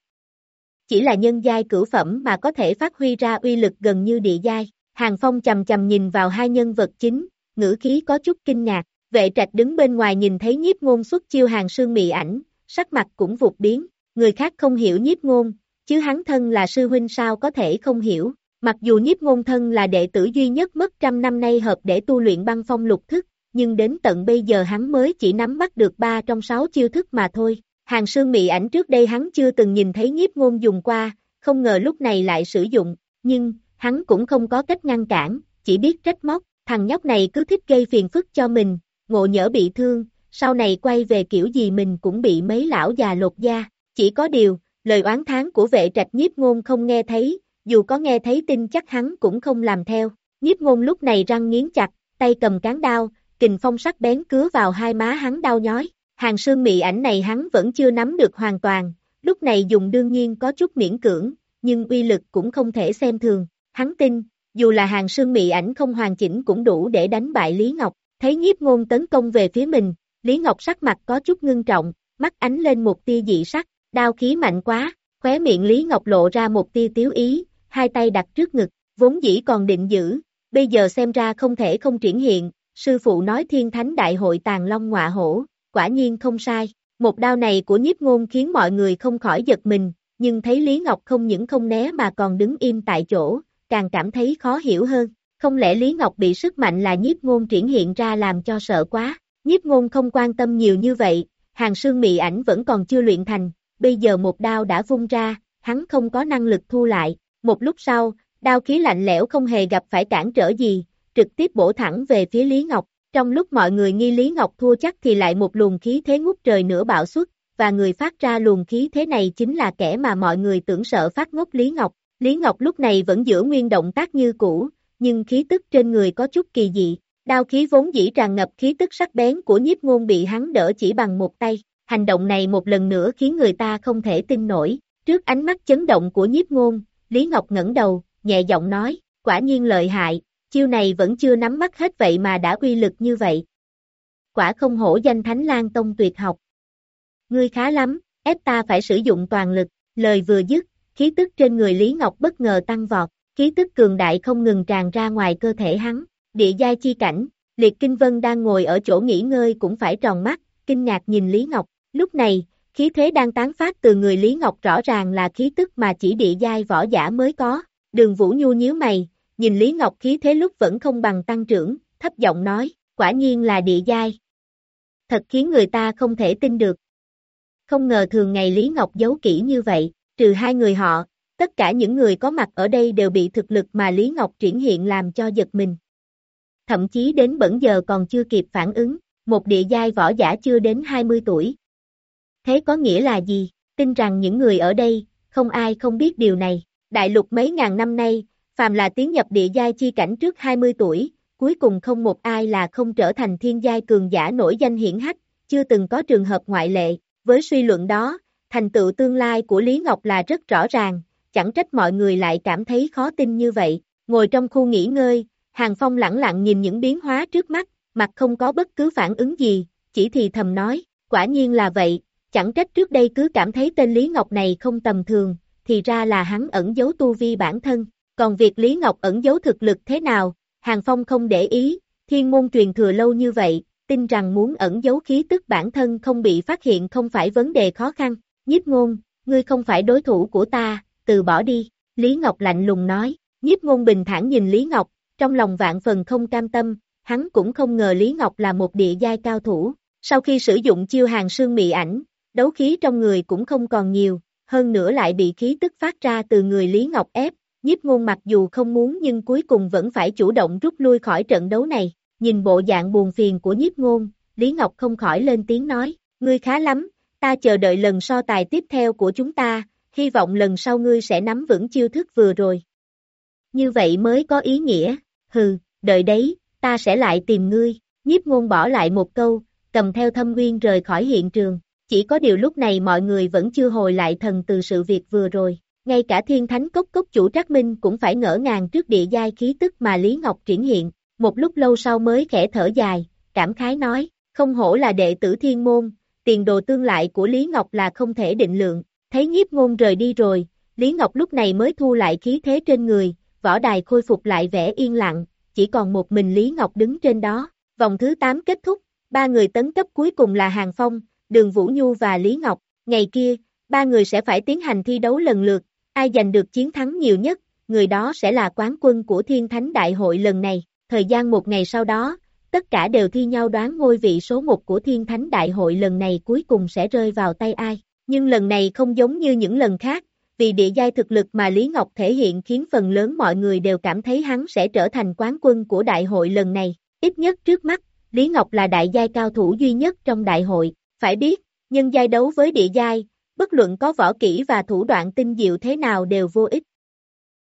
Chỉ là nhân giai cửu phẩm mà có thể phát huy ra uy lực gần như địa giai, Hàng Phong chầm chầm nhìn vào hai nhân vật chính, ngữ khí có chút kinh ngạc, vệ trạch đứng bên ngoài nhìn thấy nhiếp ngôn xuất chiêu hàng sương mị ảnh, sắc mặt cũng vụt biến, người khác không hiểu nhiếp ngôn, chứ hắn thân là sư huynh sao có thể không hiểu. Mặc dù nhiếp ngôn thân là đệ tử duy nhất mất trăm năm nay hợp để tu luyện băng phong lục thức, nhưng đến tận bây giờ hắn mới chỉ nắm bắt được ba trong sáu chiêu thức mà thôi. Hàng sương mị ảnh trước đây hắn chưa từng nhìn thấy nhiếp ngôn dùng qua, không ngờ lúc này lại sử dụng, nhưng, hắn cũng không có cách ngăn cản, chỉ biết trách móc, thằng nhóc này cứ thích gây phiền phức cho mình, ngộ nhỡ bị thương, sau này quay về kiểu gì mình cũng bị mấy lão già lột da, chỉ có điều, lời oán tháng của vệ trạch nhiếp ngôn không nghe thấy, dù có nghe thấy tin chắc hắn cũng không làm theo, nhiếp ngôn lúc này răng nghiến chặt, tay cầm cán đao, kình phong sắc bén cứa vào hai má hắn đau nhói, hàng sương mị ảnh này hắn vẫn chưa nắm được hoàn toàn, lúc này dùng đương nhiên có chút miễn cưỡng, nhưng uy lực cũng không thể xem thường, hắn tin, dù là hàng sương mị ảnh không hoàn chỉnh cũng đủ để đánh bại Lý Ngọc, thấy nhiếp ngôn tấn công về phía mình, Lý Ngọc sắc mặt có chút ngưng trọng, mắt ánh lên một tia dị sắc, đao khí mạnh quá, khóe miệng Lý Ngọc lộ ra một tia tiếu ý, hai tay đặt trước ngực, vốn dĩ còn định giữ, bây giờ xem ra không thể không triển hiện, sư phụ nói thiên thánh đại hội tàn long ngọa hổ, quả nhiên không sai, một đao này của nhiếp ngôn khiến mọi người không khỏi giật mình, nhưng thấy Lý Ngọc không những không né mà còn đứng im tại chỗ, càng cảm thấy khó hiểu hơn, không lẽ Lý Ngọc bị sức mạnh là nhiếp ngôn triển hiện ra làm cho sợ quá, nhiếp ngôn không quan tâm nhiều như vậy, hàng sương mị ảnh vẫn còn chưa luyện thành, bây giờ một đao đã vung ra, hắn không có năng lực thu lại, một lúc sau, đao khí lạnh lẽo không hề gặp phải cản trở gì, trực tiếp bổ thẳng về phía Lý Ngọc, trong lúc mọi người nghi Lý Ngọc thua chắc thì lại một luồng khí thế ngút trời nữa bạo xuất, và người phát ra luồng khí thế này chính là kẻ mà mọi người tưởng sợ phát ngốc Lý Ngọc. Lý Ngọc lúc này vẫn giữ nguyên động tác như cũ, nhưng khí tức trên người có chút kỳ dị. Đao khí vốn dĩ tràn ngập khí tức sắc bén của nhiếp ngôn bị hắn đỡ chỉ bằng một tay. Hành động này một lần nữa khiến người ta không thể tin nổi. Trước ánh mắt chấn động của nhiếp ngôn, Lý Ngọc ngẩng đầu, nhẹ giọng nói, quả nhiên lợi hại, chiêu này vẫn chưa nắm bắt hết vậy mà đã quy lực như vậy. Quả không hổ danh Thánh Lan Tông tuyệt học. Ngươi khá lắm, ép ta phải sử dụng toàn lực, lời vừa dứt, khí tức trên người Lý Ngọc bất ngờ tăng vọt, khí tức cường đại không ngừng tràn ra ngoài cơ thể hắn, địa giai chi cảnh, Liệt Kinh Vân đang ngồi ở chỗ nghỉ ngơi cũng phải tròn mắt, kinh ngạc nhìn Lý Ngọc, lúc này, khí thế đang tán phát từ người Lý Ngọc rõ ràng là khí tức mà chỉ địa giai võ giả mới có, đường Vũ Nhu nhíu mày, nhìn Lý Ngọc khí thế lúc vẫn không bằng tăng trưởng, thấp giọng nói, quả nhiên là địa giai. Thật khiến người ta không thể tin được. Không ngờ thường ngày Lý Ngọc giấu kỹ như vậy, trừ hai người họ, tất cả những người có mặt ở đây đều bị thực lực mà Lý Ngọc triển hiện làm cho giật mình. Thậm chí đến bẩn giờ còn chưa kịp phản ứng, một địa giai võ giả chưa đến 20 tuổi. Thế có nghĩa là gì? Tin rằng những người ở đây, không ai không biết điều này. Đại lục mấy ngàn năm nay, phàm là tiến nhập địa giai chi cảnh trước 20 tuổi, cuối cùng không một ai là không trở thành thiên giai cường giả nổi danh hiển hách, chưa từng có trường hợp ngoại lệ. Với suy luận đó, thành tựu tương lai của Lý Ngọc là rất rõ ràng, chẳng trách mọi người lại cảm thấy khó tin như vậy. Ngồi trong khu nghỉ ngơi, Hàng Phong lặng lặng nhìn những biến hóa trước mắt, mặt không có bất cứ phản ứng gì, chỉ thì thầm nói, quả nhiên là vậy, chẳng trách trước đây cứ cảm thấy tên Lý Ngọc này không tầm thường, thì ra là hắn ẩn giấu tu vi bản thân, còn việc Lý Ngọc ẩn giấu thực lực thế nào, Hàng Phong không để ý, thiên môn truyền thừa lâu như vậy, tin rằng muốn ẩn giấu khí tức bản thân không bị phát hiện không phải vấn đề khó khăn, nhiếp ngôn, ngươi không phải đối thủ của ta, từ bỏ đi, Lý Ngọc lạnh lùng nói, nhiếp ngôn bình thản nhìn Lý Ngọc, trong lòng vạn phần không cam tâm, hắn cũng không ngờ Lý Ngọc là một địa giai cao thủ, sau khi sử dụng chiêu hàng sương mị ảnh, đấu khí trong người cũng không còn nhiều, hơn nữa lại bị khí tức phát ra từ người Lý Ngọc ép, nhiếp ngôn mặc dù không muốn nhưng cuối cùng vẫn phải chủ động rút lui khỏi trận đấu này, nhìn bộ dạng buồn phiền của nhiếp ngôn, Lý Ngọc không khỏi lên tiếng nói, ngươi khá lắm, ta chờ đợi lần so tài tiếp theo của chúng ta, hy vọng lần sau ngươi sẽ nắm vững chiêu thức vừa rồi. Như vậy mới có ý nghĩa, hừ, đợi đấy, ta sẽ lại tìm ngươi, nhiếp ngôn bỏ lại một câu, cầm theo thâm nguyên rời khỏi hiện trường, chỉ có điều lúc này mọi người vẫn chưa hồi lại thần từ sự việc vừa rồi, ngay cả thiên thánh cốc cốc chủ Trác Minh cũng phải ngỡ ngàng trước địa giai khí tức mà Lý Ngọc triển hiện, một lúc lâu sau mới khẽ thở dài, cảm khái nói, không hổ là đệ tử thiên môn, tiền đồ tương lại của Lý Ngọc là không thể định lượng, thấy nhiếp ngôn rời đi rồi, Lý Ngọc lúc này mới thu lại khí thế trên người, võ đài khôi phục lại vẻ yên lặng, chỉ còn một mình Lý Ngọc đứng trên đó, vòng thứ 8 kết thúc, ba người tấn cấp cuối cùng là Hàng Phong, Đường Vũ Nhu và Lý Ngọc, ngày kia, ba người sẽ phải tiến hành thi đấu lần lượt, ai giành được chiến thắng nhiều nhất, người đó sẽ là quán quân của Thiên Thánh Đại hội lần này. Thời gian một ngày sau đó, tất cả đều thi nhau đoán ngôi vị số một của Thiên Thánh Đại hội lần này cuối cùng sẽ rơi vào tay ai. Nhưng lần này không giống như những lần khác, vì địa giai thực lực mà Lý Ngọc thể hiện khiến phần lớn mọi người đều cảm thấy hắn sẽ trở thành quán quân của đại hội lần này. Ít nhất trước mắt, Lý Ngọc là đại giai cao thủ duy nhất trong đại hội. Phải biết, nhân giai đấu với địa giai, bất luận có võ kỹ và thủ đoạn tinh diệu thế nào đều vô ích.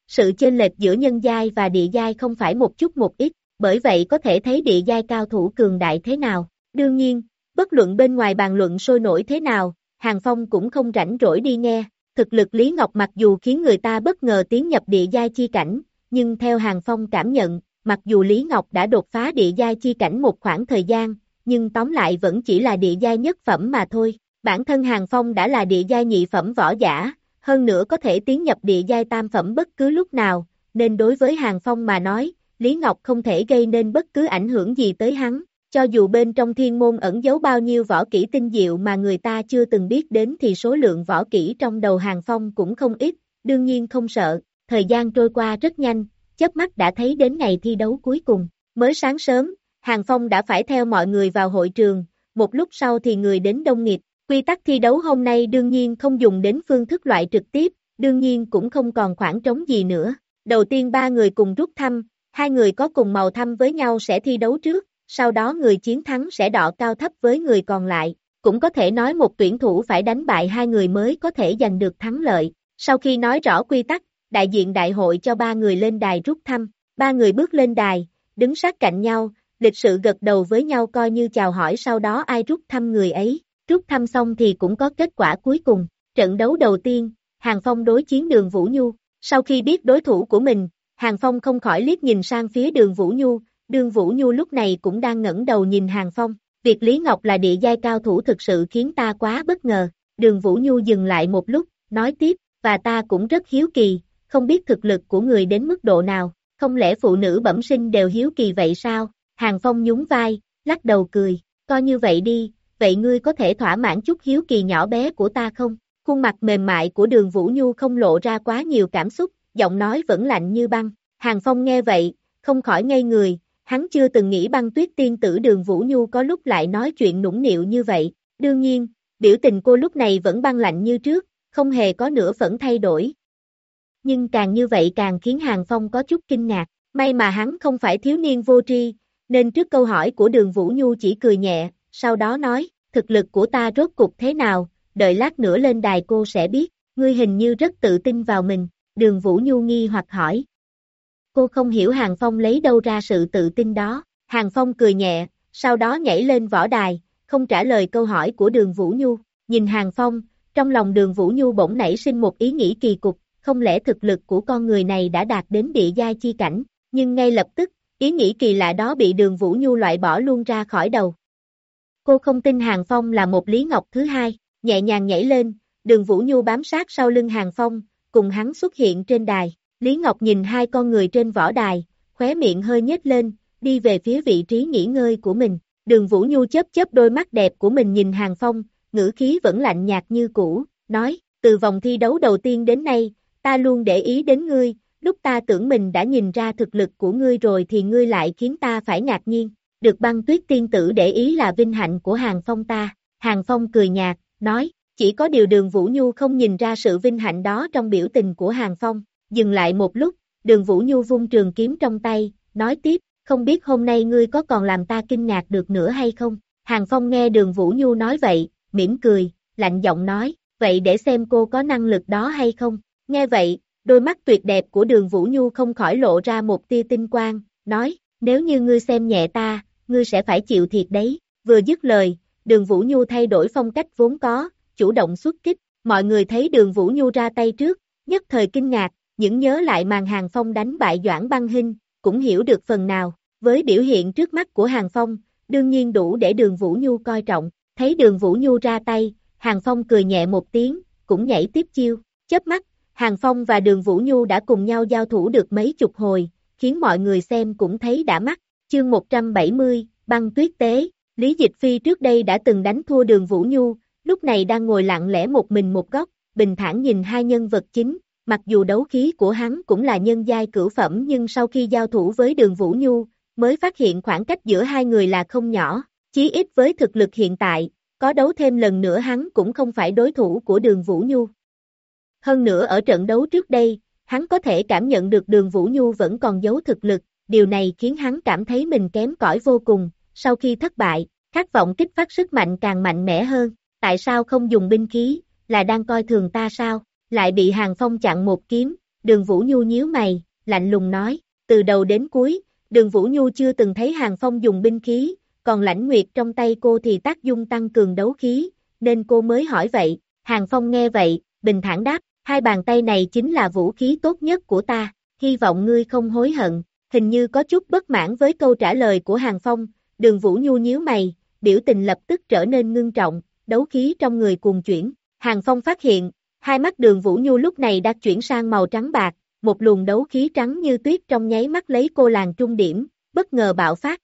Sự chênh lệch giữa nhân giai và địa giai không phải một chút một ít, bởi vậy có thể thấy địa giai cao thủ cường đại thế nào. Đương nhiên, bất luận bên ngoài bàn luận sôi nổi thế nào, Hàng Phong cũng không rảnh rỗi đi nghe, thực lực Lý Ngọc mặc dù khiến người ta bất ngờ tiến nhập địa giai chi cảnh, nhưng theo Hàng Phong cảm nhận, mặc dù Lý Ngọc đã đột phá địa giai chi cảnh một khoảng thời gian, nhưng tóm lại vẫn chỉ là địa giai nhất phẩm mà thôi. Bản thân Hàng Phong đã là địa giai nhị phẩm võ giả, hơn nữa có thể tiến nhập địa giai tam phẩm bất cứ lúc nào, nên đối với Hàng Phong mà nói, Lý Ngọc không thể gây nên bất cứ ảnh hưởng gì tới hắn, cho dù bên trong thiên môn ẩn giấu bao nhiêu võ kỹ tinh diệu mà người ta chưa từng biết đến thì số lượng võ kỹ trong đầu Hàng Phong cũng không ít, đương nhiên không sợ, thời gian trôi qua rất nhanh, chớp mắt đã thấy đến ngày thi đấu cuối cùng, mới sáng sớm, Hàng Phong đã phải theo mọi người vào hội trường, một lúc sau thì người đến đông nghịt, quy tắc thi đấu hôm nay đương nhiên không dùng đến phương thức loại trực tiếp, đương nhiên cũng không còn khoảng trống gì nữa. Đầu tiên ba người cùng rút thăm, hai người có cùng màu thăm với nhau sẽ thi đấu trước, sau đó người chiến thắng sẽ đọ cao thấp với người còn lại. Cũng có thể nói một tuyển thủ phải đánh bại hai người mới có thể giành được thắng lợi. Sau khi nói rõ quy tắc, đại diện đại hội cho ba người lên đài rút thăm. Ba người bước lên đài, đứng sát cạnh nhau, lịch sự gật đầu với nhau coi như chào hỏi sau đó ai rút thăm người ấy. Rút thăm xong thì cũng có kết quả cuối cùng. Trận đấu đầu tiên, Hàng Phong đối chiến đường Vũ Nhu. Sau khi biết đối thủ của mình, Hàng Phong không khỏi liếc nhìn sang phía đường Vũ Nhu, đường Vũ Nhu lúc này cũng đang ngẩng đầu nhìn Hàng Phong. Việc Lý Ngọc là địa giai cao thủ thực sự khiến ta quá bất ngờ. Đường Vũ Nhu dừng lại một lúc, nói tiếp, và ta cũng rất hiếu kỳ, không biết thực lực của người đến mức độ nào, không lẽ phụ nữ bẩm sinh đều hiếu kỳ vậy sao? Hàng Phong nhún vai, lắc đầu cười, coi như vậy đi, vậy ngươi có thể thỏa mãn chút hiếu kỳ nhỏ bé của ta không? Khuôn mặt mềm mại của đường Vũ Nhu không lộ ra quá nhiều cảm xúc, giọng nói vẫn lạnh như băng. Hàng Phong nghe vậy, không khỏi ngây người, hắn chưa từng nghĩ băng tuyết tiên tử đường Vũ Nhu có lúc lại nói chuyện nũng nịu như vậy. Đương nhiên, biểu tình cô lúc này vẫn băng lạnh như trước, không hề có nửa phẫn thay đổi. Nhưng càng như vậy càng khiến Hàng Phong có chút kinh ngạc, may mà hắn không phải thiếu niên vô tri, nên trước câu hỏi của đường Vũ Nhu chỉ cười nhẹ, sau đó nói, thực lực của ta rốt cục thế nào, đợi lát nữa lên đài cô sẽ biết, ngươi hình như rất tự tin vào mình, đường Vũ Nhu nghi hoặc hỏi. Cô không hiểu Hàng Phong lấy đâu ra sự tự tin đó, Hàng Phong cười nhẹ, sau đó nhảy lên võ đài, không trả lời câu hỏi của đường Vũ Nhu, nhìn Hàng Phong, trong lòng đường Vũ Nhu bỗng nảy sinh một ý nghĩ kỳ cục, không lẽ thực lực của con người này đã đạt đến địa giai chi cảnh, nhưng ngay lập tức, ý nghĩ kỳ lạ đó bị đường Vũ Nhu loại bỏ luôn ra khỏi đầu. Cô không tin Hàng Phong là một Lý Ngọc thứ hai, nhẹ nhàng nhảy lên, đường Vũ Nhu bám sát sau lưng Hàng Phong, cùng hắn xuất hiện trên đài. Lý Ngọc nhìn hai con người trên võ đài, khóe miệng hơi nhếch lên, đi về phía vị trí nghỉ ngơi của mình. Đường Vũ Nhu chớp chớp đôi mắt đẹp của mình nhìn Hàng Phong, ngữ khí vẫn lạnh nhạt như cũ, nói, từ vòng thi đấu đầu tiên đến nay, ta luôn để ý đến ngươi, lúc ta tưởng mình đã nhìn ra thực lực của ngươi rồi thì ngươi lại khiến ta phải ngạc nhiên. Được băng tuyết tiên tử để ý là vinh hạnh của Hàng Phong ta. Hàng Phong cười nhạt, nói, chỉ có điều đường Vũ Nhu không nhìn ra sự vinh hạnh đó trong biểu tình của Hàng Phong. Dừng lại một lúc, đường Vũ Nhu vung trường kiếm trong tay, nói tiếp, không biết hôm nay ngươi có còn làm ta kinh ngạc được nữa hay không? Hàng Phong nghe đường Vũ Nhu nói vậy, mỉm cười, lạnh giọng nói, vậy để xem cô có năng lực đó hay không? Nghe vậy, đôi mắt tuyệt đẹp của đường Vũ Nhu không khỏi lộ ra một tia tinh quang, nói, nếu như ngươi xem nhẹ ta, ngươi sẽ phải chịu thiệt đấy. Vừa dứt lời, đường Vũ Nhu thay đổi phong cách vốn có, chủ động xuất kích, mọi người thấy đường Vũ Nhu ra tay trước, nhất thời kinh ngạc, những nhớ lại màn Hàng Phong đánh bại Doãn Băng Hinh, cũng hiểu được phần nào, với biểu hiện trước mắt của Hàng Phong, đương nhiên đủ để đường Vũ Nhu coi trọng, thấy đường Vũ Nhu ra tay, Hàng Phong cười nhẹ một tiếng, cũng nhảy tiếp chiêu, chớp mắt, Hàng Phong và đường Vũ Nhu đã cùng nhau giao thủ được mấy chục hồi, khiến mọi người xem cũng thấy đã mắt, chương 170, băng tuyết tế, Lý Dịch Phi trước đây đã từng đánh thua đường Vũ Nhu, lúc này đang ngồi lặng lẽ một mình một góc, bình thản nhìn hai nhân vật chính, mặc dù đấu khí của hắn cũng là nhân giai cửu phẩm nhưng sau khi giao thủ với đường Vũ Nhu, mới phát hiện khoảng cách giữa hai người là không nhỏ, chí ít với thực lực hiện tại, có đấu thêm lần nữa hắn cũng không phải đối thủ của đường Vũ Nhu. Hơn nữa ở trận đấu trước đây, hắn có thể cảm nhận được đường Vũ Nhu vẫn còn giấu thực lực, điều này khiến hắn cảm thấy mình kém cỏi vô cùng, sau khi thất bại, khát vọng kích phát sức mạnh càng mạnh mẽ hơn, tại sao không dùng binh khí, là đang coi thường ta sao, lại bị Hàng Phong chặn một kiếm, đường Vũ Nhu nhíu mày, lạnh lùng nói, từ đầu đến cuối, đường Vũ Nhu chưa từng thấy Hàng Phong dùng binh khí, còn lãnh nguyệt trong tay cô thì tác dung tăng cường đấu khí, nên cô mới hỏi vậy, Hàng Phong nghe vậy, bình thản đáp, hai bàn tay này chính là vũ khí tốt nhất của ta, hy vọng ngươi không hối hận, hình như có chút bất mãn với câu trả lời của Hàng Phong, đường Vũ Nhu nhíu mày, biểu tình lập tức trở nên ngưng trọng, đấu khí trong người cuồng chuyển, Hàng Phong phát hiện, hai mắt đường Vũ Nhu lúc này đã chuyển sang màu trắng bạc, một luồng đấu khí trắng như tuyết trong nháy mắt lấy cô làng trung điểm, bất ngờ bạo phát.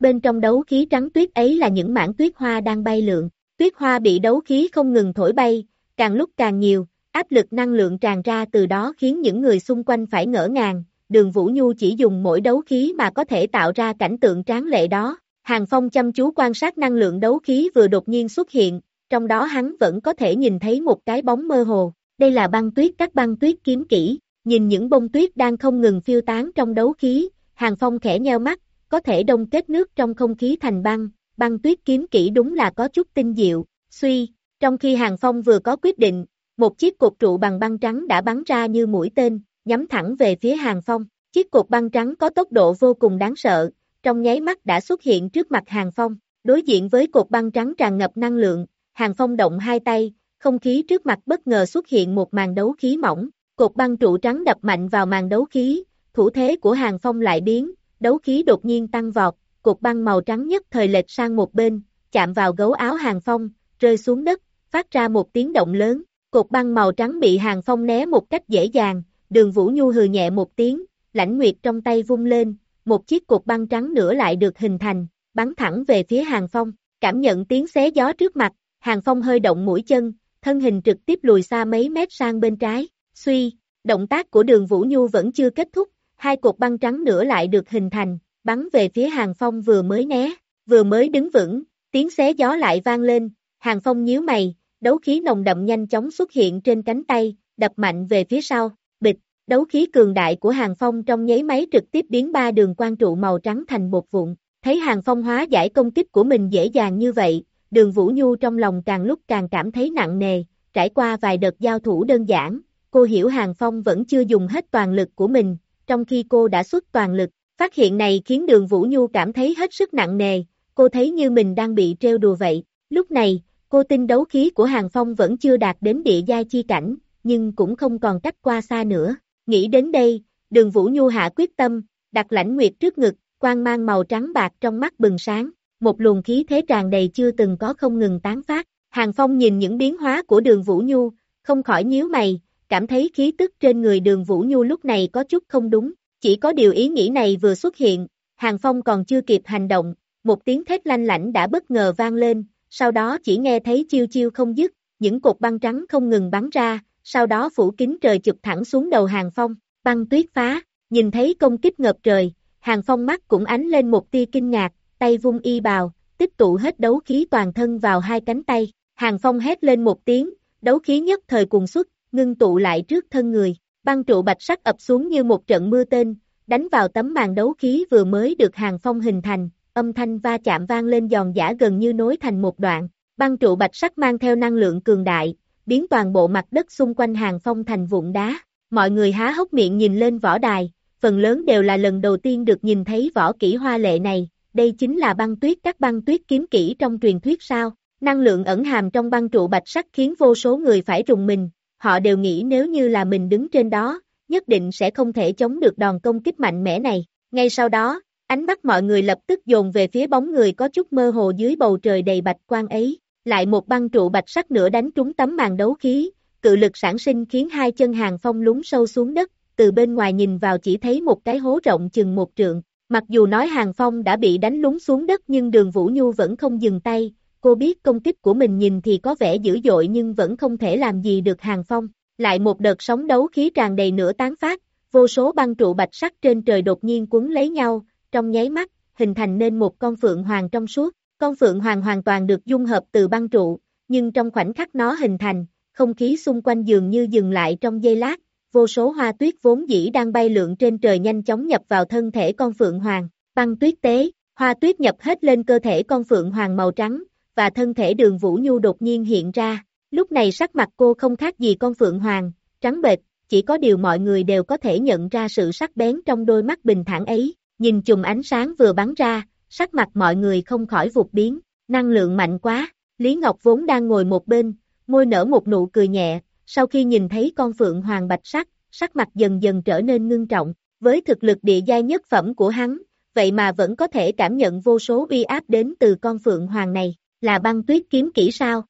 Bên trong đấu khí trắng tuyết ấy là những mảng tuyết hoa đang bay lượn, tuyết hoa bị đấu khí không ngừng thổi bay, càng lúc càng nhiều, áp lực năng lượng tràn ra từ đó khiến những người xung quanh phải ngỡ ngàng, đường Vũ Nhu chỉ dùng mỗi đấu khí mà có thể tạo ra cảnh tượng tráng lệ đó. Hàng Phong chăm chú quan sát năng lượng đấu khí vừa đột nhiên xuất hiện, trong đó hắn vẫn có thể nhìn thấy một cái bóng mơ hồ. Đây là băng tuyết các băng tuyết kiếm kỹ, nhìn những bông tuyết đang không ngừng phiêu tán trong đấu khí, Hàng Phong khẽ nheo mắt, có thể đông kết nước trong không khí thành băng, băng tuyết kiếm kỹ đúng là có chút tinh diệu, suy, trong khi Hàng Phong vừa có quyết định, một chiếc cột trụ bằng băng trắng đã bắn ra như mũi tên, nhắm thẳng về phía Hàng Phong. Chiếc cột băng trắng có tốc độ vô cùng đáng sợ, trong nháy mắt đã xuất hiện trước mặt Hàng Phong. Đối diện với cột băng trắng tràn ngập năng lượng, Hàng Phong động hai tay, không khí trước mặt bất ngờ xuất hiện một màn đấu khí mỏng. Cột băng trụ trắng đập mạnh vào màn đấu khí, thủ thế của Hàng Phong lại biến, đấu khí đột nhiên tăng vọt, cột băng màu trắng nhất thời lệch sang một bên, chạm vào gấu áo Hàng Phong, rơi xuống đất, phát ra một tiếng động lớn, Cột băng màu trắng bị Hàng Phong né một cách dễ dàng, đường Vũ Nhu hừ nhẹ một tiếng, lãnh nguyệt trong tay vung lên, một chiếc cột băng trắng nữa lại được hình thành, bắn thẳng về phía Hàng Phong, cảm nhận tiếng xé gió trước mặt, Hàng Phong hơi động mũi chân, thân hình trực tiếp lùi xa mấy mét sang bên trái, suy, động tác của đường Vũ Nhu vẫn chưa kết thúc, hai cột băng trắng nữa lại được hình thành, bắn về phía Hàng Phong vừa mới né, vừa mới đứng vững, tiếng xé gió lại vang lên, Hàng Phong nhíu mày, đấu khí nồng đậm nhanh chóng xuất hiện trên cánh tay, đập mạnh về phía sau, bịch, đấu khí cường đại của Hàng Phong trong nháy máy trực tiếp biến ba đường quan trụ màu trắng thành bột vụn, thấy Hàng Phong hóa giải công kích của mình dễ dàng như vậy, đường Vũ Nhu trong lòng càng lúc càng cảm thấy nặng nề, trải qua vài đợt giao thủ đơn giản, cô hiểu Hàng Phong vẫn chưa dùng hết toàn lực của mình, trong khi cô đã xuất toàn lực, phát hiện này khiến đường Vũ Nhu cảm thấy hết sức nặng nề, cô thấy như mình đang bị trêu đùa vậy, lúc này, Cô tin đấu khí của Hàng Phong vẫn chưa đạt đến địa giai chi cảnh, nhưng cũng không còn cách qua xa nữa. Nghĩ đến đây, đường Vũ Nhu hạ quyết tâm, đặt lãnh nguyệt trước ngực, quang mang màu trắng bạc trong mắt bừng sáng, một luồng khí thế tràn đầy chưa từng có không ngừng tán phát. Hàng Phong nhìn những biến hóa của đường Vũ Nhu, không khỏi nhíu mày, cảm thấy khí tức trên người đường Vũ Nhu lúc này có chút không đúng, chỉ có điều ý nghĩ này vừa xuất hiện, Hàng Phong còn chưa kịp hành động, một tiếng thét lanh lảnh đã bất ngờ vang lên, sau đó chỉ nghe thấy chiêu chiêu không dứt, những cột băng trắng không ngừng bắn ra, sau đó phủ kính trời chụp thẳng xuống đầu hàng phong, băng tuyết phá, nhìn thấy công kích ngập trời, hàng phong mắt cũng ánh lên một tia kinh ngạc, tay vung y bào, tích tụ hết đấu khí toàn thân vào hai cánh tay, hàng phong hét lên một tiếng, đấu khí nhất thời cùng xuất, ngưng tụ lại trước thân người, băng trụ bạch sắc ập xuống như một trận mưa tên, đánh vào tấm màn đấu khí vừa mới được hàng phong hình thành, âm thanh va chạm vang lên giòn giả gần như nối thành một đoạn, băng trụ bạch sắc mang theo năng lượng cường đại, biến toàn bộ mặt đất xung quanh hàng phong thành vụn đá. Mọi người há hốc miệng nhìn lên võ đài, phần lớn đều là lần đầu tiên được nhìn thấy võ kỹ hoa lệ này, đây chính là băng tuyết các băng tuyết kiếm kỹ trong truyền thuyết sao. Năng lượng ẩn hàm trong băng trụ bạch sắc khiến vô số người phải rùng mình, họ đều nghĩ nếu như là mình đứng trên đó, nhất định sẽ không thể chống được đòn công kích mạnh mẽ này. Ngay sau đó, Ánh mắt mọi người lập tức dồn về phía bóng người có chút mơ hồ dưới bầu trời đầy bạch quang ấy, lại một băng trụ bạch sắc nữa đánh trúng tấm màn đấu khí, cự lực sản sinh khiến hai chân hàng phong lún sâu xuống đất, từ bên ngoài nhìn vào chỉ thấy một cái hố rộng chừng một trượng, mặc dù nói hàng phong đã bị đánh lún xuống đất nhưng đường Vũ Nhu vẫn không dừng tay, cô biết công kích của mình nhìn thì có vẻ dữ dội nhưng vẫn không thể làm gì được hàng phong, lại một đợt sóng đấu khí tràn đầy nửa tán phát, vô số băng trụ bạch sắc trên trời đột nhiên cuốn lấy nhau, trong nháy mắt, hình thành nên một con phượng hoàng trong suốt. Con phượng hoàng hoàn toàn được dung hợp từ băng trụ, nhưng trong khoảnh khắc nó hình thành, không khí xung quanh dường như dừng lại trong giây lát, vô số hoa tuyết vốn dĩ đang bay lượn trên trời nhanh chóng nhập vào thân thể con phượng hoàng, băng tuyết tế, hoa tuyết nhập hết lên cơ thể con phượng hoàng màu trắng, và thân thể đường Vũ Nhu đột nhiên hiện ra, lúc này sắc mặt cô không khác gì con phượng hoàng, trắng bệch, chỉ có điều mọi người đều có thể nhận ra sự sắc bén trong đôi mắt bình thản ấy, nhìn chùm ánh sáng vừa bắn ra, sắc mặt mọi người không khỏi vụt biến, năng lượng mạnh quá, Lý Ngọc vốn đang ngồi một bên, môi nở một nụ cười nhẹ, sau khi nhìn thấy con phượng hoàng bạch sắc, sắc mặt dần dần trở nên ngưng trọng, với thực lực địa giai nhất phẩm của hắn, vậy mà vẫn có thể cảm nhận vô số uy áp đến từ con phượng hoàng này, là băng tuyết kiếm kỹ sao?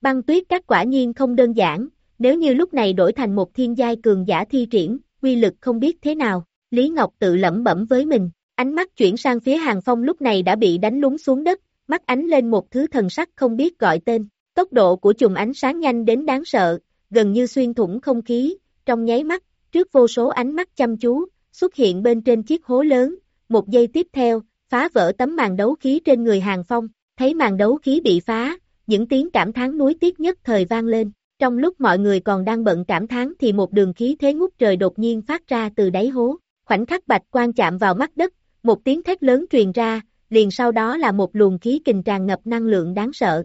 Băng tuyết các quả nhiên không đơn giản, nếu như lúc này đổi thành một thiên giai cường giả thi triển, quy lực không biết thế nào, Lý Ngọc tự lẩm bẩm với mình, ánh mắt chuyển sang phía hàng phong lúc này đã bị đánh lúng xuống đất, mắt ánh lên một thứ thần sắc không biết gọi tên, tốc độ của chùm ánh sáng nhanh đến đáng sợ, gần như xuyên thủng không khí, trong nháy mắt, trước vô số ánh mắt chăm chú, xuất hiện bên trên chiếc hố lớn, một giây tiếp theo, phá vỡ tấm màn đấu khí trên người hàng phong, thấy màn đấu khí bị phá, những tiếng cảm thán nuối tiếc nhất thời vang lên, trong lúc mọi người còn đang bận cảm thán thì một đường khí thế ngút trời đột nhiên phát ra từ đáy hố, khoảnh khắc bạch quan chạm vào mắt đất, một tiếng thét lớn truyền ra, liền sau đó là một luồng khí kình tràn ngập năng lượng đáng sợ.